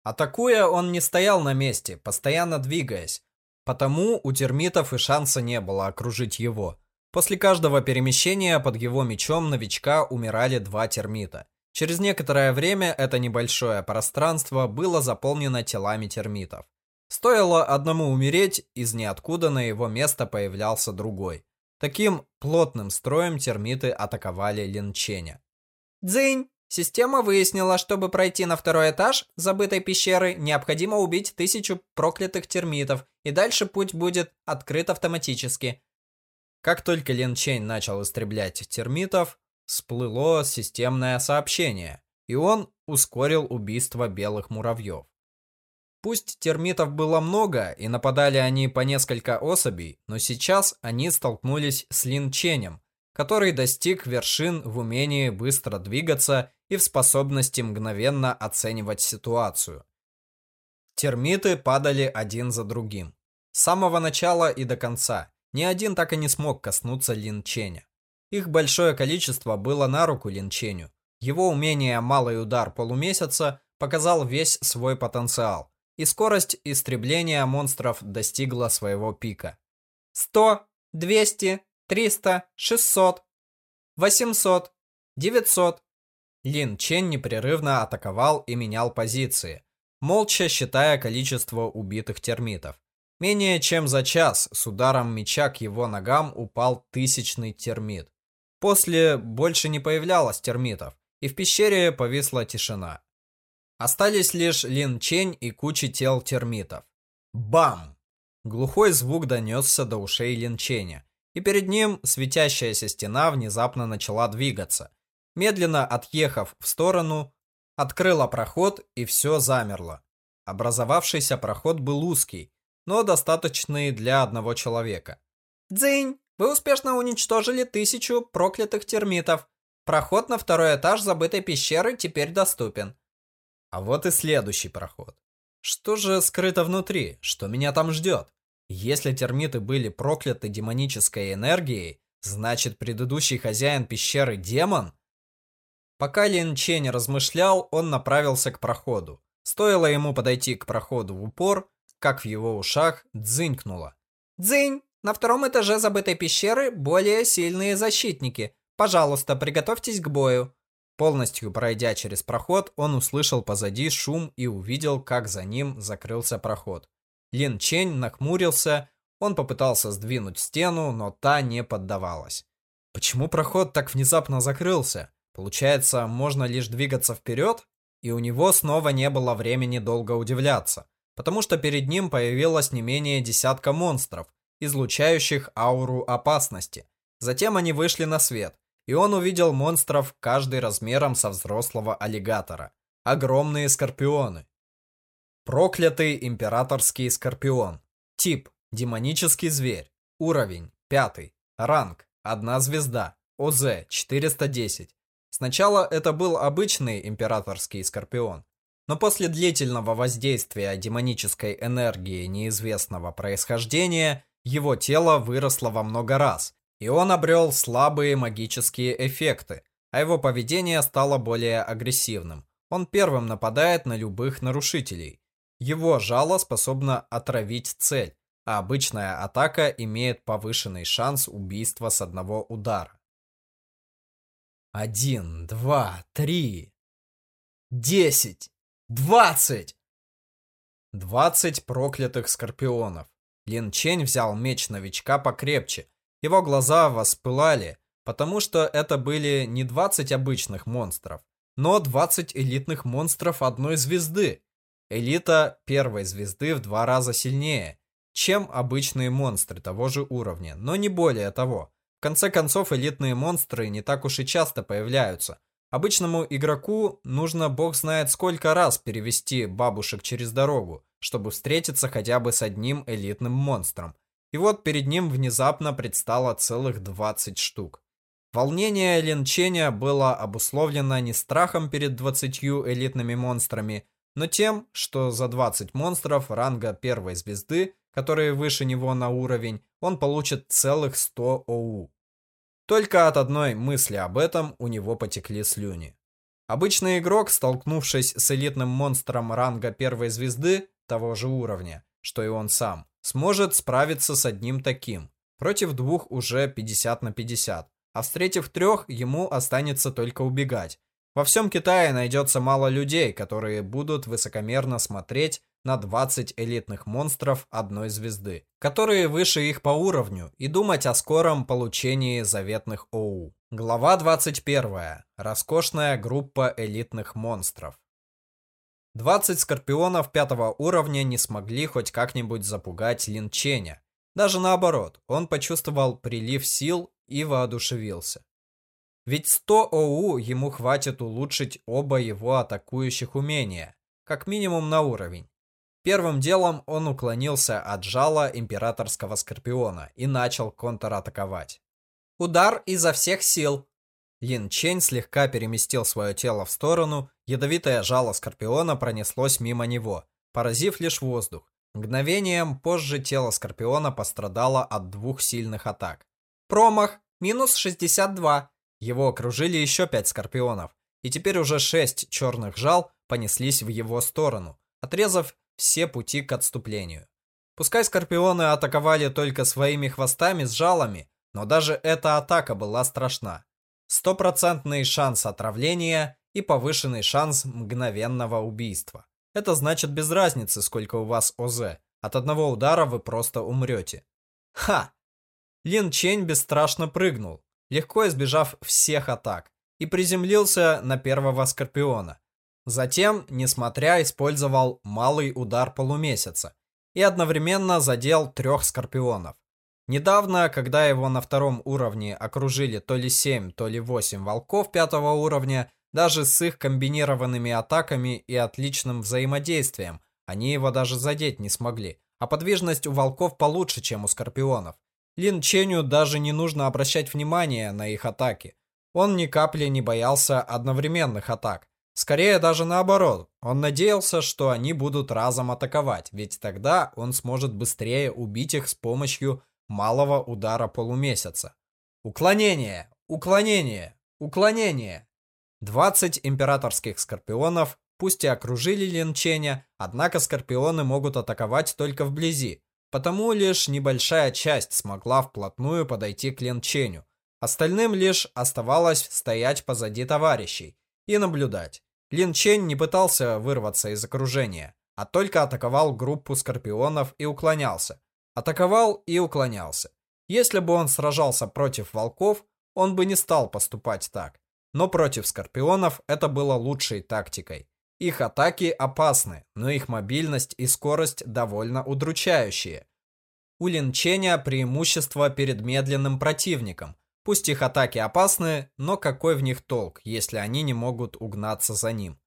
Атакуя, он не стоял на месте, постоянно двигаясь, Потому у термитов и шанса не было окружить его. После каждого перемещения под его мечом новичка умирали два термита. Через некоторое время это небольшое пространство было заполнено телами термитов. Стоило одному умереть, из ниоткуда на его место появлялся другой. Таким плотным строем термиты атаковали Линченя. «Дзынь! Система выяснила, чтобы пройти на второй этаж забытой пещеры, необходимо убить тысячу проклятых термитов, и дальше путь будет открыт автоматически. Как только Лин Чень начал истреблять термитов, всплыло системное сообщение, и он ускорил убийство белых муравьев. Пусть термитов было много, и нападали они по несколько особей, но сейчас они столкнулись с Лин Ченем, который достиг вершин в умении быстро двигаться и в способности мгновенно оценивать ситуацию. Термиты падали один за другим. С самого начала и до конца ни один так и не смог коснуться Лин Ченя. Их большое количество было на руку Лин Ченю. Его умение «Малый удар полумесяца» показал весь свой потенциал, и скорость истребления монстров достигла своего пика. 100, 200, 300, 600, 800, 900. Лин Чен непрерывно атаковал и менял позиции, молча считая количество убитых термитов. Менее чем за час с ударом меча к его ногам упал тысячный термит. После больше не появлялось термитов, и в пещере повисла тишина. Остались лишь Лин Чень и куча тел термитов. Бам! Глухой звук донесся до ушей Лин Ченя, и перед ним светящаяся стена внезапно начала двигаться. Медленно отъехав в сторону, открыла проход и все замерло. Образовавшийся проход был узкий, но достаточный для одного человека. «Дзынь, вы успешно уничтожили тысячу проклятых термитов. Проход на второй этаж забытой пещеры теперь доступен». А вот и следующий проход. Что же скрыто внутри? Что меня там ждет? Если термиты были прокляты демонической энергией, значит предыдущий хозяин пещеры демон? Пока Лин Чень размышлял, он направился к проходу. Стоило ему подойти к проходу в упор, как в его ушах дзынькнуло. «Дзынь! На втором этаже забытой пещеры более сильные защитники. Пожалуйста, приготовьтесь к бою». Полностью пройдя через проход, он услышал позади шум и увидел, как за ним закрылся проход. Лин Чень нахмурился, он попытался сдвинуть стену, но та не поддавалась. Почему проход так внезапно закрылся? Получается, можно лишь двигаться вперед? И у него снова не было времени долго удивляться, потому что перед ним появилось не менее десятка монстров, излучающих ауру опасности. Затем они вышли на свет, и он увидел монстров, каждый размером со взрослого аллигатора. Огромные скорпионы, Проклятый императорский скорпион. Тип – демонический зверь. Уровень – пятый. Ранг – одна звезда. ОЗ – 410. Сначала это был обычный императорский скорпион, но после длительного воздействия демонической энергии неизвестного происхождения его тело выросло во много раз, и он обрел слабые магические эффекты, а его поведение стало более агрессивным. Он первым нападает на любых нарушителей, его жало способно отравить цель, а обычная атака имеет повышенный шанс убийства с одного удара. Один, два, три, десять, двадцать! Двадцать проклятых скорпионов. Лин Чень взял меч новичка покрепче. Его глаза воспылали, потому что это были не двадцать обычных монстров, но двадцать элитных монстров одной звезды. Элита первой звезды в два раза сильнее, чем обычные монстры того же уровня, но не более того. В конце концов, элитные монстры не так уж и часто появляются. Обычному игроку нужно бог знает сколько раз перевести бабушек через дорогу, чтобы встретиться хотя бы с одним элитным монстром. И вот перед ним внезапно предстало целых 20 штук. Волнение Линченя было обусловлено не страхом перед 20 элитными монстрами, но тем, что за 20 монстров ранга первой звезды, которые выше него на уровень, он получит целых 100 ОУ. Только от одной мысли об этом у него потекли слюни. Обычный игрок, столкнувшись с элитным монстром ранга первой звезды, того же уровня, что и он сам, сможет справиться с одним таким. Против двух уже 50 на 50, а встретив трех, ему останется только убегать, во всем Китае найдется мало людей, которые будут высокомерно смотреть на 20 элитных монстров одной звезды, которые выше их по уровню, и думать о скором получении заветных ОУ. Глава 21. Роскошная группа элитных монстров. 20 скорпионов пятого уровня не смогли хоть как-нибудь запугать Лин Ченя. Даже наоборот, он почувствовал прилив сил и воодушевился. Ведь 100 ОУ ему хватит улучшить оба его атакующих умения, как минимум на уровень. Первым делом он уклонился от жала императорского скорпиона и начал контратаковать. Удар изо всех сил. Лин Чень слегка переместил свое тело в сторону, ядовитое жало скорпиона пронеслось мимо него, поразив лишь воздух. Мгновением позже тело скорпиона пострадало от двух сильных атак. Промах, минус 62. Его окружили еще пять скорпионов, и теперь уже шесть черных жал понеслись в его сторону, отрезав все пути к отступлению. Пускай скорпионы атаковали только своими хвостами с жалами, но даже эта атака была страшна. Стопроцентный шанс отравления и повышенный шанс мгновенного убийства. Это значит без разницы, сколько у вас ОЗ. От одного удара вы просто умрете. Ха! Лин Чень бесстрашно прыгнул, легко избежав всех атак, и приземлился на первого скорпиона. Затем, несмотря, использовал малый удар полумесяца и одновременно задел трех скорпионов. Недавно, когда его на втором уровне окружили то ли 7, то ли 8 волков пятого уровня, даже с их комбинированными атаками и отличным взаимодействием, они его даже задеть не смогли. А подвижность у волков получше, чем у скорпионов. Лин Ченю даже не нужно обращать внимание на их атаки. Он ни капли не боялся одновременных атак. Скорее даже наоборот, он надеялся, что они будут разом атаковать, ведь тогда он сможет быстрее убить их с помощью малого удара полумесяца. Уклонение! Уклонение! Уклонение! 20 императорских скорпионов пусть и окружили Линченя, однако скорпионы могут атаковать только вблизи, потому лишь небольшая часть смогла вплотную подойти к Линченю. Остальным лишь оставалось стоять позади товарищей и наблюдать. Лин Чень не пытался вырваться из окружения, а только атаковал группу скорпионов и уклонялся. Атаковал и уклонялся. Если бы он сражался против волков, он бы не стал поступать так. Но против скорпионов это было лучшей тактикой. Их атаки опасны, но их мобильность и скорость довольно удручающие. У Линченя преимущество перед медленным противником. Пусть их атаки опасны, но какой в них толк, если они не могут угнаться за ним?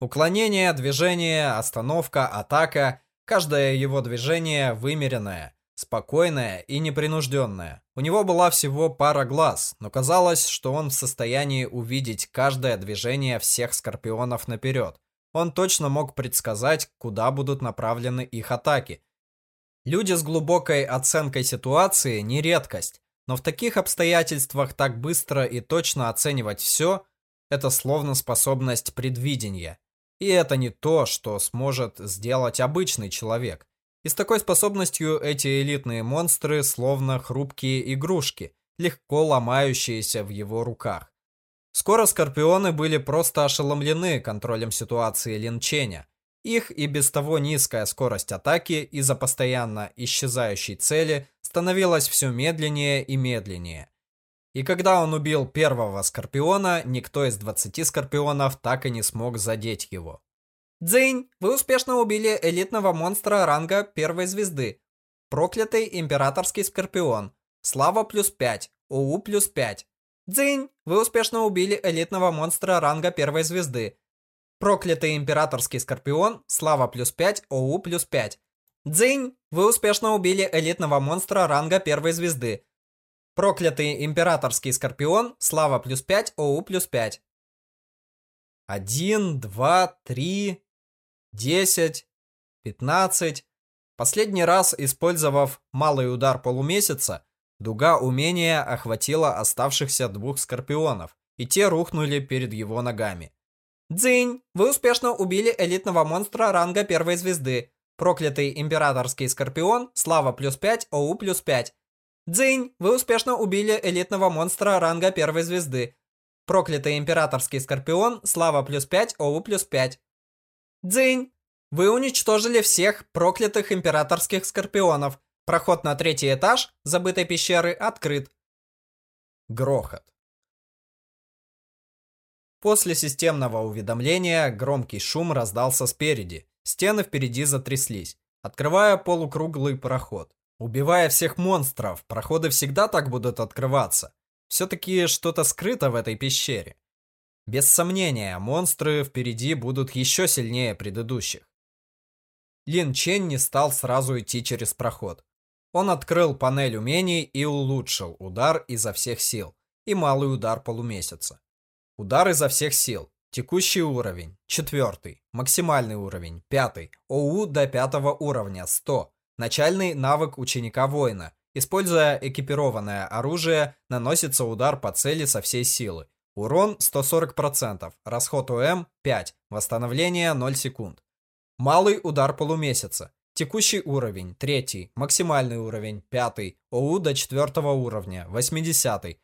Уклонение, движение, остановка, атака – каждое его движение вымеренное, спокойное и непринужденное. У него была всего пара глаз, но казалось, что он в состоянии увидеть каждое движение всех скорпионов наперед. Он точно мог предсказать, куда будут направлены их атаки. Люди с глубокой оценкой ситуации не редкость, но в таких обстоятельствах так быстро и точно оценивать все – это словно способность предвидения. И это не то, что сможет сделать обычный человек – и с такой способностью эти элитные монстры словно хрупкие игрушки, легко ломающиеся в его руках. Скоро скорпионы были просто ошеломлены контролем ситуации Линченя. Их и без того низкая скорость атаки из-за постоянно исчезающей цели становилась все медленнее и медленнее. И когда он убил первого скорпиона, никто из 20 скорпионов так и не смог задеть его. Дзынь, вы успешно убили элитного монстра ранга первой звезды. Проклятый императорский скорпион. Слава плюс 5, ОУ плюс 5. Дзынь, вы успешно убили элитного монстра ранга первой звезды. Проклятый императорский скорпион, слава плюс 5, ОУ плюс 5. Дзынь, вы успешно убили элитного монстра ранга первой звезды. Проклятый императорский скорпион, слава плюс 5, ОУ плюс 5. Один, два, три, 10, 15. Последний раз, использовав малый удар полумесяца, дуга умения охватила оставшихся двух скорпионов, и те рухнули перед его ногами. Дзинь! Вы успешно убили элитного монстра ранга первой звезды. Проклятый императорский скорпион, слава плюс 5, ОУ плюс 5. Дзинь! Вы успешно убили элитного монстра ранга первой звезды. Проклятый императорский скорпион, слава плюс 5, ОУ плюс 5. Дзынь! Вы уничтожили всех проклятых императорских скорпионов. Проход на третий этаж забытой пещеры открыт. Грохот. После системного уведомления громкий шум раздался спереди. Стены впереди затряслись, открывая полукруглый проход. Убивая всех монстров, проходы всегда так будут открываться. Все-таки что-то скрыто в этой пещере. Без сомнения, монстры впереди будут еще сильнее предыдущих. Лин Чен не стал сразу идти через проход. Он открыл панель умений и улучшил удар изо всех сил и малый удар полумесяца. Удар изо всех сил. Текущий уровень. Четвертый. Максимальный уровень. Пятый. ОУ до пятого уровня. 100. Начальный навык ученика-воина. Используя экипированное оружие, наносится удар по цели со всей силы. Урон 140%, расход УМ 5, восстановление 0 секунд. Малый удар полумесяца. Текущий уровень, третий, максимальный уровень, пятый, ОУ до четвертого уровня, 80.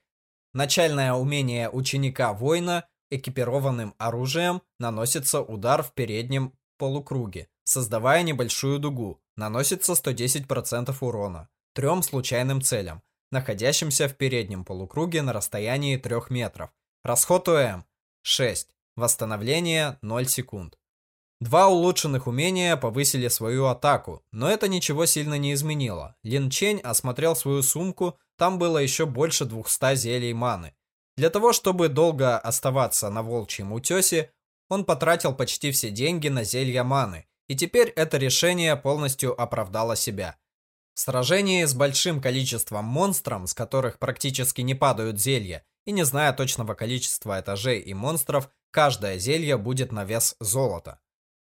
Начальное умение ученика-воина экипированным оружием наносится удар в переднем полукруге, создавая небольшую дугу. Наносится 110% урона трем случайным целям, находящимся в переднем полукруге на расстоянии 3 метров. Расход ОМ 6. Восстановление 0 секунд. Два улучшенных умения повысили свою атаку, но это ничего сильно не изменило. Лин Чень осмотрел свою сумку, там было еще больше 200 зелий маны. Для того, чтобы долго оставаться на волчьем утесе, он потратил почти все деньги на зелья маны, и теперь это решение полностью оправдало себя. В сражении с большим количеством монстров, с которых практически не падают зелья, и не зная точного количества этажей и монстров, каждое зелье будет на вес золота.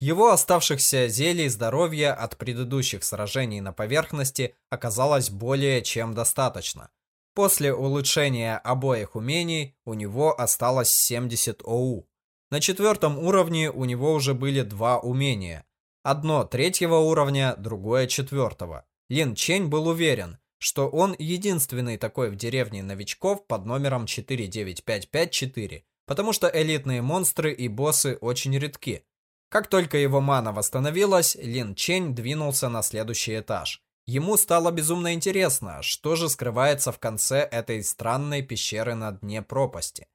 Его оставшихся зелий здоровья от предыдущих сражений на поверхности оказалось более чем достаточно. После улучшения обоих умений у него осталось 70 ОУ. На четвертом уровне у него уже были два умения. Одно третьего уровня, другое четвертого. Лин Чень был уверен, что он единственный такой в деревне новичков под номером 49554, потому что элитные монстры и боссы очень редки. Как только его мана восстановилась, Лин Чень двинулся на следующий этаж. Ему стало безумно интересно, что же скрывается в конце этой странной пещеры на дне пропасти.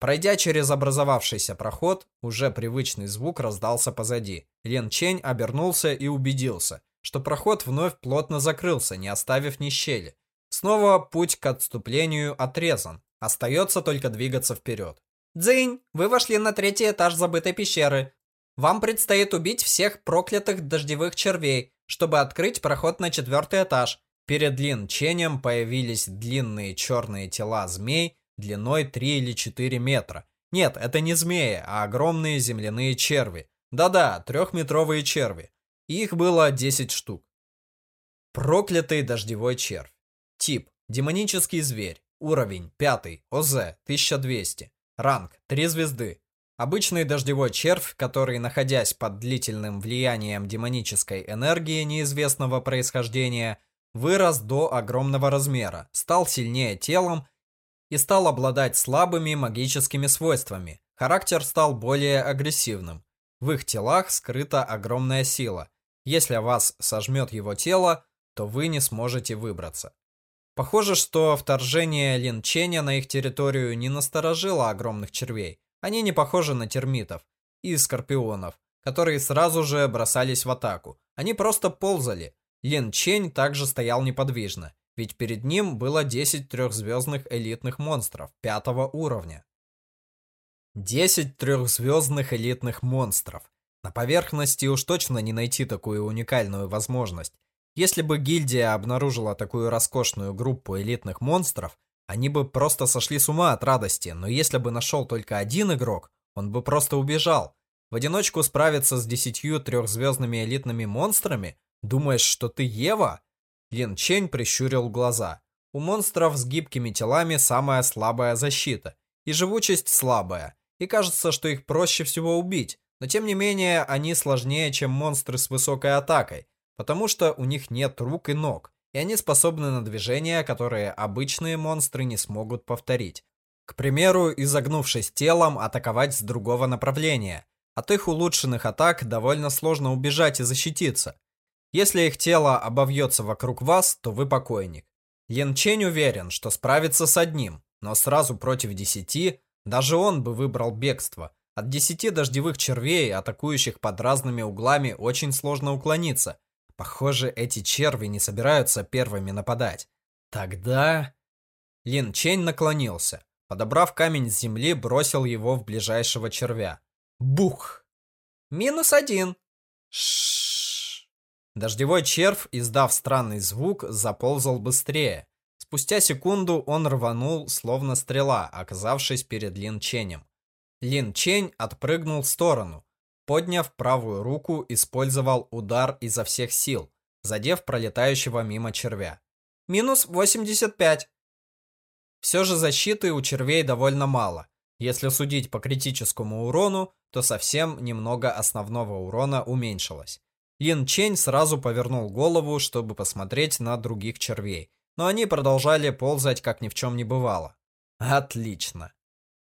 Пройдя через образовавшийся проход, уже привычный звук раздался позади. Лин Чень обернулся и убедился, что проход вновь плотно закрылся, не оставив ни щели. Снова путь к отступлению отрезан. Остается только двигаться вперед. «Дзынь, вы вошли на третий этаж забытой пещеры. Вам предстоит убить всех проклятых дождевых червей, чтобы открыть проход на четвертый этаж. Перед Лин Ченем появились длинные черные тела змей длиной 3 или 4 метра. Нет, это не змеи, а огромные земляные черви. Да-да, трехметровые черви. Их было 10 штук. Проклятый дождевой червь. Тип. Демонический зверь. Уровень. 5. ОЗ. 1200. Ранг. 3 звезды. Обычный дождевой червь, который, находясь под длительным влиянием демонической энергии неизвестного происхождения, вырос до огромного размера, стал сильнее телом и стал обладать слабыми магическими свойствами. Характер стал более агрессивным. В их телах скрыта огромная сила. Если вас сожмет его тело, то вы не сможете выбраться. Похоже, что вторжение Линченя на их территорию не насторожило огромных червей. Они не похожи на термитов и скорпионов, которые сразу же бросались в атаку. Они просто ползали. Лин Чень также стоял неподвижно, ведь перед ним было 10 трехзвездных элитных монстров пятого уровня. 10 трехзвездных элитных монстров. На поверхности уж точно не найти такую уникальную возможность. Если бы гильдия обнаружила такую роскошную группу элитных монстров, они бы просто сошли с ума от радости, но если бы нашел только один игрок, он бы просто убежал. В одиночку справиться с десятью трехзвездными элитными монстрами? Думаешь, что ты Ева? Лин Чень прищурил глаза. У монстров с гибкими телами самая слабая защита. И живучесть слабая. И кажется, что их проще всего убить. Но тем не менее, они сложнее, чем монстры с высокой атакой. Потому что у них нет рук и ног и они способны на движения, которые обычные монстры не смогут повторить. К примеру, изогнувшись телом, атаковать с другого направления. От их улучшенных атак довольно сложно убежать и защититься. Если их тело обовьется вокруг вас, то вы покойник. Лин Чень уверен, что справится с одним, но сразу против десяти, даже он бы выбрал бегство. От десяти дождевых червей, атакующих под разными углами, очень сложно уклониться. Похоже, эти черви не собираются первыми нападать. Тогда... Лин Чень наклонился. Подобрав камень с земли, бросил его в ближайшего червя. Бух! Минус один. Шшш. Дождевой червь, издав странный звук, заползал быстрее. Спустя секунду он рванул, словно стрела, оказавшись перед Лин Ченем. Лин Чень отпрыгнул в сторону. Подняв правую руку, использовал удар изо всех сил, задев пролетающего мимо червя. Минус 85. Все же защиты у червей довольно мало. Если судить по критическому урону, то совсем немного основного урона уменьшилось. Лин Чень сразу повернул голову, чтобы посмотреть на других червей, но они продолжали ползать, как ни в чем не бывало. Отлично.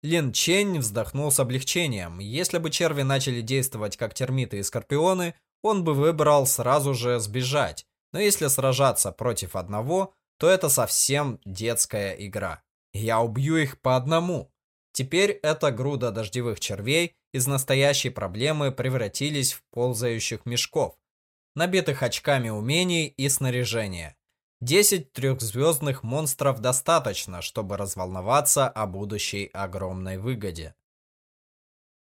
Лин Чень вздохнул с облегчением. Если бы черви начали действовать как термиты и скорпионы, он бы выбрал сразу же сбежать. Но если сражаться против одного, то это совсем детская игра. Я убью их по одному. Теперь эта груда дождевых червей из настоящей проблемы превратились в ползающих мешков, набитых очками умений и снаряжения. Десять трехзвездных монстров достаточно, чтобы разволноваться о будущей огромной выгоде.